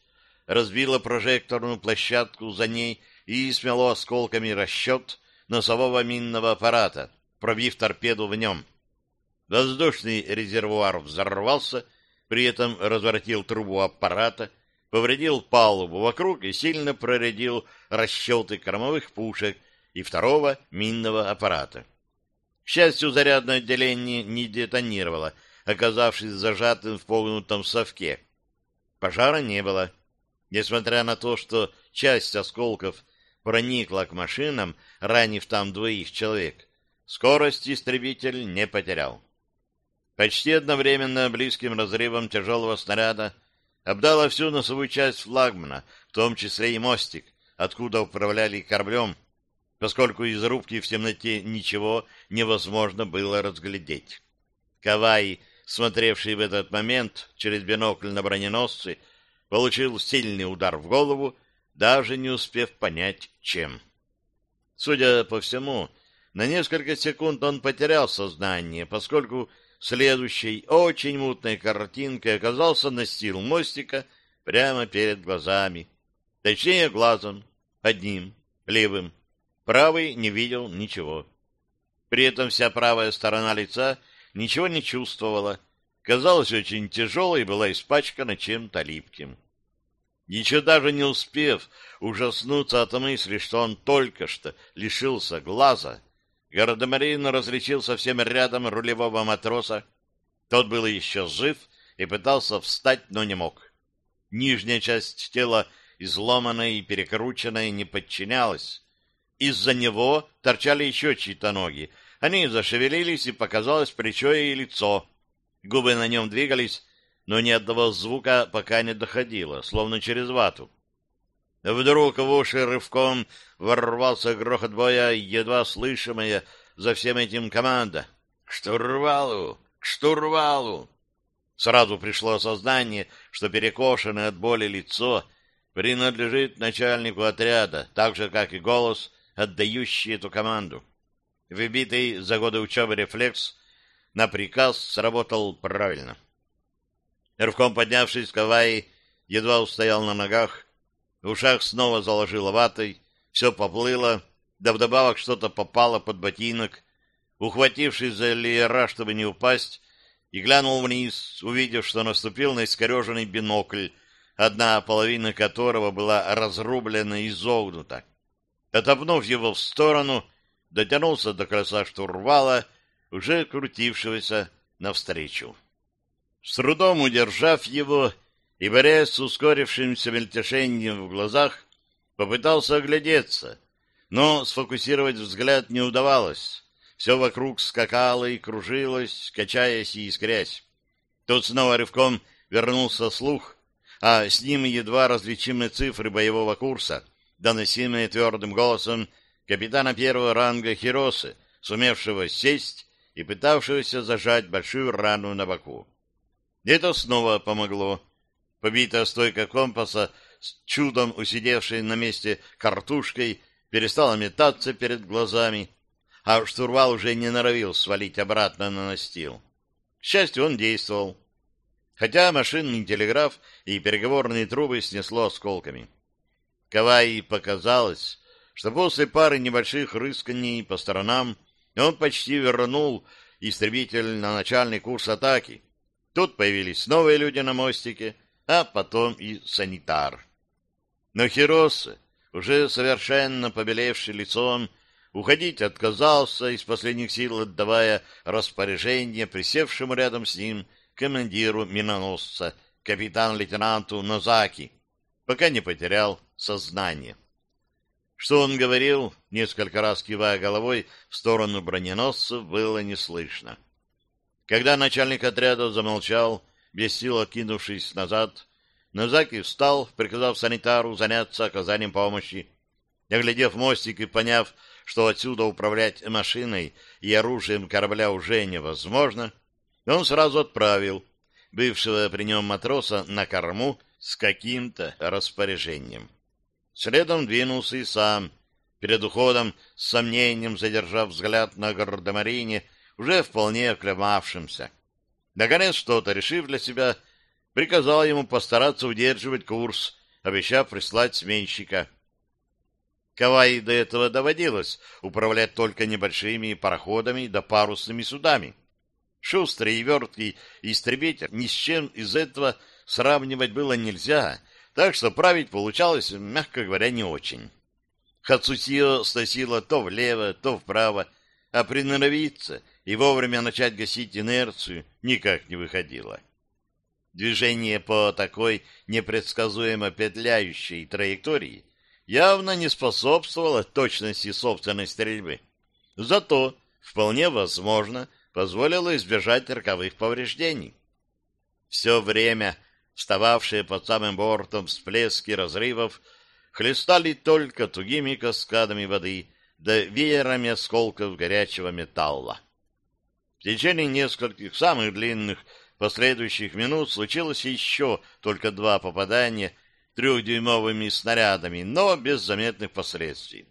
разбило прожекторную площадку за ней и смело осколками расчет носового минного аппарата, пробив торпеду в нем. Воздушный резервуар взорвался, при этом разворотил трубу аппарата, повредил палубу вокруг и сильно проредил расчеты кормовых пушек и второго минного аппарата. К счастью, зарядное отделение не детонировало — оказавшись зажатым в погнутом совке. Пожара не было. Несмотря на то, что часть осколков проникла к машинам, ранив там двоих человек, скорость истребитель не потерял. Почти одновременно близким разрывом тяжелого снаряда обдала всю носовую часть флагмана, в том числе и мостик, откуда управляли кораблем, поскольку из рубки в темноте ничего невозможно было разглядеть. Кавай смотревший в этот момент через бинокль на броненосцы, получил сильный удар в голову, даже не успев понять, чем. Судя по всему, на несколько секунд он потерял сознание, поскольку следующей очень мутной картинкой оказался настил мостика прямо перед глазами. Точнее, глазом, одним, левым. Правый не видел ничего. При этом вся правая сторона лица — ничего не чувствовала, казалась очень тяжелой и была испачкана чем-то липким. Еще даже не успев ужаснуться от мысли, что он только что лишился глаза, Гардемарин различил совсем рядом рулевого матроса, Тот был еще жив и пытался встать, но не мог. Нижняя часть тела, изломанная и перекрученная, не подчинялась. Из-за него торчали еще чьи-то ноги. Они зашевелились, и показалось плечо и лицо. Губы на нем двигались, но ни одного звука пока не доходило, словно через вату. Вдруг в уши рывком ворвался грохот боя, едва слышимая за всем этим команда. «К штурвалу! К штурвалу!» Сразу пришло осознание, что перекошенное от боли лицо принадлежит начальнику отряда, так же, как и голос, отдающий эту команду. Выбитый за годы учебы рефлекс на приказ сработал правильно. Рывком поднявшись, Кавай едва устоял на ногах, в ушах снова заложило ватой, все поплыло, да вдобавок что-то попало под ботинок. Ухватившись за леера, чтобы не упасть, и глянул вниз, увидев, что наступил на искореженный бинокль, одна половина которого была разрублена и изогнута. Отопнув его в сторону, дотянулся до колеса штурвала, уже крутившегося навстречу. С трудом удержав его, и, борясь с ускорившимся мельтешением в глазах, попытался оглядеться, но сфокусировать взгляд не удавалось. Все вокруг скакало и кружилось, качаясь и искрясь. Тут снова рывком вернулся слух, а с ним едва различимые цифры боевого курса, доносимые твердым голосом капитана первого ранга Хиросы, сумевшего сесть и пытавшегося зажать большую рану на боку. Это снова помогло. Побитая стойка компаса с чудом усидевшей на месте картушкой перестала метаться перед глазами, а штурвал уже не норовил свалить обратно на настил. К счастью, он действовал. Хотя машинный телеграф и переговорные трубы снесло осколками. Кавай показалось, что после пары небольших рысканий по сторонам он почти вернул истребитель на начальный курс атаки. Тут появились новые люди на мостике, а потом и санитар. Но Хиросы, уже совершенно побелевший лицом, уходить отказался, из последних сил отдавая распоряжение присевшему рядом с ним командиру миноносца, капитан-лейтенанту Нозаки, пока не потерял сознание. Что он говорил, несколько раз кивая головой в сторону броненосцев, было не слышно. Когда начальник отряда замолчал, без сил откинувшись назад. Назаки встал, приказав санитару заняться оказанием помощи. Оглядев мостик и поняв, что отсюда управлять машиной и оружием корабля уже невозможно, он сразу отправил бывшего при нем матроса на корму с каким-то распоряжением. Следом двинулся и сам, перед уходом с сомнением задержав взгляд на гардемарине, уже вполне оклемавшимся. Наконец, что-то решив для себя, приказал ему постараться удерживать курс, обещав прислать сменщика. Кавай до этого доводилось управлять только небольшими пароходами да парусными судами. Шустрый и верткий истребитель ни с чем из этого сравнивать было нельзя, так что править получалось, мягко говоря, не очень. Хацусио сносило то влево, то вправо, а приноровиться и вовремя начать гасить инерцию никак не выходило. Движение по такой непредсказуемо петляющей траектории явно не способствовало точности собственной стрельбы. Зато, вполне возможно, позволило избежать роковых повреждений. Все время встававшие под самым бортом всплески разрывов хлестали только тугими каскадами воды да веерами осколков горячего металла. В течение нескольких самых длинных последующих минут случилось еще только два попадания трехдюймовыми снарядами, но без заметных последствий.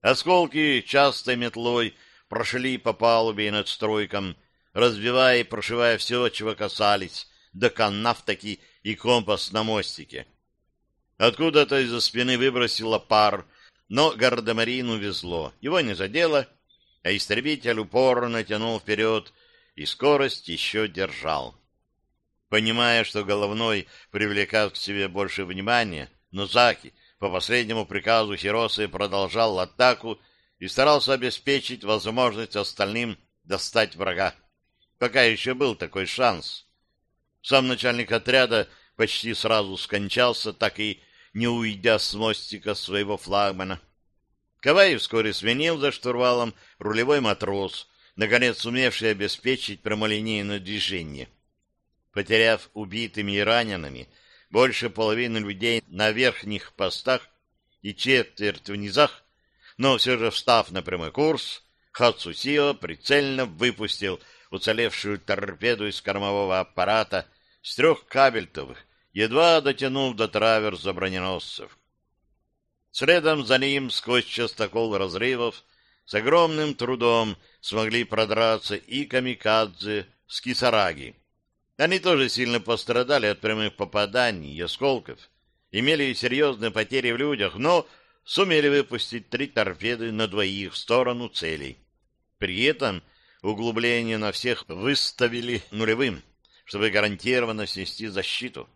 Осколки частой метлой прошли по палубе и надстройкам, разбивая и прошивая все, чего касались, до канавтаки и компас на мостике. Откуда-то из-за спины выбросило пар, но Гардемарину везло. Его не задело, а истребитель упорно тянул вперед и скорость еще держал. Понимая, что головной привлекает к себе больше внимания, Нозаки по последнему приказу Хиросы продолжал атаку и старался обеспечить возможность остальным достать врага. пока еще был такой шанс. Сам начальник отряда почти сразу скончался, так и не уйдя с мостика своего флагмана. Кавай вскоре сменил за штурвалом рулевой матрос, наконец сумевший обеспечить прямолинейное движение. Потеряв убитыми и ранеными больше половины людей на верхних постах и четверть в низах, но все же встав на прямой курс, Хацусио прицельно выпустил уцелевшую торпеду из кормового аппарата с трех кабельтовых, едва дотянув до траверза броненосцев. Следом за ним сквозь частокол разрывов с огромным трудом смогли продраться и камикадзе с Кисараги. Они тоже сильно пострадали от прямых попаданий и осколков, имели серьезные потери в людях, но сумели выпустить три торпеды на двоих в сторону целей. При этом углубление на всех выставили нулевым, чтобы гарантированно снести защиту.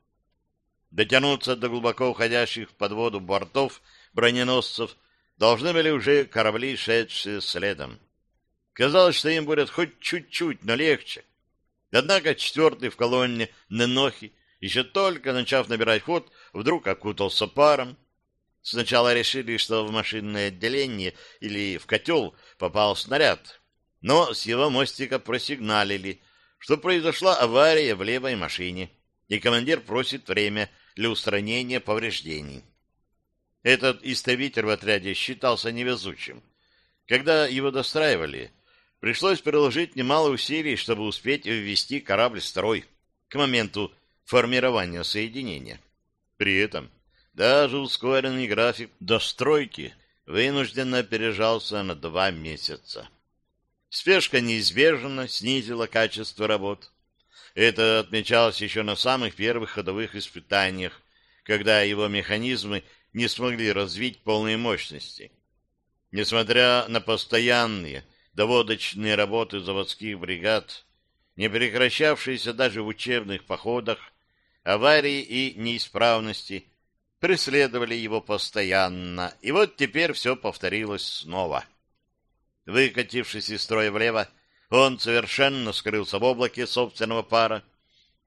Дотянуться до глубоко уходящих под воду бортов броненосцев должны были уже корабли, шедшие следом. Казалось, что им будет хоть чуть-чуть, но легче. Однако четвертый в колонне Ненохи, еще только начав набирать ход, вдруг окутался паром. Сначала решили, что в машинное отделение или в котел попал снаряд, но с его мостика просигналили, что произошла авария в левой машине, и командир просит время для устранения повреждений. Этот истребитель в отряде считался невезучим. Когда его достраивали, пришлось приложить немало усилий, чтобы успеть ввести корабль в строй к моменту формирования соединения. При этом даже ускоренный график достройки вынужденно опережался на два месяца. Спешка неизбежно снизила качество работ. Это отмечалось еще на самых первых ходовых испытаниях, когда его механизмы не смогли развить полной мощности. Несмотря на постоянные доводочные работы заводских бригад, не прекращавшиеся даже в учебных походах, аварии и неисправности преследовали его постоянно, и вот теперь все повторилось снова. Выкатившись из строя влево, он совершенно скрылся в облаке собственного пара,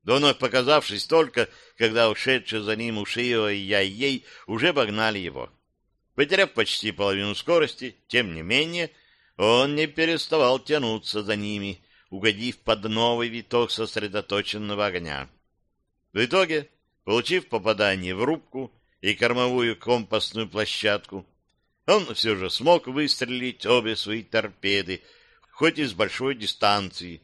вновь показавшись только, когда ушедшие за ним Ушио и Яйей уже обогнали его. Потеряв почти половину скорости, тем не менее, он не переставал тянуться за ними, угодив под новый виток сосредоточенного огня. В итоге, получив попадание в рубку и кормовую компасную площадку, он все же смог выстрелить обе свои торпеды, хоть и с большой дистанции,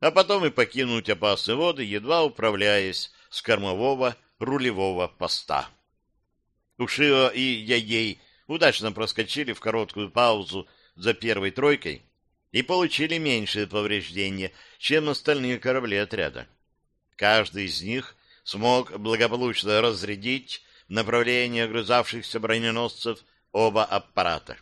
а потом и покинуть опасные воды, едва управляясь с кормового рулевого поста. Ушио и Яей удачно проскочили в короткую паузу за первой тройкой и получили меньшие повреждения, чем остальные корабли отряда. Каждый из них смог благополучно разрядить направление огрызавшихся броненосцев оба аппарата.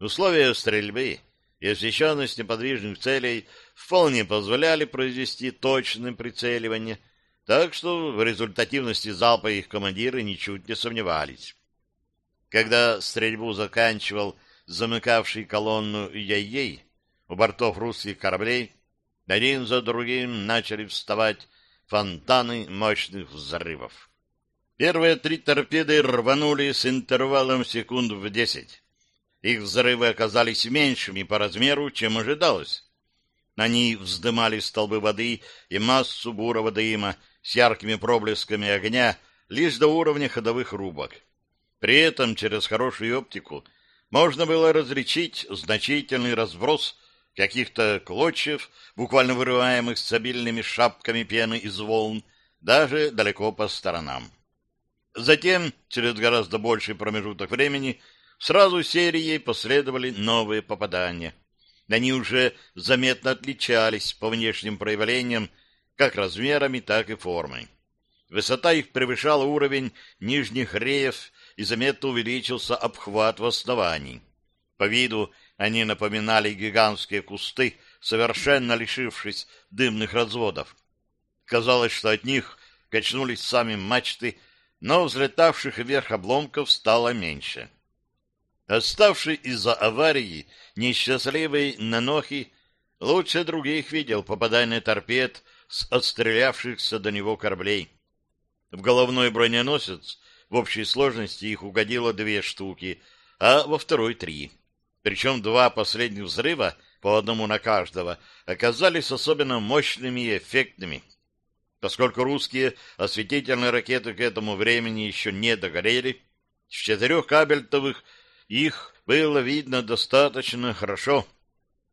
Условия стрельбы и освещенность неподвижных целей вполне позволяли произвести точное прицеливание, так что в результативности залпа их командиры ничуть не сомневались. Когда стрельбу заканчивал замыкавший колонну Яй-Ей, у бортов русских кораблей один за другим начали вставать фонтаны мощных взрывов. Первые три торпеды рванули с интервалом секунд в десять. Их взрывы оказались меньшими по размеру, чем ожидалось. Они вздымали столбы воды и массу бурого дыма с яркими проблесками огня лишь до уровня ходовых рубок. При этом через хорошую оптику можно было различить значительный разброс каких-то клочьев, буквально вырываемых с обильными шапками пены из волн, даже далеко по сторонам. Затем, через гораздо больший промежуток времени, сразу серией последовали новые попадания. Они уже заметно отличались по внешним проявлениям как размерами, так и формой. Высота их превышала уровень нижних реев и заметно увеличился обхват в основании. По виду они напоминали гигантские кусты, совершенно лишившись дымных разводов. Казалось, что от них качнулись сами мачты, но взлетавших вверх обломков стало меньше. Оставший из-за аварии несчастливый Нанохи лучше других видел попадание торпед с отстрелявшихся до него кораблей. В головной броненосец в общей сложности их угодило две штуки, а во второй — три. Причем два последних взрыва, по одному на каждого, оказались особенно мощными и эффектными. Поскольку русские осветительные ракеты к этому времени еще не догорели, с четырех кабельтовых их было видно достаточно хорошо,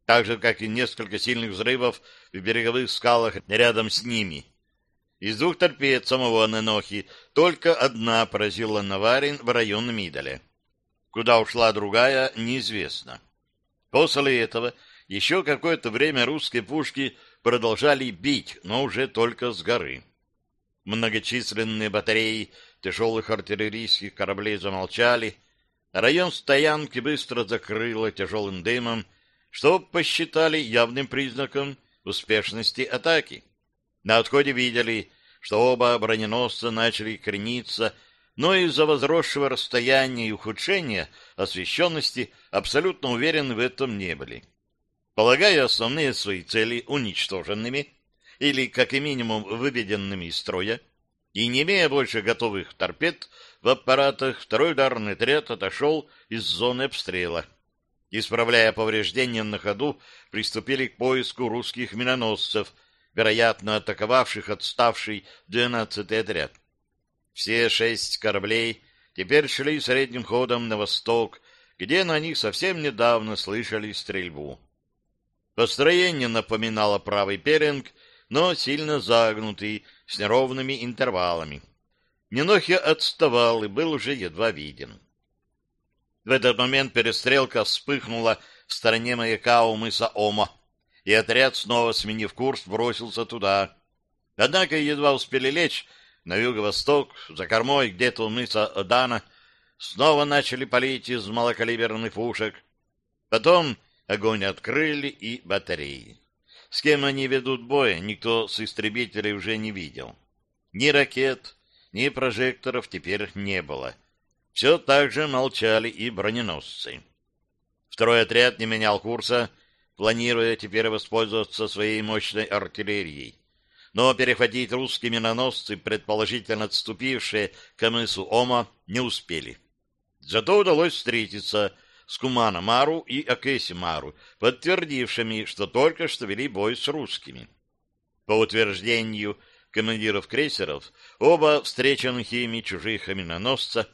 так же, как и несколько сильных взрывов в береговых скалах рядом с ними. Из двух торпед самого Ненохи только одна поразила Наварин в район Мидаля. Куда ушла другая, неизвестно. После этого еще какое-то время русские пушки продолжали бить, но уже только с горы. Многочисленные батареи тяжелых артиллерийских кораблей замолчали, район стоянки быстро закрыло тяжелым дымом, что посчитали явным признаком успешности атаки. На отходе видели, что оба броненосца начали крениться, но из-за возросшего расстояния и ухудшения освещенности абсолютно уверены в этом не были. Полагая основные свои цели уничтоженными или, как и минимум, выведенными из строя, и не имея больше готовых торпед в аппаратах, второй ударный отряд отошел из зоны обстрела. Исправляя повреждения на ходу, приступили к поиску русских миноносцев — вероятно, атаковавших отставший 12-й отряд. Все шесть кораблей теперь шли средним ходом на восток, где на них совсем недавно слышали стрельбу. Построение напоминало правый перинг, но сильно загнутый, с неровными интервалами. Ненохия отставал и был уже едва виден. В этот момент перестрелка вспыхнула в стороне маяка у мыса Ома, и отряд, снова сменив курс, бросился туда. Однако едва успели лечь на юго-восток, за кормой, где-то у мыса Дана, снова начали палить из малокалиберных пушек. Потом огонь открыли и батареи. С кем они ведут бой, никто с истребителей уже не видел. Ни ракет, ни прожекторов теперь не было. Все так же молчали и броненосцы. Второй отряд не менял курса, планируя теперь воспользоваться своей мощной артиллерией. Но перехватить русские миноносцы, предположительно отступившие к мысу Ома, не успели. Зато удалось встретиться с Кумана Мару и Акеси Мару, подтвердившими, что только что вели бой с русскими. По утверждению командиров крейсеров, оба встреченных ими чужих миноносца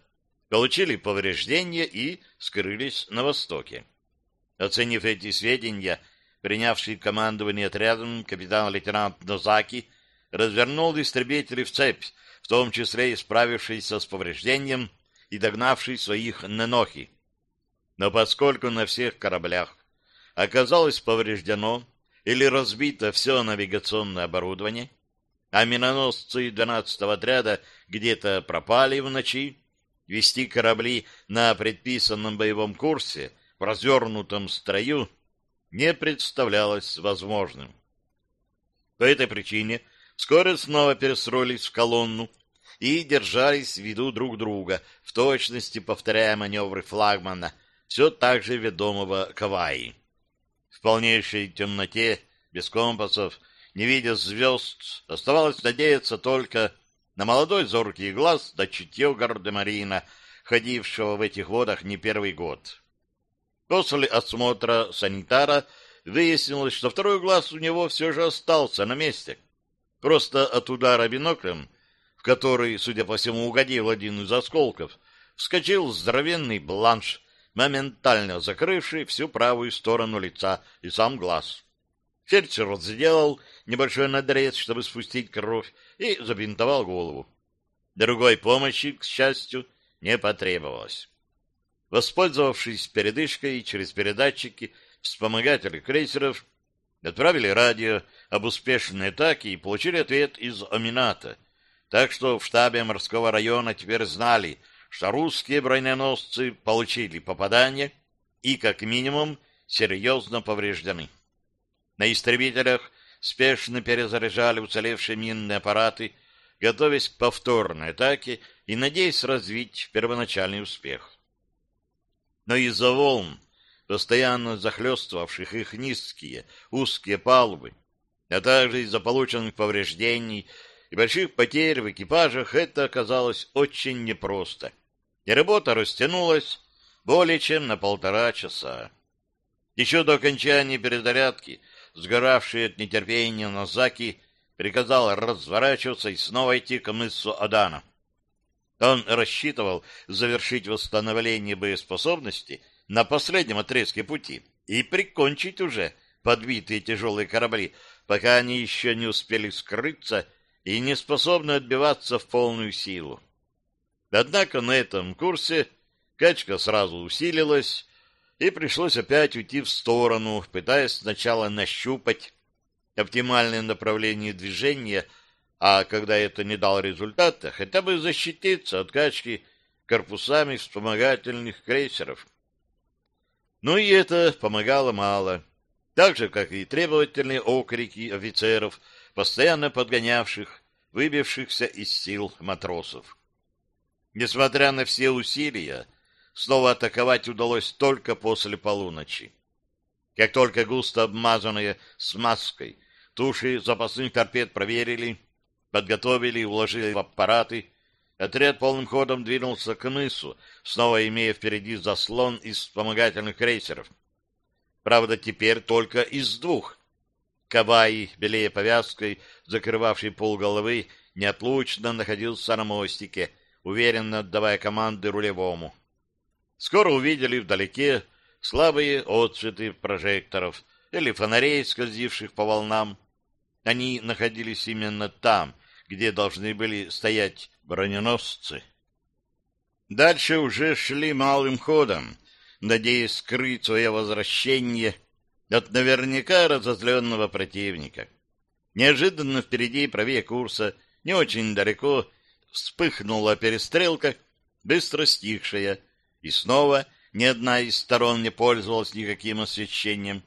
получили повреждения и скрылись на востоке. Оценив эти сведения, принявший командование отрядом капитан-лейтенант Нозаки развернул истребители в цепь, в том числе и справившийся с повреждением и догнавший своих Ненохи. Но поскольку на всех кораблях оказалось повреждено или разбито все навигационное оборудование, а миноносцы 12-го отряда где-то пропали в ночи, вести корабли на предписанном боевом курсе в развернутом строю не представлялось возможным. По этой причине вскоре снова перестроились в колонну и держались в виду друг друга, в точности повторяя маневры флагмана, все так же ведомого Каваи. В полнейшей темноте, без компасов, не видя звезд, оставалось надеяться только на молодой зоркий глаз до чутье Гардемарина, ходившего в этих водах не первый год. После осмотра санитара выяснилось, что второй глаз у него все же остался на месте. Просто от удара биноклем, в который, судя по всему, угодил один из осколков, вскочил здоровенный бланш, моментально закрывший всю правую сторону лица и сам глаз. Фельдшер сделал небольшой надрез, чтобы спустить кровь, и забинтовал голову. Другой помощи, к счастью, не потребовалось. Воспользовавшись передышкой через передатчики, вспомогатели крейсеров отправили радио об успешной атаке и получили ответ из Амината. Так что в штабе морского района теперь знали, что русские броненосцы получили попадание и, как минимум, серьезно повреждены. На истребителях спешно перезаряжали уцелевшие минные аппараты, готовясь к повторной атаке и надеясь развить первоначальный успех но из-за волн, постоянно захлестывавших их низкие, узкие палубы, а также из-за полученных повреждений и больших потерь в экипажах, это оказалось очень непросто. И работа растянулась более чем на полтора часа. Еще до окончания перезарядки, сгоравший от нетерпения Назаки, приказал разворачиваться и снова идти к мысу Адана. Он рассчитывал завершить восстановление боеспособности на последнем отрезке пути и прикончить уже подбитые тяжелые корабли, пока они еще не успели скрыться и не способны отбиваться в полную силу. Однако на этом курсе качка сразу усилилась, и пришлось опять уйти в сторону, пытаясь сначала нащупать оптимальное направление движения, а когда это не дало результата, хотя бы защититься от качки корпусами вспомогательных крейсеров. Ну и это помогало мало. Так же, как и требовательные окрики офицеров, постоянно подгонявших выбившихся из сил матросов. Несмотря на все усилия, снова атаковать удалось только после полуночи. Как только густо обмазанные смазкой туши запасных торпед проверили, подготовили и уложили в аппараты, Отряд полным ходом двинулся к мысу, снова имея впереди заслон из вспомогательных крейсеров. Правда, теперь только из двух. Кавай, белее повязкой, закрывавший полголовы, неотлучно находился на мостике, уверенно отдавая команды рулевому. Скоро увидели вдалеке слабые отцветы прожекторов или фонарей, скользивших по волнам. Они находились именно там, где должны были стоять броненосцы. Дальше уже шли малым ходом, надеясь скрыть свое возвращение от наверняка разозленного противника. Неожиданно впереди правее курса, не очень далеко, вспыхнула перестрелка, быстро стихшая, и снова ни одна из сторон не пользовалась никаким освещением.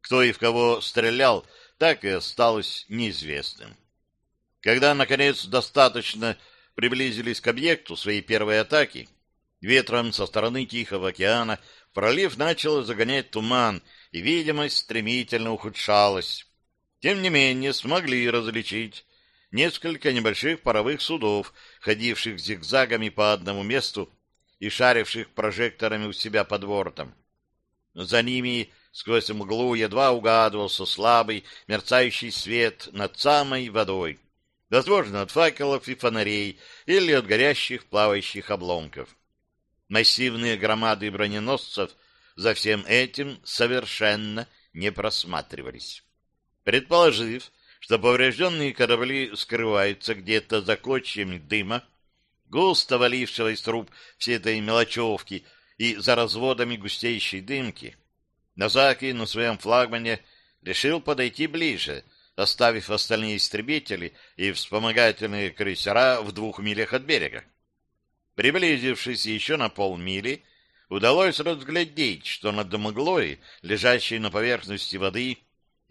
Кто и в кого стрелял, так и осталось неизвестным. Когда, наконец, достаточно приблизились к объекту своей первой атаки, ветром со стороны Тихого океана пролив начал загонять туман, и видимость стремительно ухудшалась. Тем не менее, смогли различить несколько небольших паровых судов, ходивших зигзагами по одному месту и шаривших прожекторами у себя под бортом. За ними сквозь мглу едва угадывался слабый мерцающий свет над самой водой возможно, от факелов и фонарей или от горящих плавающих обломков. Массивные громады броненосцев за всем этим совершенно не просматривались. Предположив, что поврежденные корабли скрываются где-то за клочьями дыма, густо валившего из труб всей этой мелочевки и за разводами густеющей дымки, Назаки на своем флагмане решил подойти ближе — оставив остальные истребители и вспомогательные крейсера в двух милях от берега. Приблизившись еще на полмили, удалось разглядеть, что над мглой, лежащей на поверхности воды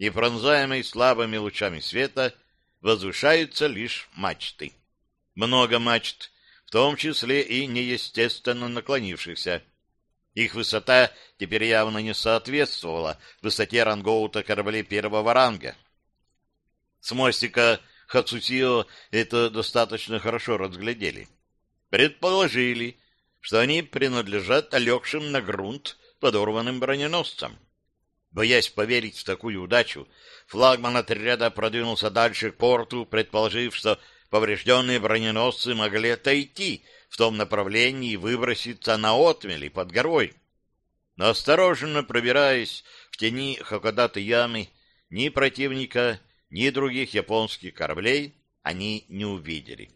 и пронзаемой слабыми лучами света, возвышаются лишь мачты. Много мачт, в том числе и неестественно наклонившихся. Их высота теперь явно не соответствовала высоте рангоута кораблей первого ранга. С мостика Хацусио это достаточно хорошо разглядели. Предположили, что они принадлежат олегшим на грунт подорванным броненосцам. Боясь поверить в такую удачу, флагман отряда продвинулся дальше к порту, предположив, что поврежденные броненосцы могли отойти в том направлении и выброситься на отмели под горой. Но осторожно пробираясь в тени Хокодаты ямы, ни противника, ни других японских кораблей они не увидели.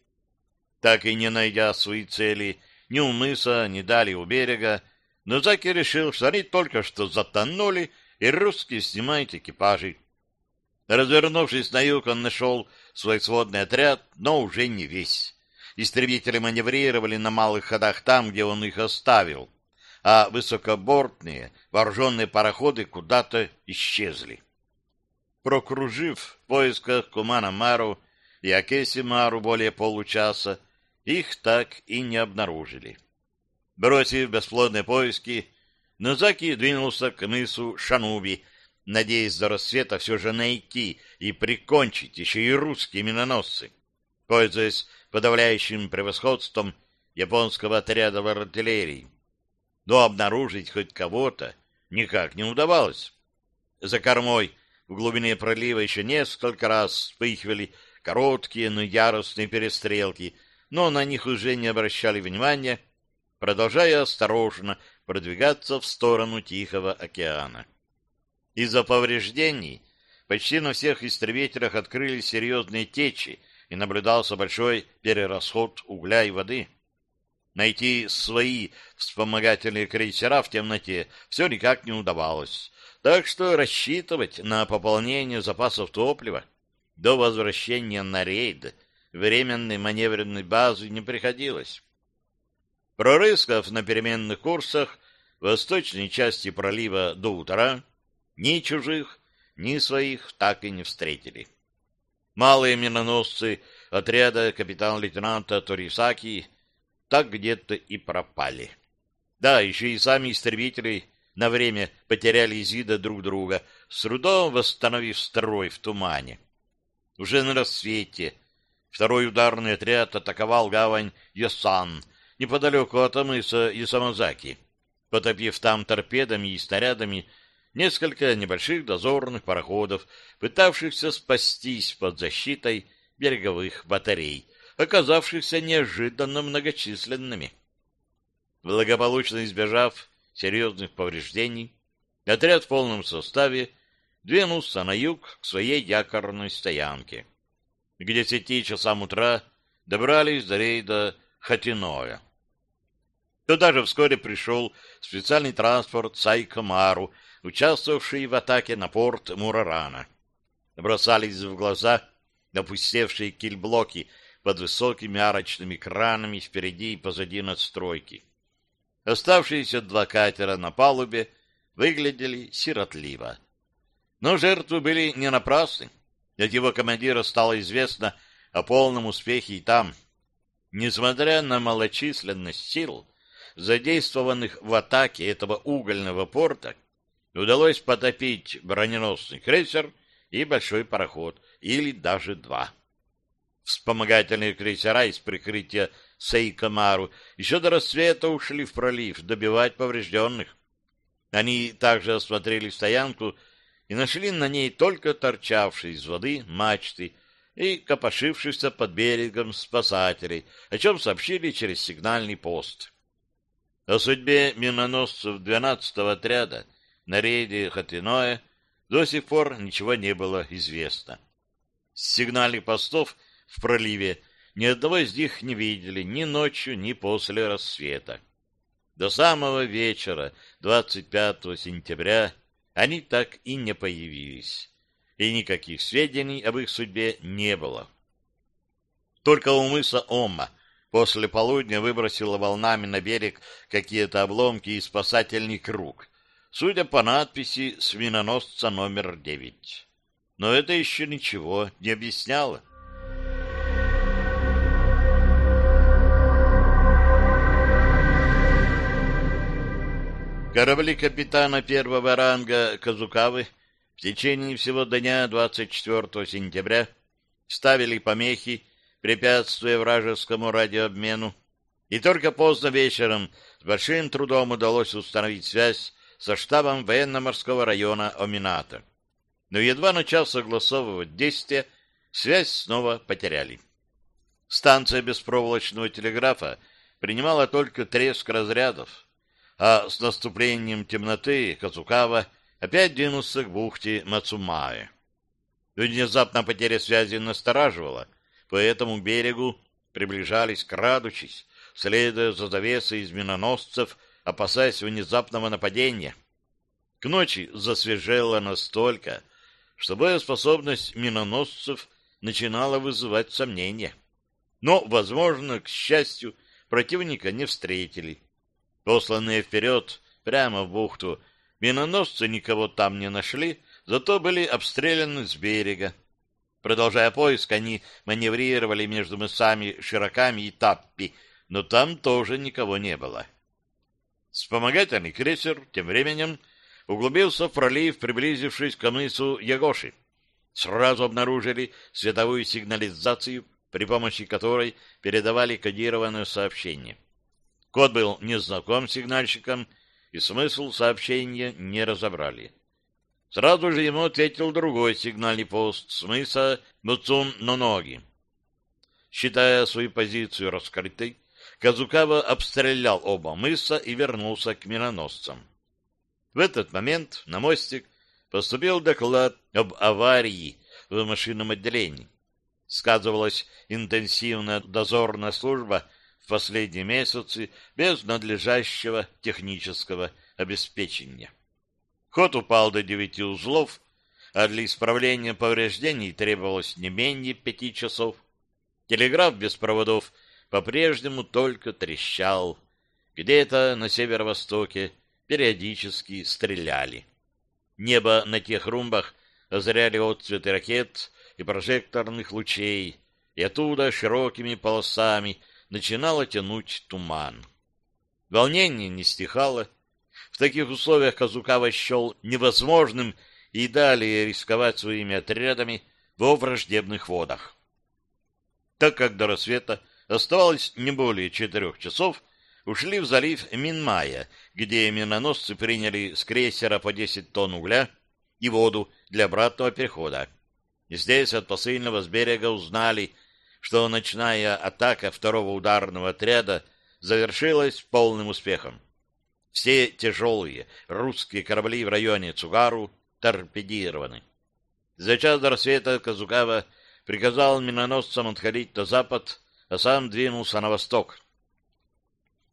Так и не найдя свои цели ни у мыса, ни далее у берега, Нозаки решил, что они только что затонули, и русские снимают экипажи. Развернувшись на юг, он нашел свой сводный отряд, но уже не весь. Истребители маневрировали на малых ходах там, где он их оставил, а высокобортные вооруженные пароходы куда-то исчезли. Прокружив в поисках Кумана Мару и Акеси Мару более получаса, их так и не обнаружили. Бросив бесплодные поиски, Нозаки двинулся к мысу Шануби, надеясь до рассвета все же найти и прикончить еще и русские миноносцы. Пользуясь подавляющим превосходством японского отряда в артиллерии. Но обнаружить хоть кого-то никак не удавалось. За кормой в глубине пролива еще несколько раз вспыхивали короткие, но яростные перестрелки, но на них уже не обращали внимания, продолжая осторожно продвигаться в сторону Тихого океана. Из-за повреждений почти на всех истребителях открылись серьезные течи и наблюдался большой перерасход угля и воды. Найти свои вспомогательные крейсера в темноте все никак не удавалось, так что рассчитывать на пополнение запасов топлива до возвращения на рейд временной маневренной базы не приходилось. Прорыскав на переменных курсах в восточной части пролива до утра, ни чужих, ни своих так и не встретили. Малые миноносцы отряда капитан-лейтенанта Торисаки так где-то и пропали. Да, еще и сами истребители на время потеряли из вида друг друга, с трудом восстановив строй в тумане. Уже на рассвете второй ударный отряд атаковал гавань Йосан, неподалеку от мыса Ясамазаки, потопив там торпедами и снарядами несколько небольших дозорных пароходов, пытавшихся спастись под защитой береговых батарей, оказавшихся неожиданно многочисленными. Благополучно избежав серьезных повреждений, отряд в полном составе двинулся на юг к своей якорной стоянке. К десяти часам утра добрались до рейда Хатиноя. Туда же вскоре пришел специальный транспорт Сайкомару, участвовавший в атаке на порт Мурарана. Бросались в глаза опустевшие кильблоки под высокими арочными кранами впереди и позади надстройки. Оставшиеся два катера на палубе выглядели сиротливо. Но жертвы были не напрасны. От его командира стало известно о полном успехе и там. Несмотря на малочисленность сил, задействованных в атаке этого угольного порта, удалось потопить броненосный крейсер и большой пароход, или даже два. Вспомогательные крейсера из прикрытия Сейкамару еще до рассвета ушли в пролив добивать поврежденных. Они также осмотрели стоянку и нашли на ней только торчавшие из воды мачты и копошившихся под берегом спасателей, о чем сообщили через сигнальный пост. О судьбе миноносцев 12-го отряда на рейде Хатиное до сих пор ничего не было известно. С сигнальных постов в проливе ни одного из них не видели ни ночью, ни после рассвета. До самого вечера 25 сентября они так и не появились, и никаких сведений об их судьбе не было. Только у мыса Омма после полудня выбросила волнами на берег какие-то обломки и спасательный круг, судя по надписи «Свиноносца номер девять». Но это еще ничего не объясняло. Корабли капитана первого ранга Казукавы в течение всего дня 24 сентября ставили помехи, препятствуя вражескому радиообмену, и только поздно вечером с большим трудом удалось установить связь со штабом военно-морского района Омината. Но едва начав согласовывать действия, связь снова потеряли. Станция беспроволочного телеграфа принимала только треск разрядов, а с наступлением темноты Казукава опять двинулся к бухте Мацумаe. Внезапно потеря связи настораживала, поэтому к берегу приближались, крадучись, следуя за завесой из миноносцев, опасаясь внезапного нападения. К ночи засвежело настолько, что боеспособность миноносцев начинала вызывать сомнения. Но, возможно, к счастью, противника не встретили. Посланные вперед, прямо в бухту, миноносцы никого там не нашли, зато были обстреляны с берега. Продолжая поиск, они маневрировали между мысами Широками и Таппи, но там тоже никого не было. Вспомогательный крейсер тем временем углубился в пролив, приблизившись к мысу Ягоши. Сразу обнаружили световую сигнализацию, при помощи которой передавали кодированное сообщение. Код был незнаком сигнальщикам, и смысл сообщения не разобрали. Сразу же ему ответил другой сигнальный пост с мыса Муцун-Ноноги. Считая свою позицию раскрытой, Казукава обстрелял оба мыса и вернулся к миноносцам. В этот момент на мостик поступил доклад об аварии в машинном отделении. Сказывалась интенсивная дозорная служба в последние месяцы без надлежащего технического обеспечения. Ход упал до девяти узлов, а для исправления повреждений требовалось не менее пяти часов. Телеграф без проводов по-прежнему только трещал. Где-то на северо-востоке периодически стреляли. Небо на тех румбах озаряли отцветы ракет и прожекторных лучей, и оттуда широкими полосами начинало тянуть туман. Волнение не стихало. В таких условиях Казукава счел невозможным и далее рисковать своими отрядами во враждебных водах. Так как до рассвета оставалось не более четырех часов, ушли в залив Минмая, где миноносцы приняли с крейсера по 10 тонн угля и воду для обратного перехода. Здесь от посыльного с берега узнали, что ночная атака второго ударного отряда завершилась полным успехом. Все тяжелые русские корабли в районе Цугару торпедированы. За час до рассвета Казукава приказал миноносцам отходить на запад, а сам двинулся на восток.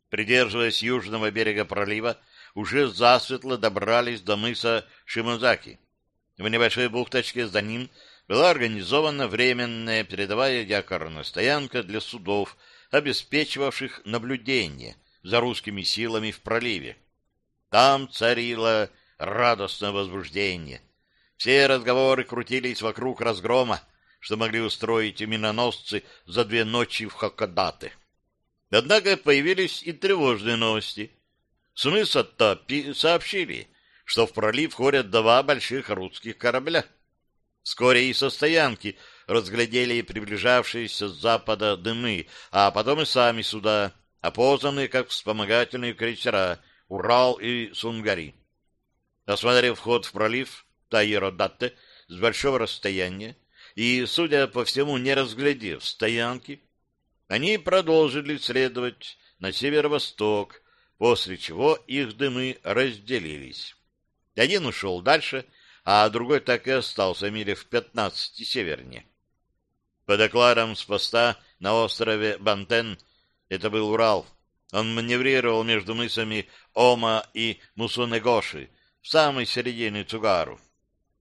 Придерживаясь южного берега пролива, уже засветло добрались до мыса Шимозаки. В небольшой бухточке за ним была организована временная передовая якорная стоянка для судов, обеспечивавших наблюдение за русскими силами в проливе. Там царило радостное возбуждение. Все разговоры крутились вокруг разгрома, что могли устроить миноносцы за две ночи в Хакодате. Однако появились и тревожные новости. С мыса сообщили, что в пролив ходят два больших русских корабля. Вскоре и со стоянки разглядели приближавшиеся с запада дымы, а потом и сами суда, опознанные как вспомогательные крейсера «Урал» и «Сунгари». Осмотрев вход в пролив Тайеродатте с большого расстояния, и, судя по всему, не разглядев стоянки, они продолжили следовать на северо-восток, после чего их дымы разделились. Один ушел дальше, а другой так и остался миле в пятнадцати севернее. По докладам с поста на острове Бантен, это был Урал, он маневрировал между мысами Ома и Мусунегоши в самой середине Цугару.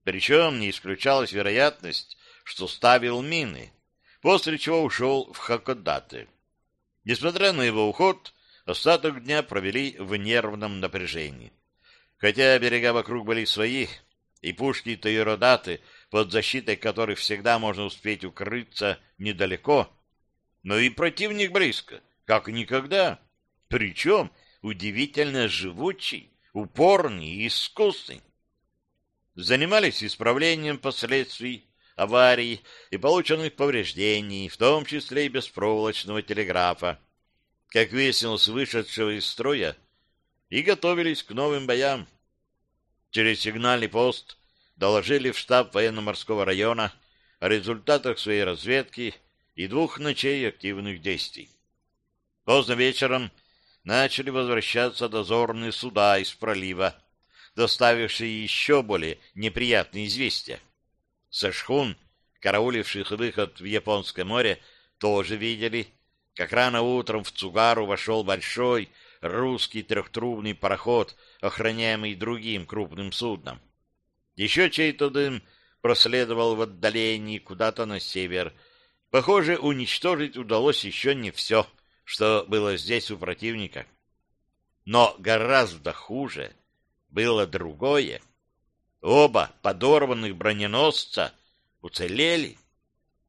Причем не исключалась вероятность, что ставил мины, после чего ушел в Хакодате. Несмотря на его уход, остаток дня провели в нервном напряжении. Хотя берега вокруг были свои, и пушки Тойродаты, под защитой которых всегда можно успеть укрыться недалеко, но и противник близко, как никогда. Причем удивительно живучий, упорный и искусный. Занимались исправлением последствий аварий и полученных повреждений, в том числе и беспроволочного телеграфа, как выяснилось, вышедшего из строя, и готовились к новым боям. Через сигнальный пост доложили в штаб военно-морского района о результатах своей разведки и двух ночей активных действий. Поздно вечером начали возвращаться дозорные суда из пролива, доставившие еще более неприятные известия. Со шхун, карауливших выход в Японское море, тоже видели, как рано утром в Цугару вошел большой русский трехтрубный пароход, охраняемый другим крупным судном. Еще чей-то дым проследовал в отдалении куда-то на север. Похоже, уничтожить удалось еще не все, что было здесь у противника. Но гораздо хуже было другое. Оба подорванных броненосца уцелели.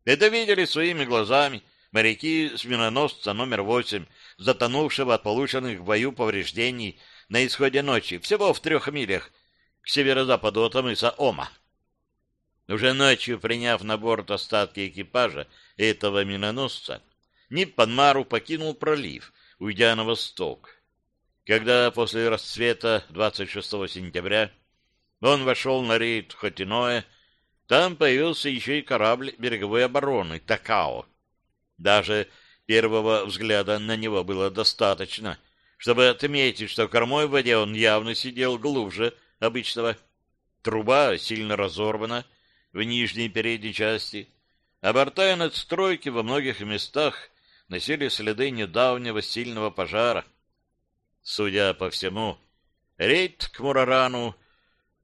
Это видели своими глазами моряки с миноносца номер восемь, затонувшего от полученных в бою повреждений на исходе ночи, всего в трех милях, к северо-западу от мыса Ома. Уже ночью, приняв на борт остатки экипажа этого миноносца, Ниппанмару покинул пролив, уйдя на восток. Когда после расцвета 26 сентября он вошел на рейд Хотиное, там появился еще и корабль береговой обороны «Такао». Даже первого взгляда на него было достаточно, чтобы отметить, что кормой в воде он явно сидел глубже обычного. Труба сильно разорвана в нижней передней части, а борта и надстройки во многих местах носили следы недавнего сильного пожара. Судя по всему, рейд к Мурарану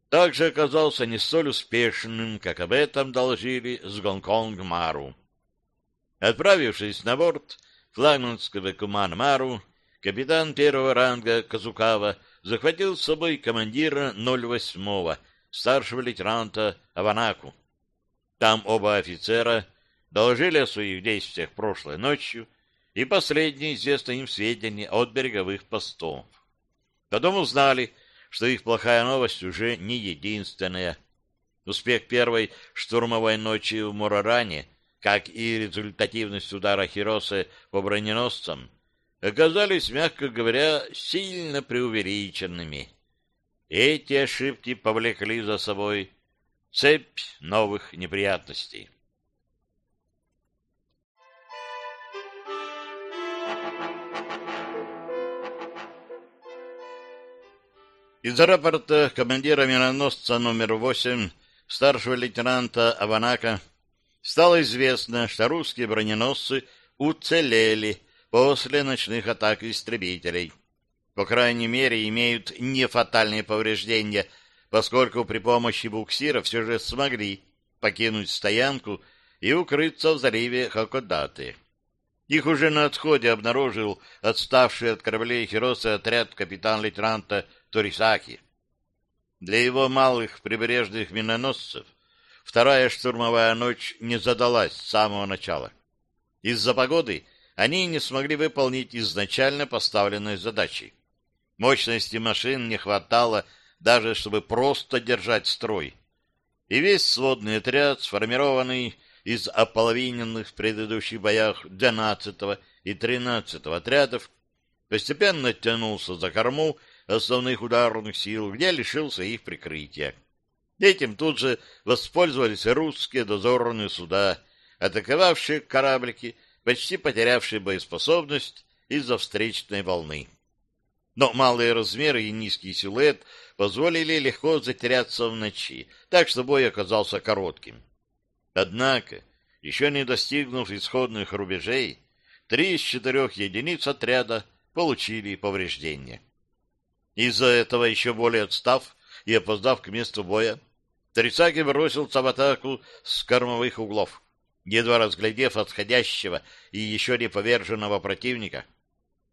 также оказался не столь успешным, как об этом доложили с Гонконг-Мару. Отправившись на борт флагманского Куман-Мару, капитан первого ранга Казукава захватил с собой командира 08-го, старшего лейтенанта Аванаку. Там оба офицера доложили о своих действиях прошлой ночью и последние известные им сведения от береговых постов. Потом узнали, что их плохая новость уже не единственная. Успех первой штурмовой ночи в Мураране, как и результативность удара Хиросы по броненосцам, оказались, мягко говоря, сильно преувеличенными. Эти ошибки повлекли за собой цепь новых неприятностей. Из рапорта командира миноносца номер 8 старшего лейтенанта Аванака стало известно, что русские броненосцы уцелели после ночных атак истребителей. По крайней мере, имеют нефатальные повреждения, поскольку при помощи буксира все же смогли покинуть стоянку и укрыться в заливе Хакодаты. Их уже на отходе обнаружил отставший от кораблей Хиросы отряд капитан-лейтенанта Торисаки. Для его малых прибрежных миноносцев вторая штурмовая ночь не задалась с самого начала. Из-за погоды они не смогли выполнить изначально поставленные задачи. Мощности машин не хватало даже, чтобы просто держать строй. И весь сводный отряд, сформированный из ополовиненных в предыдущих боях 12 и 13 отрядов, постепенно тянулся за корму основных ударных сил, где лишился их прикрытия. Этим тут же воспользовались русские дозорные суда, атаковавшие кораблики, почти потерявшие боеспособность из-за встречной волны. Но малые размеры и низкий силуэт позволили легко затеряться в ночи, так что бой оказался коротким. Однако, еще не достигнув исходных рубежей, три из четырех единиц отряда получили повреждения. Из-за этого, еще более отстав и опоздав к месту боя, Трицаки бросился в атаку с кормовых углов, едва разглядев отходящего и еще не поверженного противника.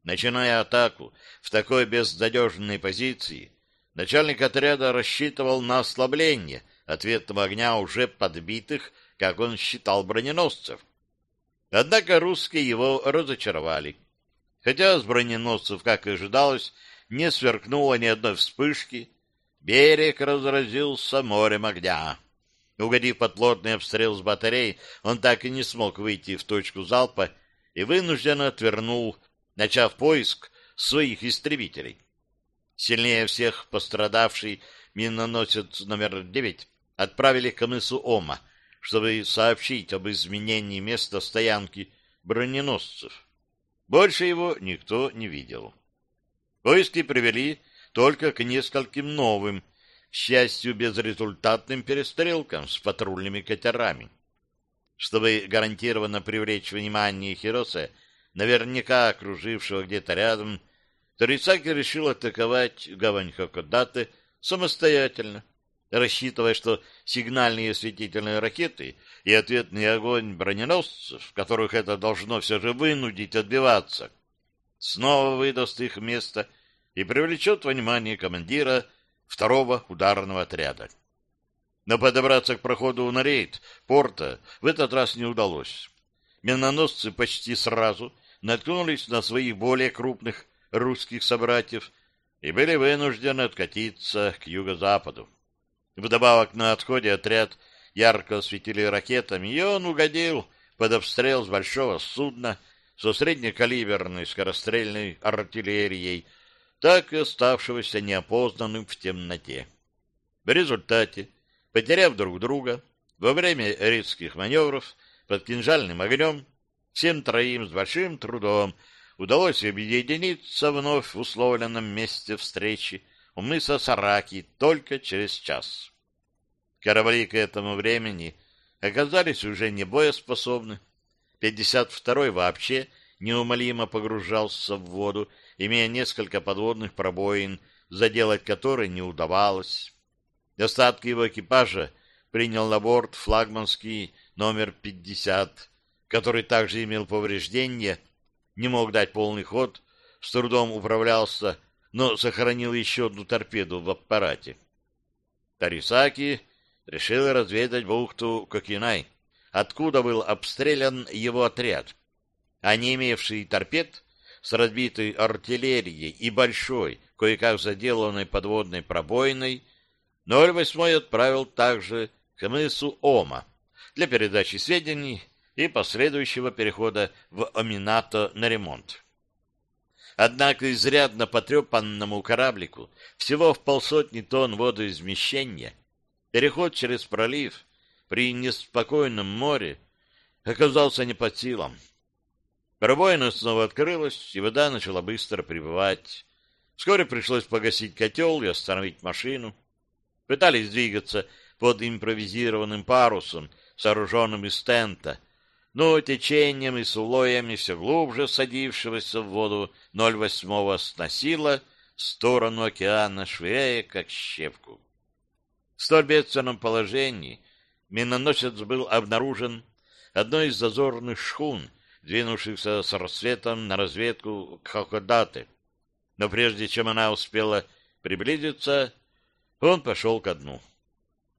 Начиная атаку в такой безнадежной позиции, начальник отряда рассчитывал на ослабление ответного огня уже подбитых, как он считал, броненосцев. Однако русские его разочаровали. Хотя с броненосцев, как и ожидалось, не сверкнуло ни одной вспышки, берег разразился морем огня. Угодив под плотный обстрел с батарей, он так и не смог выйти в точку залпа и вынужденно отвернул, начав поиск своих истребителей. Сильнее всех пострадавший миноносец номер девять отправили к мысу Ома, чтобы сообщить об изменении места стоянки броненосцев. Больше его никто не видел. Поиски привели только к нескольким новым, к счастью, безрезультатным перестрелкам с патрульными катерами. Чтобы гарантированно привлечь внимание Хиросе, наверняка окружившего где-то рядом, Торисаки решил атаковать гавань Хокодаты самостоятельно, рассчитывая, что сигнальные осветительные ракеты и ответный огонь броненосцев, которых это должно все же вынудить отбиваться, снова выдаст их место и привлечет внимание командира второго ударного отряда. Но подобраться к проходу на рейд порта в этот раз не удалось. Миноносцы почти сразу наткнулись на своих более крупных русских собратьев и были вынуждены откатиться к юго-западу. Вдобавок на отходе отряд ярко осветили ракетами, и он угодил под обстрел с большого судна со среднекалиберной скорострельной артиллерией, так и оставшегося неопознанным в темноте. В результате, потеряв друг друга, во время резких маневров под кинжальным огнем, всем троим с большим трудом удалось объединиться вновь в условленном месте встречи у мыса Сараки только через час. Корабли к этому времени оказались уже не боеспособны. 52-й вообще неумолимо погружался в воду, имея несколько подводных пробоин, заделать которые не удавалось. Остатки его экипажа принял на борт флагманский номер 50, который также имел повреждения, не мог дать полный ход, с трудом управлялся, но сохранил еще одну торпеду в аппарате. Тарисаки решил разведать бухту Кокинай, откуда был обстрелян его отряд, а не имевший торпед с разбитой артиллерией и большой, кое-как заделанной подводной пробойной, 08 отправил также к мысу Ома для передачи сведений и последующего перехода в Аминато на ремонт. Однако изрядно потрепанному кораблику всего в полсотни тонн водоизмещения переход через пролив при неспокойном море оказался не под силам. Пробоина снова открылась, и вода начала быстро прибывать. Вскоре пришлось погасить котел и остановить машину. Пытались двигаться под импровизированным парусом, сооруженным из тента, но течением и слоями все глубже садившегося в воду 08-го сносило сторону океана, швея как щепку. В столь бедственном положении миноносец был обнаружен одной из зазорных шхун, двинувшихся с рассветом на разведку к Хокодате. Но прежде чем она успела приблизиться, он пошел ко дну.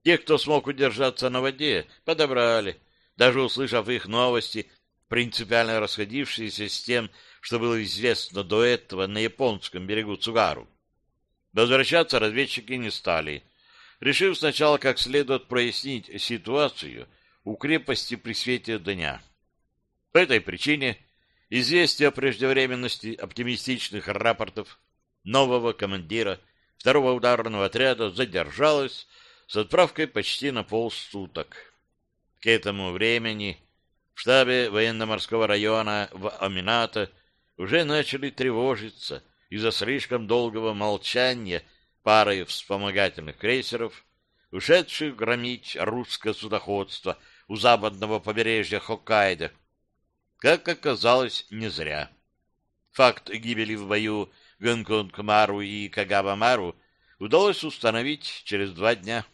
Те, кто смог удержаться на воде, подобрали, даже услышав их новости, принципиально расходившиеся с тем, что было известно до этого на японском берегу Цугару. Возвращаться разведчики не стали, решив сначала как следует прояснить ситуацию у крепости при свете дня. По этой причине известие о преждевременности оптимистичных рапортов нового командира второго ударного отряда задержалось с отправкой почти на полсуток. К этому времени в штабе военно-морского района в Амината уже начали тревожиться из-за слишком долгого молчания парой вспомогательных крейсеров, ушедших громить русское судоходство у западного побережья Хоккайдо. Как оказалось, не зря. Факт гибели в бою Гонконг-Мару и Кагава-Мару удалось установить через два дня.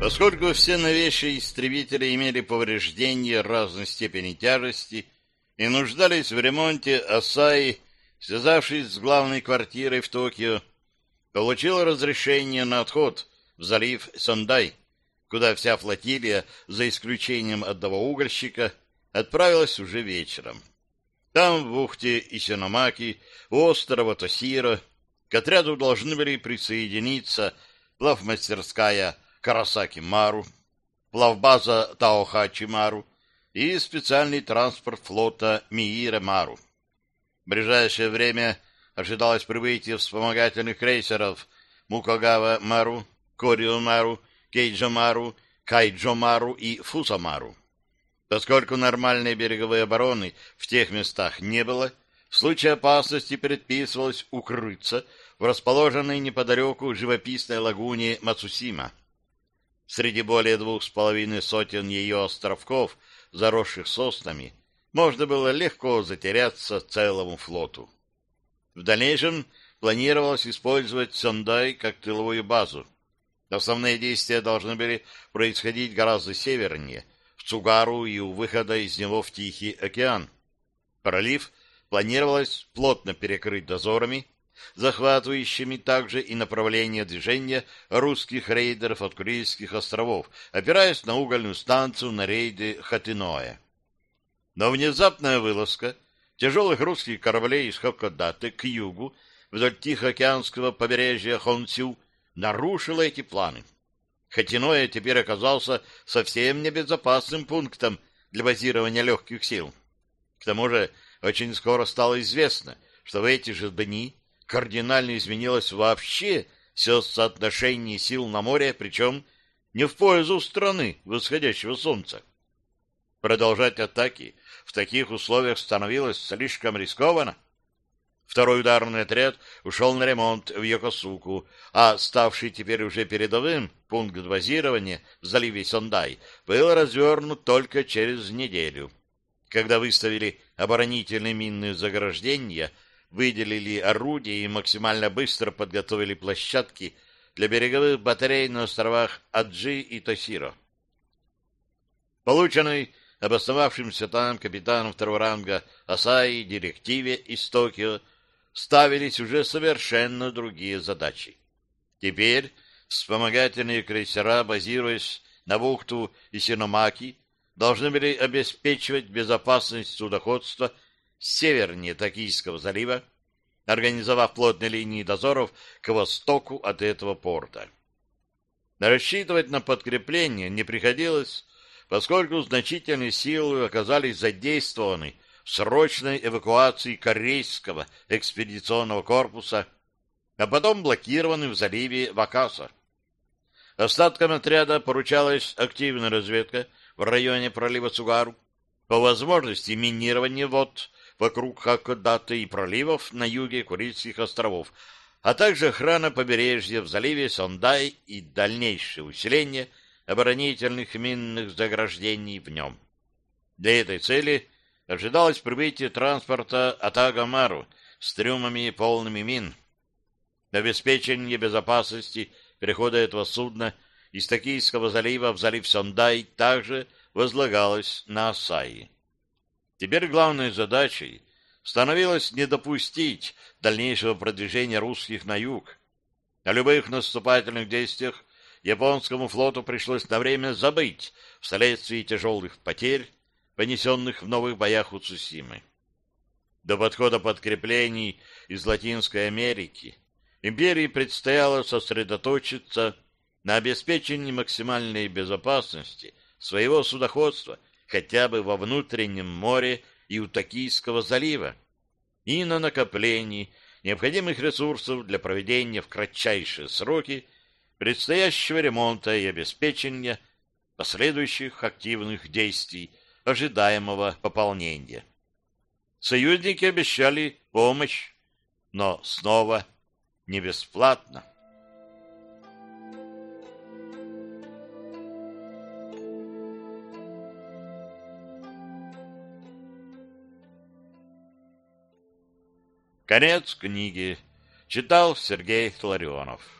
Поскольку все новейшие истребители имели повреждения разной степени тяжести и нуждались в ремонте, Асаи, связавшись с главной квартирой в Токио, получил разрешение на отход в залив Сондай, куда вся флотилия, за исключением одного угольщика, отправилась уже вечером. Там, в бухте Исиномаки, острова Тосира, к отряду должны были присоединиться плавмастерская Карасаки Мару, плавбаза Таохачи Мару и специальный транспорт флота Миира Мару. В ближайшее время ожидалось прибытие вспомогательных крейсеров Мукагава Мару, Корио Мару, Кейджо Мару, Кайджо Мару и Фуса Мару. Поскольку нормальной береговой обороны в тех местах не было, в случае опасности предписывалось укрыться в расположенной неподалеку живописной лагуне Мацусима. Среди более двух с половиной сотен ее островков, заросших соснами, можно было легко затеряться целому флоту. В дальнейшем планировалось использовать Сондай как тыловую базу. Основные действия должны были происходить гораздо севернее, в Цугару и у выхода из него в Тихий океан. Пролив планировалось плотно перекрыть дозорами, захватывающими также и направление движения русских рейдеров от Курильских островов, опираясь на угольную станцию на рейде Хатиноя. Но внезапная вылазка тяжелых русских кораблей из Хокодаты к югу вдоль Тихоокеанского побережья Хонсю нарушила эти планы. Хотиное теперь оказался совсем небезопасным пунктом для базирования легких сил. К тому же очень скоро стало известно, что в эти же дни кардинально изменилось вообще все соотношение сил на море, причем не в пользу страны восходящего солнца. Продолжать атаки в таких условиях становилось слишком рискованно. Второй ударный отряд ушел на ремонт в Йокосуку, а ставший теперь уже передовым пункт базирования в заливе Сондай был развернут только через неделю. Когда выставили оборонительные минные заграждения, выделили орудия и максимально быстро подготовили площадки для береговых батарей на островах Аджи и Тосиро. Полученный обосновавшимся там капитаном второго ранга Асаи директиве из Токио ставились уже совершенно другие задачи. Теперь вспомогательные крейсера, базируясь на бухту Исиномаки, должны были обеспечивать безопасность судоходства севернее Токийского залива, организовав плотные линии дозоров к востоку от этого порта. Рассчитывать на подкрепление не приходилось, поскольку значительные силы оказались задействованы срочной эвакуации корейского экспедиционного корпуса, а потом блокированы в заливе Вакаса. Остаткам отряда поручалась активная разведка в районе пролива Цугару, по возможности минирование вод вокруг Хакодаты и проливов на юге Курильских островов, а также охрана побережья в заливе Сондай и дальнейшее усиление оборонительных минных заграждений в нем. Для этой цели – ожидалось прибытие транспорта Атагамару с трюмами полными мин. Обеспечение безопасности перехода этого судна из Токийского залива в залив Сондай также возлагалось на Асаи. Теперь главной задачей становилось не допустить дальнейшего продвижения русских на юг. О любых наступательных действиях японскому флоту пришлось на время забыть вследствие тяжелых потерь понесенных в новых боях у Цусимы. До подхода подкреплений из Латинской Америки империи предстояло сосредоточиться на обеспечении максимальной безопасности своего судоходства хотя бы во внутреннем море и у Токийского залива и на накоплении необходимых ресурсов для проведения в кратчайшие сроки предстоящего ремонта и обеспечения последующих активных действий ожидаемого пополнения. Союзники обещали помощь, но снова не бесплатно. Конец книги. Читал Сергей Флорионов.